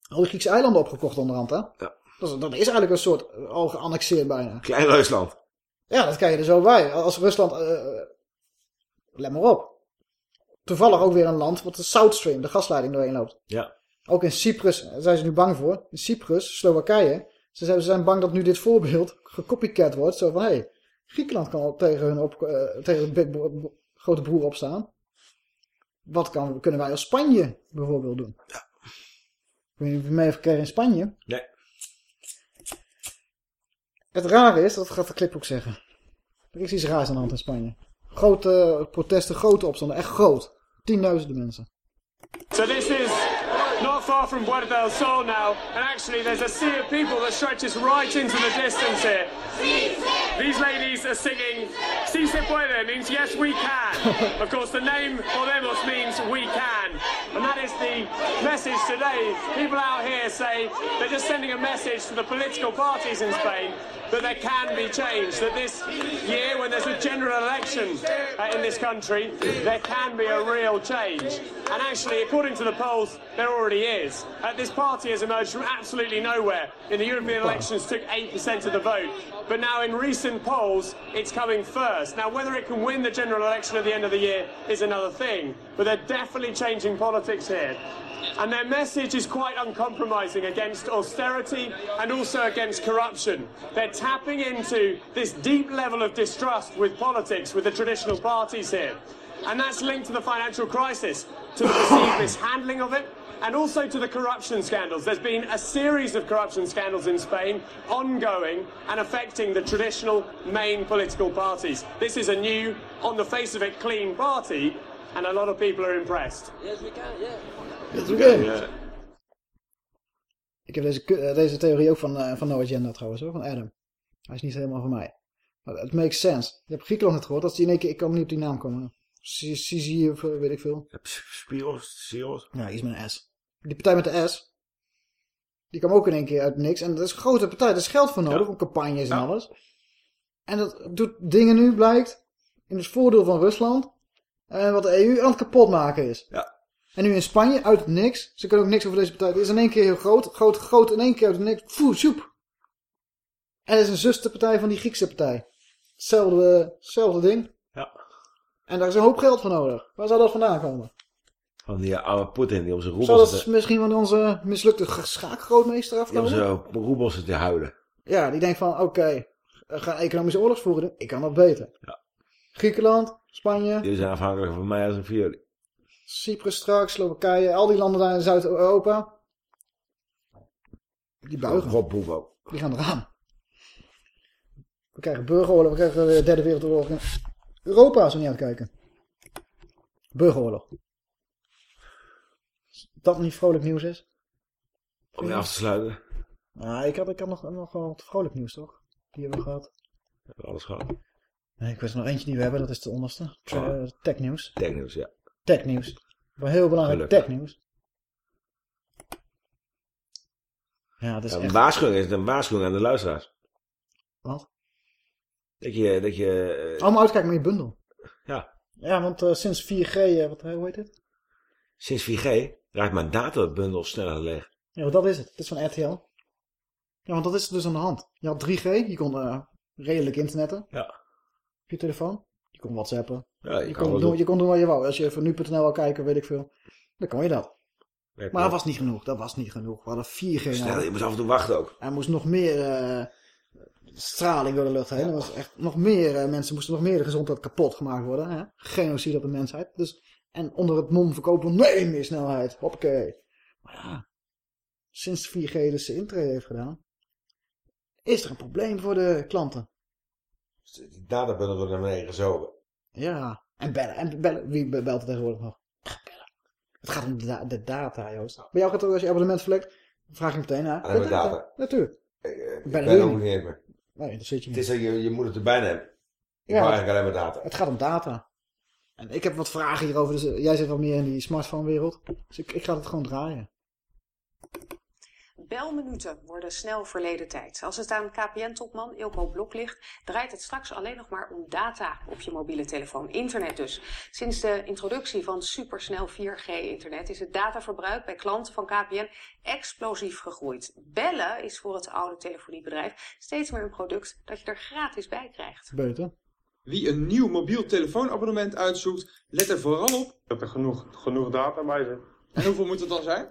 al die Griekse eilanden opgekocht onderhand, hè? Ja. Dat is, dat is eigenlijk een soort, eh, al geannexeerd bijna. Klein Rusland. Ja, dat krijg je er zo bij. Als Rusland, let maar op. Toevallig ook weer een land wat de South Stream, de gasleiding doorheen loopt. Ja. Ook in Cyprus daar zijn ze nu bang voor. In Cyprus, Slowakije. Ze zijn, ze zijn bang dat nu dit voorbeeld gecopycat wordt. Zo van, hé, hey, Griekenland kan op tegen, hun op, eh, tegen big bro- grote broer opstaan. Wat kan, kunnen wij als Spanje bijvoorbeeld doen? Ja. Ik weet niet of je mee heeft in Spanje. Nee. Het rare is, dat gaat de clip ook zeggen. Er is iets raars aan de hand in Spanje. Grote protesten, grote opstanden, echt groot. Tienduizenden mensen. So this is not far from Puerto del Sol now, and actually there's a sea of people that stretches right into the distance here. These ladies are singing Si se puede means yes we can. of course the name Podemos means we can. And that is the message today. People out here say they're just sending a message to the political parties in Spain that there can be change. That this year, when there's a general election uh, in this country, there can be a real change. And actually, according to the polls, there already is. Uh, this party has emerged from absolutely nowhere. In the European elections, took 8% of the vote. But now, in recent polls, it's coming first. Now, whether it can win the general election at the end of the year is another thing. But they're definitely changing politics here. And their message is quite uncompromising against austerity and also against corruption. They're tapping into this deep level of distrust with politics, with the traditional parties here. And that's linked to the financial crisis, to the perceived mishandling of it, and also to the corruption scandals. There's been a series of corruption scandals in Spain, ongoing and affecting the traditional main political parties. This is a new, on the face of it, clean party, and a lot of people are impressed. Yes, we can, yeah. Dat is oké. Ik heb deze, eh, deze theorie ook van, eh, van No Agenda trouwens, hoor, van Adam. Hij is niet helemaal van mij. Maar het makes sense. Je hebt Griekenland net gehoord, dat die in één keer, ik kan niet op die naam komen. Sisi of eh, weet ik veel. Spiros, Siros. Ja, iets met een S. Die partij met de S, die kwam ook in één keer uit niks. En dat is een grote partij, daar is geld voor nodig, om campagnes en alles. En dat doet dingen nu, blijkt, in het voordeel van Rusland. En wat de EU aan het kapot maken is. Ja. En nu in Spanje, uit het niks. Ze kunnen ook niks over deze partij. Het is in één keer heel groot. Groot, groot in één keer uit het niks. Foe, soep. En het is een zusterpartij van die Griekse partij. Hetzelfde, hetzelfde ding. Ja. En daar is een hoop geld voor nodig. Waar zou dat vandaan komen? Van die oude Poetin die op zijn Zou roebels dat zit, misschien van onze mislukte schaakgrootmeester die op afkomen? zijn roebels huilen. Ja, die denkt van, oké, we gaan economische oorlogsvoering doen. Ik kan dat beter. Griekenland, Spanje, Die zijn afhankelijk van mij als een jullie. Cyprus straks, Slowakije, al die landen daar in Zuid-Europa. Die buigen. Ook. Die gaan eraan. We krijgen burgeroorlog, we krijgen de derde wereldoorlog Europa, als we niet uitkijken. Burgeroorlog. Dat niet vrolijk nieuws is. Om je af te sluiten. Ah, ik had, ik had nog, nog wel wat vrolijk nieuws, toch? Die hebben we gehad. Hebben we alles gehad. Nee, ik wist er nog eentje die we hebben, dat is de onderste. Oh. Uh, technieuws. Technieuws, ja. Technieuws. Wel heel belangrijk technieuws. Ja, dat is Ja, een echt... waarschuwing is het een waarschuwing aan de luisteraars. Wat? Dat je, dat je... eh, Allemaal uitkijken met je bundel. Ja. Ja, want eh, sinds 4G, eh, wat, hoe heet het? Sinds 4G raakt mijn databundel sneller leeg. Ja, dat is het. Het is van RTL. Ja, want dat is dus aan de hand. Je had 3G, je kon eh, redelijk internetten. Ja. Op je telefoon. Je kon whatsappen. Ja, je je, kan kon doen, je kon doen wat je wou. Als je even nu.nl wil kijken, weet ik veel. Dan kon je dat. Maar dat was niet genoeg. Dat was niet genoeg. We hadden 4G Snel, je moest af en toe wachten ook. Er moest nog meer eh, straling door de lucht heen. Er was echt nog meer eh, mensen moesten nog meer de gezondheid kapot gemaakt worden. Hè? Genocide op de mensheid. Dus, en onder het mom verkopen nee, meer snelheid. Hoppakee. Maar ja, sinds 4G dus zijn intrede heeft gedaan, is er een probleem voor de klanten. Die databundel wordt naar beneden gezogen. Ja, en bellen. En bellen. Wie be- belt er tegenwoordig nog? Bellen. Het gaat om de, da- de data, Joost. Bij jou gaat het ook als je abonnement verlekt, vraag je meteen naar. Alleen maar data. Natuurlijk. Ik Bellen ben jullie ook niet. meer. Nee, dat zit je Het niet. is dat je, je moet het erbij nemen. Ik Ja, het- eigenlijk alleen maar data. Het gaat om data. En ik heb wat vragen hierover. Dus eh, jij zit wat meer in die smartphone-wereld. Dus ik, ik ga het gewoon draaien. Belminuten worden snel verleden tijd. Als het aan KPN-topman Ilko Blok ligt, draait het straks alleen nog maar om data op je mobiele telefoon. Internet dus. Sinds de introductie van supersnel 4G-internet is het dataverbruik bij klanten van KPN explosief gegroeid. Bellen is voor het oude telefoniebedrijf steeds meer een product dat je er gratis bij krijgt. Beter. Wie een nieuw mobiel telefoonabonnement uitzoekt, let er vooral op Dat er genoeg, genoeg data bij zit. En hoeveel moet het dan zijn?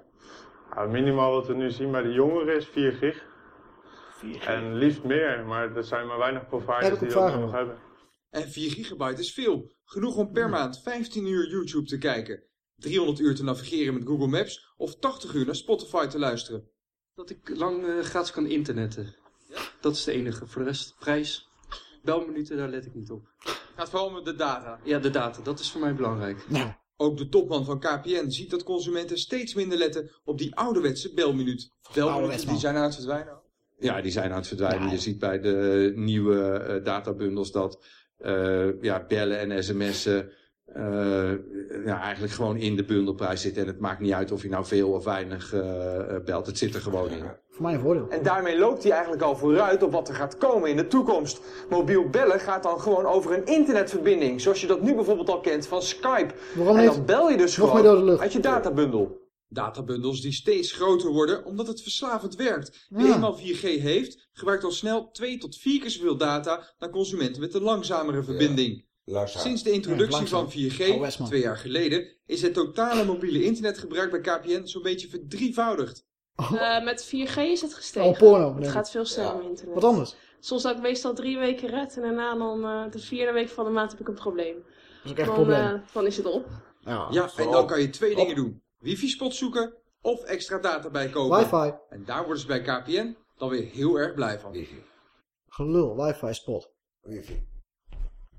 Ja, minimaal wat we nu zien bij de jongeren is 4 gig. En liefst meer, maar er zijn maar weinig providers die dat nog hebben. En 4 gigabyte is veel. Genoeg om per maand 15 uur YouTube te kijken, 300 uur te navigeren met Google Maps of 80 uur naar Spotify te luisteren. Dat ik lang eh, gratis kan internetten. Dat is de enige. Voor de rest, prijs, belminuten, daar let ik niet op. Gaat vooral met de data. Ja, de data, dat is voor mij belangrijk. Ook de topman van KPN ziet dat consumenten steeds minder letten op die ouderwetse belminuut. Belminuten die zijn aan het verdwijnen. Ja, die zijn aan het verdwijnen. Je ziet bij de nieuwe eh, databundels dat eh, ja, bellen en sms'en eh, ja, eigenlijk gewoon in de bundelprijs zitten. En het maakt niet uit of je nou veel of weinig belt. Het zit er gewoon in. Voor mij een voordeel. En daarmee loopt hij eigenlijk al vooruit op wat er gaat komen in de toekomst. Mobiel bellen gaat dan gewoon over een internetverbinding. Zoals je dat nu bijvoorbeeld al kent van Skype. Waarom en niet? dan bel je dus Nog gewoon meer door de lucht. uit je databundel. Databundels die steeds groter worden omdat het verslavend werkt. Wie Ja. eenmaal 4G heeft, gebruikt al snel 2 tot 4 keer zoveel data dan consumenten met een langzamere verbinding. Langzaam. Sinds de introductie Ja, van 4G, OS, man. twee jaar geleden, is het totale mobiele internetgebruik bij KPN zo'n beetje verdrievoudigd. Eh, met 4G is het gestegen. Oh, porno, Het gaat veel sneller met internet. Wat anders? Soms dat ik meestal drie weken red en daarna dan eh, de vierde week van de maand heb ik een probleem. Dat is ook echt een dan, probleem. eh, dan is het op. Ja, en dan kan je twee dingen doen. Wifi-spot zoeken of extra data bijkopen. Wifi. En daar worden ze bij KPN dan weer heel erg blij van. Gelul, wifi spot. Wifi.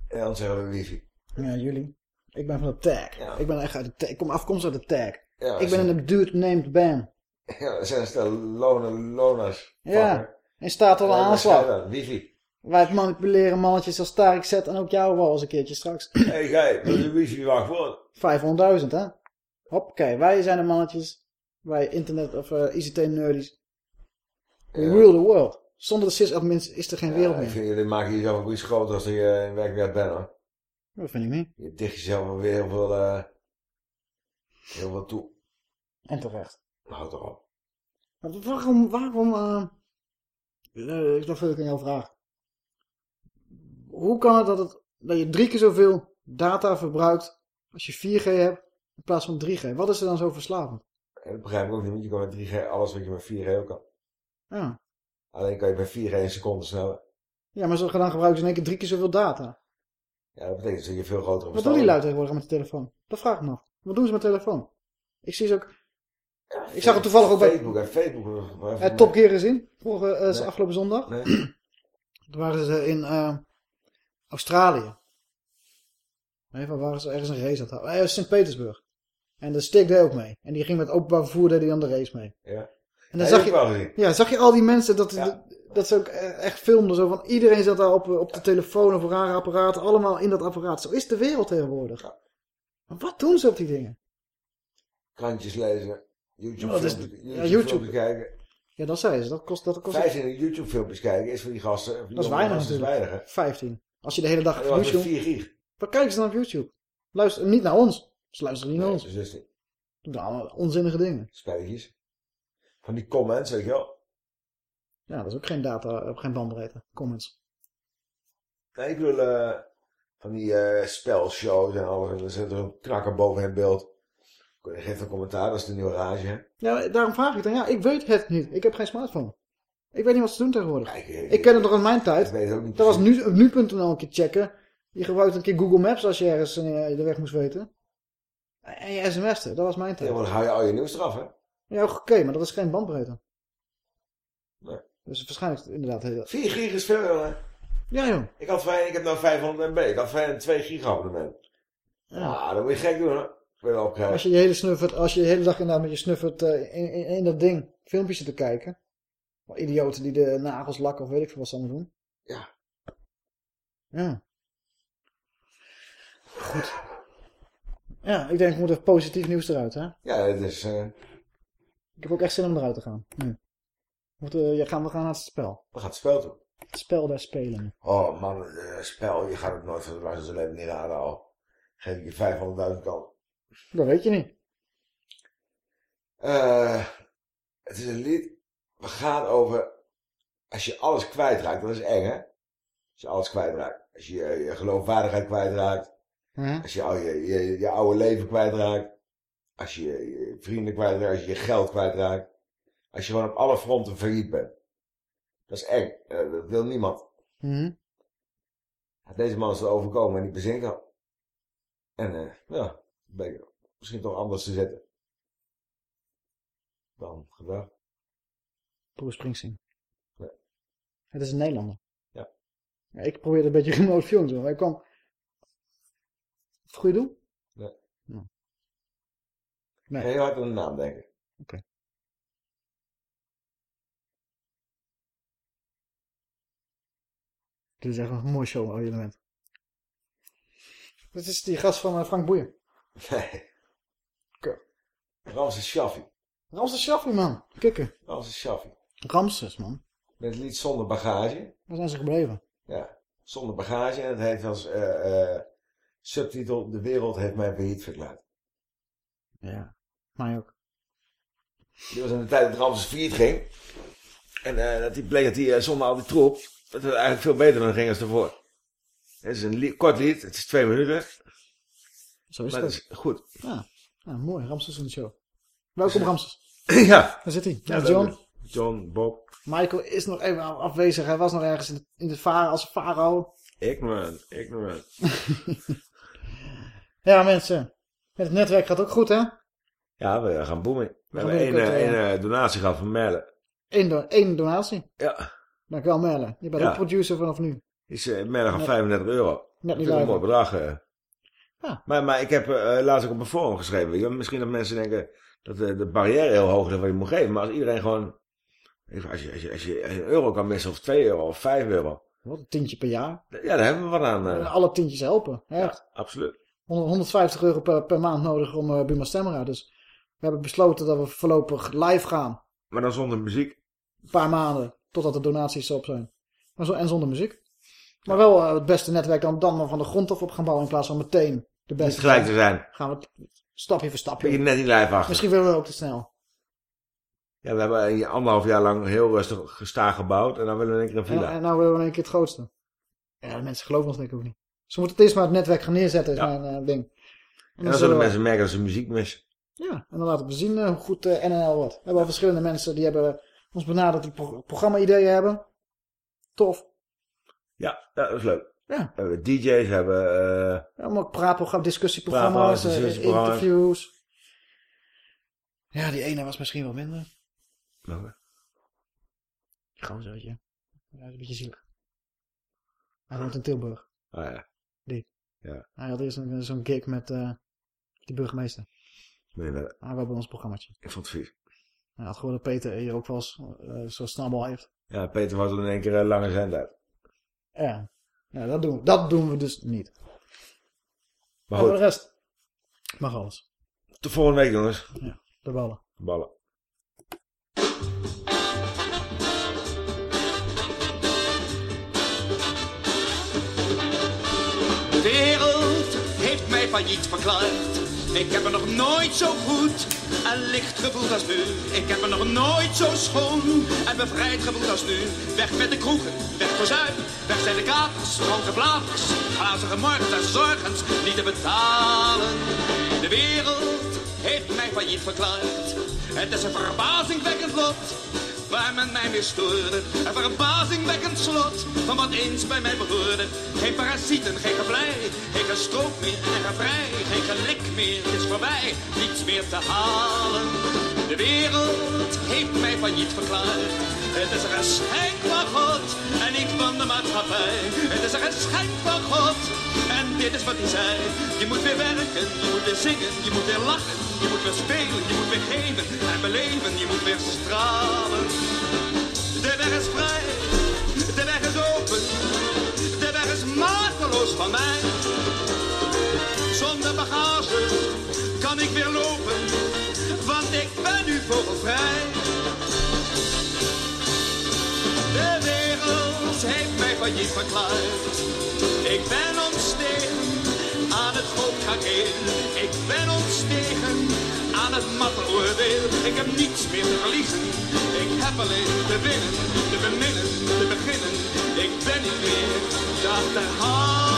En dan zeggen we wifi. Ja, jullie. Ik ben van de tag. Ik ben echt uit de tag. Ik kom afkomstig uit de tag. Ja, ik ben een dude named Bam. Ja, zijn een stel lonen, loners. Ja. En staat al Ja, een aanslag. Wifi. Wij manipuleren mannetjes als Tarik zet en ook jou wel eens een keertje straks. Hé, hey, gij, je wifi wachtwoord? 500.000 hè? Hoppakee, wij zijn de mannetjes. Wij internet of eh, ICT-nerdies. We rule the world. Zonder de sysadmins is er geen wereld Ja, ik meer. vind jullie maken jezelf ook iets groter als je in werkelijkheid bent hoor. Dat vind ik niet. Je dicht jezelf alweer heel veel... eh Heel wat toe. En terecht. Nou, toch op. Maar waarom, waarom, eh, ik dacht ik aan jouw vraag. Hoe kan het dat, het dat je drie keer zoveel data verbruikt als je 4G hebt in plaats van 3G? Wat is er dan zo verslavend? En dat begrijp ik ook niet, want je kan met 3G alles wat je met 4G ook kan. Ja, Alleen kan je bij 4G een seconde sneller. ja maar zo, dan gebruiken ze in één keer drie keer zoveel data. Ja, dat betekent dat je veel grotere Wat doen die lui hebt. tegenwoordig met de telefoon? Dat vraag ik me af. Wat doen ze met de telefoon? Ik zie ze ook... ik zag het toevallig ook bij... Facebook en Facebook. waar- Het Top Gear gezien, vorige, eh, Nee. afgelopen zondag. Nee. Toen waren ze in eh, Australië. Nee, waar waren ze ergens een race aan het? Eh, Sint-Petersburg. En de Stik deed ook mee. En die ging met openbaar vervoer deed die aan de race mee. Ja. En dan Ja, zag je, ja, zag je al die mensen dat, dat ze ook eh, echt filmden. Zo van iedereen zat daar op, op de telefoon of rare apparaten. Allemaal in dat apparaat. Zo is de wereld tegenwoordig. Maar wat doen ze op die dingen? Krantjes lezen. YouTube Ja, dat is- filmpjes, ja, YouTube, filmpjes kijken. Ja, dat zei ze. Dat kost, dat kost 25 YouTube filmpjes kijken is voor die gasten. voor die Dat is weinig natuurlijk. weinig, hè? 15. Als je de hele dag met YouTube... 4 gig. Wat kijken ze dan op YouTube? Luister niet naar ons. Ze luisteren niet naar ons. Dus niet. Doen allemaal onzinnige dingen. Spelletjes. Van die comments, weet je wel. Ja, dat is ook geen data, eh, geen bandbreedte. Comments. Nee, ik bedoel, eh, van die eh, spelshows en alles. En dan zit er een knakker boven het beeld. Geef een commentaar, dat is de nieuwe rage, hè? Ja, daarom vraag ik dan. Ja, ik weet het niet. Ik heb geen smartphone. Ik weet niet wat ze doen tegenwoordig. ik, ik- ik ken het nog in mijn tijd. ik weet het ook niet Dat was nu, nu.nl een keer checken. Je gebruikte een keer Google Maps als je ergens eh, de weg moest weten. En je sms'te. Dat was mijn tijd. Ja, maar dan hou je al je nieuws eraf, hè? Ja, oké, maar dat is geen bandbreedte. Nee. Dus waarschijnlijk inderdaad heel... 4 gig is veel, jongen. Ja, joh. Ik, had ik heb nou 500 MB. Ik had fijn een 2 gig abonnement. Ja, dat moet je gek doen, hè? Als je je hele snuffert, als je de hele dag inderdaad met je snuffert eh, in, in, in dat ding filmpjes zit te kijken. Idioten die de nagels lakken of weet ik veel wat ze allemaal doen. Ja. Ja. Goed. Ja, ik denk we moeten positief nieuws eruit, hè? Ja, het is... eh, Ik heb ook echt zin om eruit te gaan. Nu. Ja, gaan, we gaan naar het spel. we gaan het spel doen. Het spel der spelen. Oh man, eh, spel, je gaat het nooit van de rest van leven niet raden al. Geef ik je 500.000 kant. Dat weet je niet. Eh, het is een lied. We gaan over. Als je alles kwijtraakt, dat is eng hè? Als je alles kwijtraakt. Als je je, je geloofwaardigheid kwijtraakt. Als je, al je, je, je oude leven kwijtraakt. Als je je vrienden kwijtraakt. Als je je geld kwijtraakt. Als je gewoon op alle fronten failliet bent. Dat is eng. Eh, dat wil niemand. Mhm. Deze man is er overkomen en die bezinken. En eh, ja, misschien toch anders te zetten. Dan gedrag. Bruce Springsteen. Het is een Nederlander. Ja. ja ik probeerde een beetje remote viewing te doen. maar ik kwam... Het goede? Nee. Nee. Nee. Heel hard aan de naam denken. Oké. Dit is echt een mooi show-element. Dit is die gast van eh, Frank Boeien. Nee. Ramses Shaffi. Ramses Shaffi, man. Kikken. Ramses Shaffi. Ramses, man. Met het lied Zonder Bagage. Waar zijn ze gebleven? Ja. Zonder Bagage. En het heeft als eh, eh, subtitel De wereld heeft mij failliet verklaard. Ja. Mij ook. Die was in de tijd dat Ramses failliet ging. En eh, dat die bleek dat hij zonder al die troep... Dat het eigenlijk veel beter dan ging als ervoor. Het is een kort lied. Het is twee minuten. Zo is maar is goed. Ja. ja, mooi. Ramses in de show. Welkom, Ramses. ja. Daar zit hij. Ja, Dat John. John, Bob. Michael is nog even afwezig. Hij was nog ergens in, in het varen als farao. Ignorant, ignorant. Ja, mensen. Het netwerk gaat ook goed, hè? Ja, we gaan booming. We hebben één, eh, één eh, donatie gehad van Merle. Eén, do één donatie. Ja. Dankjewel, Merle. Je bent Ja. ook producer vanaf nu. Is, eh Merle gaat Net- 35 euro. net niet ik een mooi bedrag. Ja. Maar, maar ik heb eh, laatst ook op mijn forum geschreven. weet je. Misschien dat mensen denken dat de, de barrière heel hoog is wat je moet geven. Maar als iedereen gewoon... Als je, als, je, als je een euro kan missen of 2 euro of 5 euro. Wat, een tientje per jaar? Ja, daar hebben we wat aan. eh. Alle tientjes helpen. Echt. Absoluut. 100 150 euro per, per maand nodig om uh, Buma Stemra. Dus we hebben besloten dat we voorlopig live gaan. Maar dan zonder muziek. Een paar maanden. Totdat de donaties op zijn. Maar zo, en zonder muziek. Maar wel het beste netwerk dan, dan maar van de grond af op gaan bouwen. In plaats van meteen de beste gelijk te zijn. Gaan we stapje voor stapje. Beetje net niet lijf achter. Misschien willen we ook te snel. Ja, we hebben anderhalf jaar lang heel rustig gestaag gebouwd. En dan willen we in één keer een En, villa. en nou willen we in één keer het grootste. Ja, de mensen geloven ons denk ik ook niet. Ze moeten het eerst maar het netwerk gaan neerzetten, is mijn eh, ding. En dan zullen mensen merken dat ze muziek missen. Ja, en dan laten we zien eh, hoe goed eh, NNL wordt. We hebben al verschillende mensen die hebben ons benaderd die pro programma-ideeën hebben. Tof. Ja, dat is leuk. Ja. We hebben DJ's, we hebben... eh, discussieprogramma's, Praatprogramma's, eh, discussieprogramma's. interviews. Ja, die ene was misschien wel minder. Welke? Gewoon zoetje. Ja, dat is een beetje zielig. Hij woont in Tilburg. Oh ja. Die. Ja. Hij had eerst zo'n gig met eh, die burgemeester. Nee, nee. Hij wel bij ons programmaatje. Ik vond het vies. Hij had gehoord dat Peter hier ook wel eh, zo'n snabbel heeft. Ja, Peter was in één keer een lange zendtijd. Ja. Ja dat, doen we, dat doen we dus niet. Maar goed. voor de rest mag alles. Tot volgende week, jongens. Ja, de ballen. Ballen. De wereld heeft mij failliet verklaard. Ik heb me nog nooit zo goed en licht gevoeld als nu. Ik heb me nog nooit zo schoon en bevrijd gevoeld als nu. Weg met de kroegen, weg voor zuid. Weg zijn de kapers, dronken blaters. Glazige en zorgens niet te betalen. De wereld heeft mij failliet verklaard. Het is een verbazingwekkend lot waar men mij mee stoorde. Een verbazingwekkend slot van wat eens bij mij behoorde. Geen parasieten, geen geblij, geen gestroop meer en gevrij. Geen gelik meer, het is voorbij, niets meer te halen. De wereld heeft mij failliet verklaard. Het is een geschenk van God en niet van de maatschappij. Het is een geschenk van God en dit is wat hij zei. Je moet weer werken, je moet weer zingen, je moet weer lachen. Je moet weer spelen, je moet weer geven en beleven, je moet weer stralen. De weg is vrij, de weg is open, de weg is mateloos van mij. Zonder bagage kan ik weer lopen, want ik ben nu vogelvrij. Heeft mij failliet verklaard. Ik ben ontstegen aan het hoofdgakeel. Ik ben ontstegen aan het matte oordeel. Ik heb niets meer te verliezen. Ik heb alleen te winnen, te beminnen, te beginnen. Ik ben niet meer dat te halen.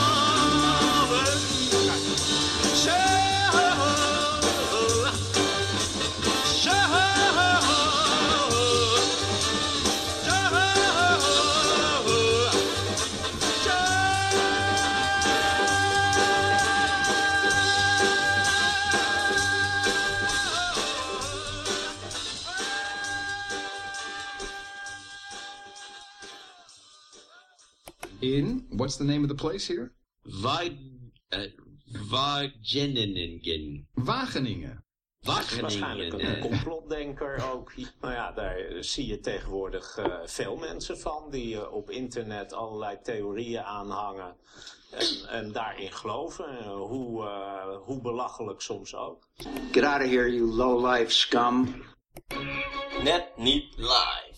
In, what's the name of the place here? Wa- uh, Wageningen. Wageningen. Waarschijnlijk een Wageningen. eh. complotdenker ook. Nou ja, daar zie je tegenwoordig eh, veel mensen van die eh, op internet allerlei theorieën aanhangen. En, en daarin geloven, eh, hoe, eh, hoe belachelijk soms ook. Get out of here, you low-life scum. Net niet live.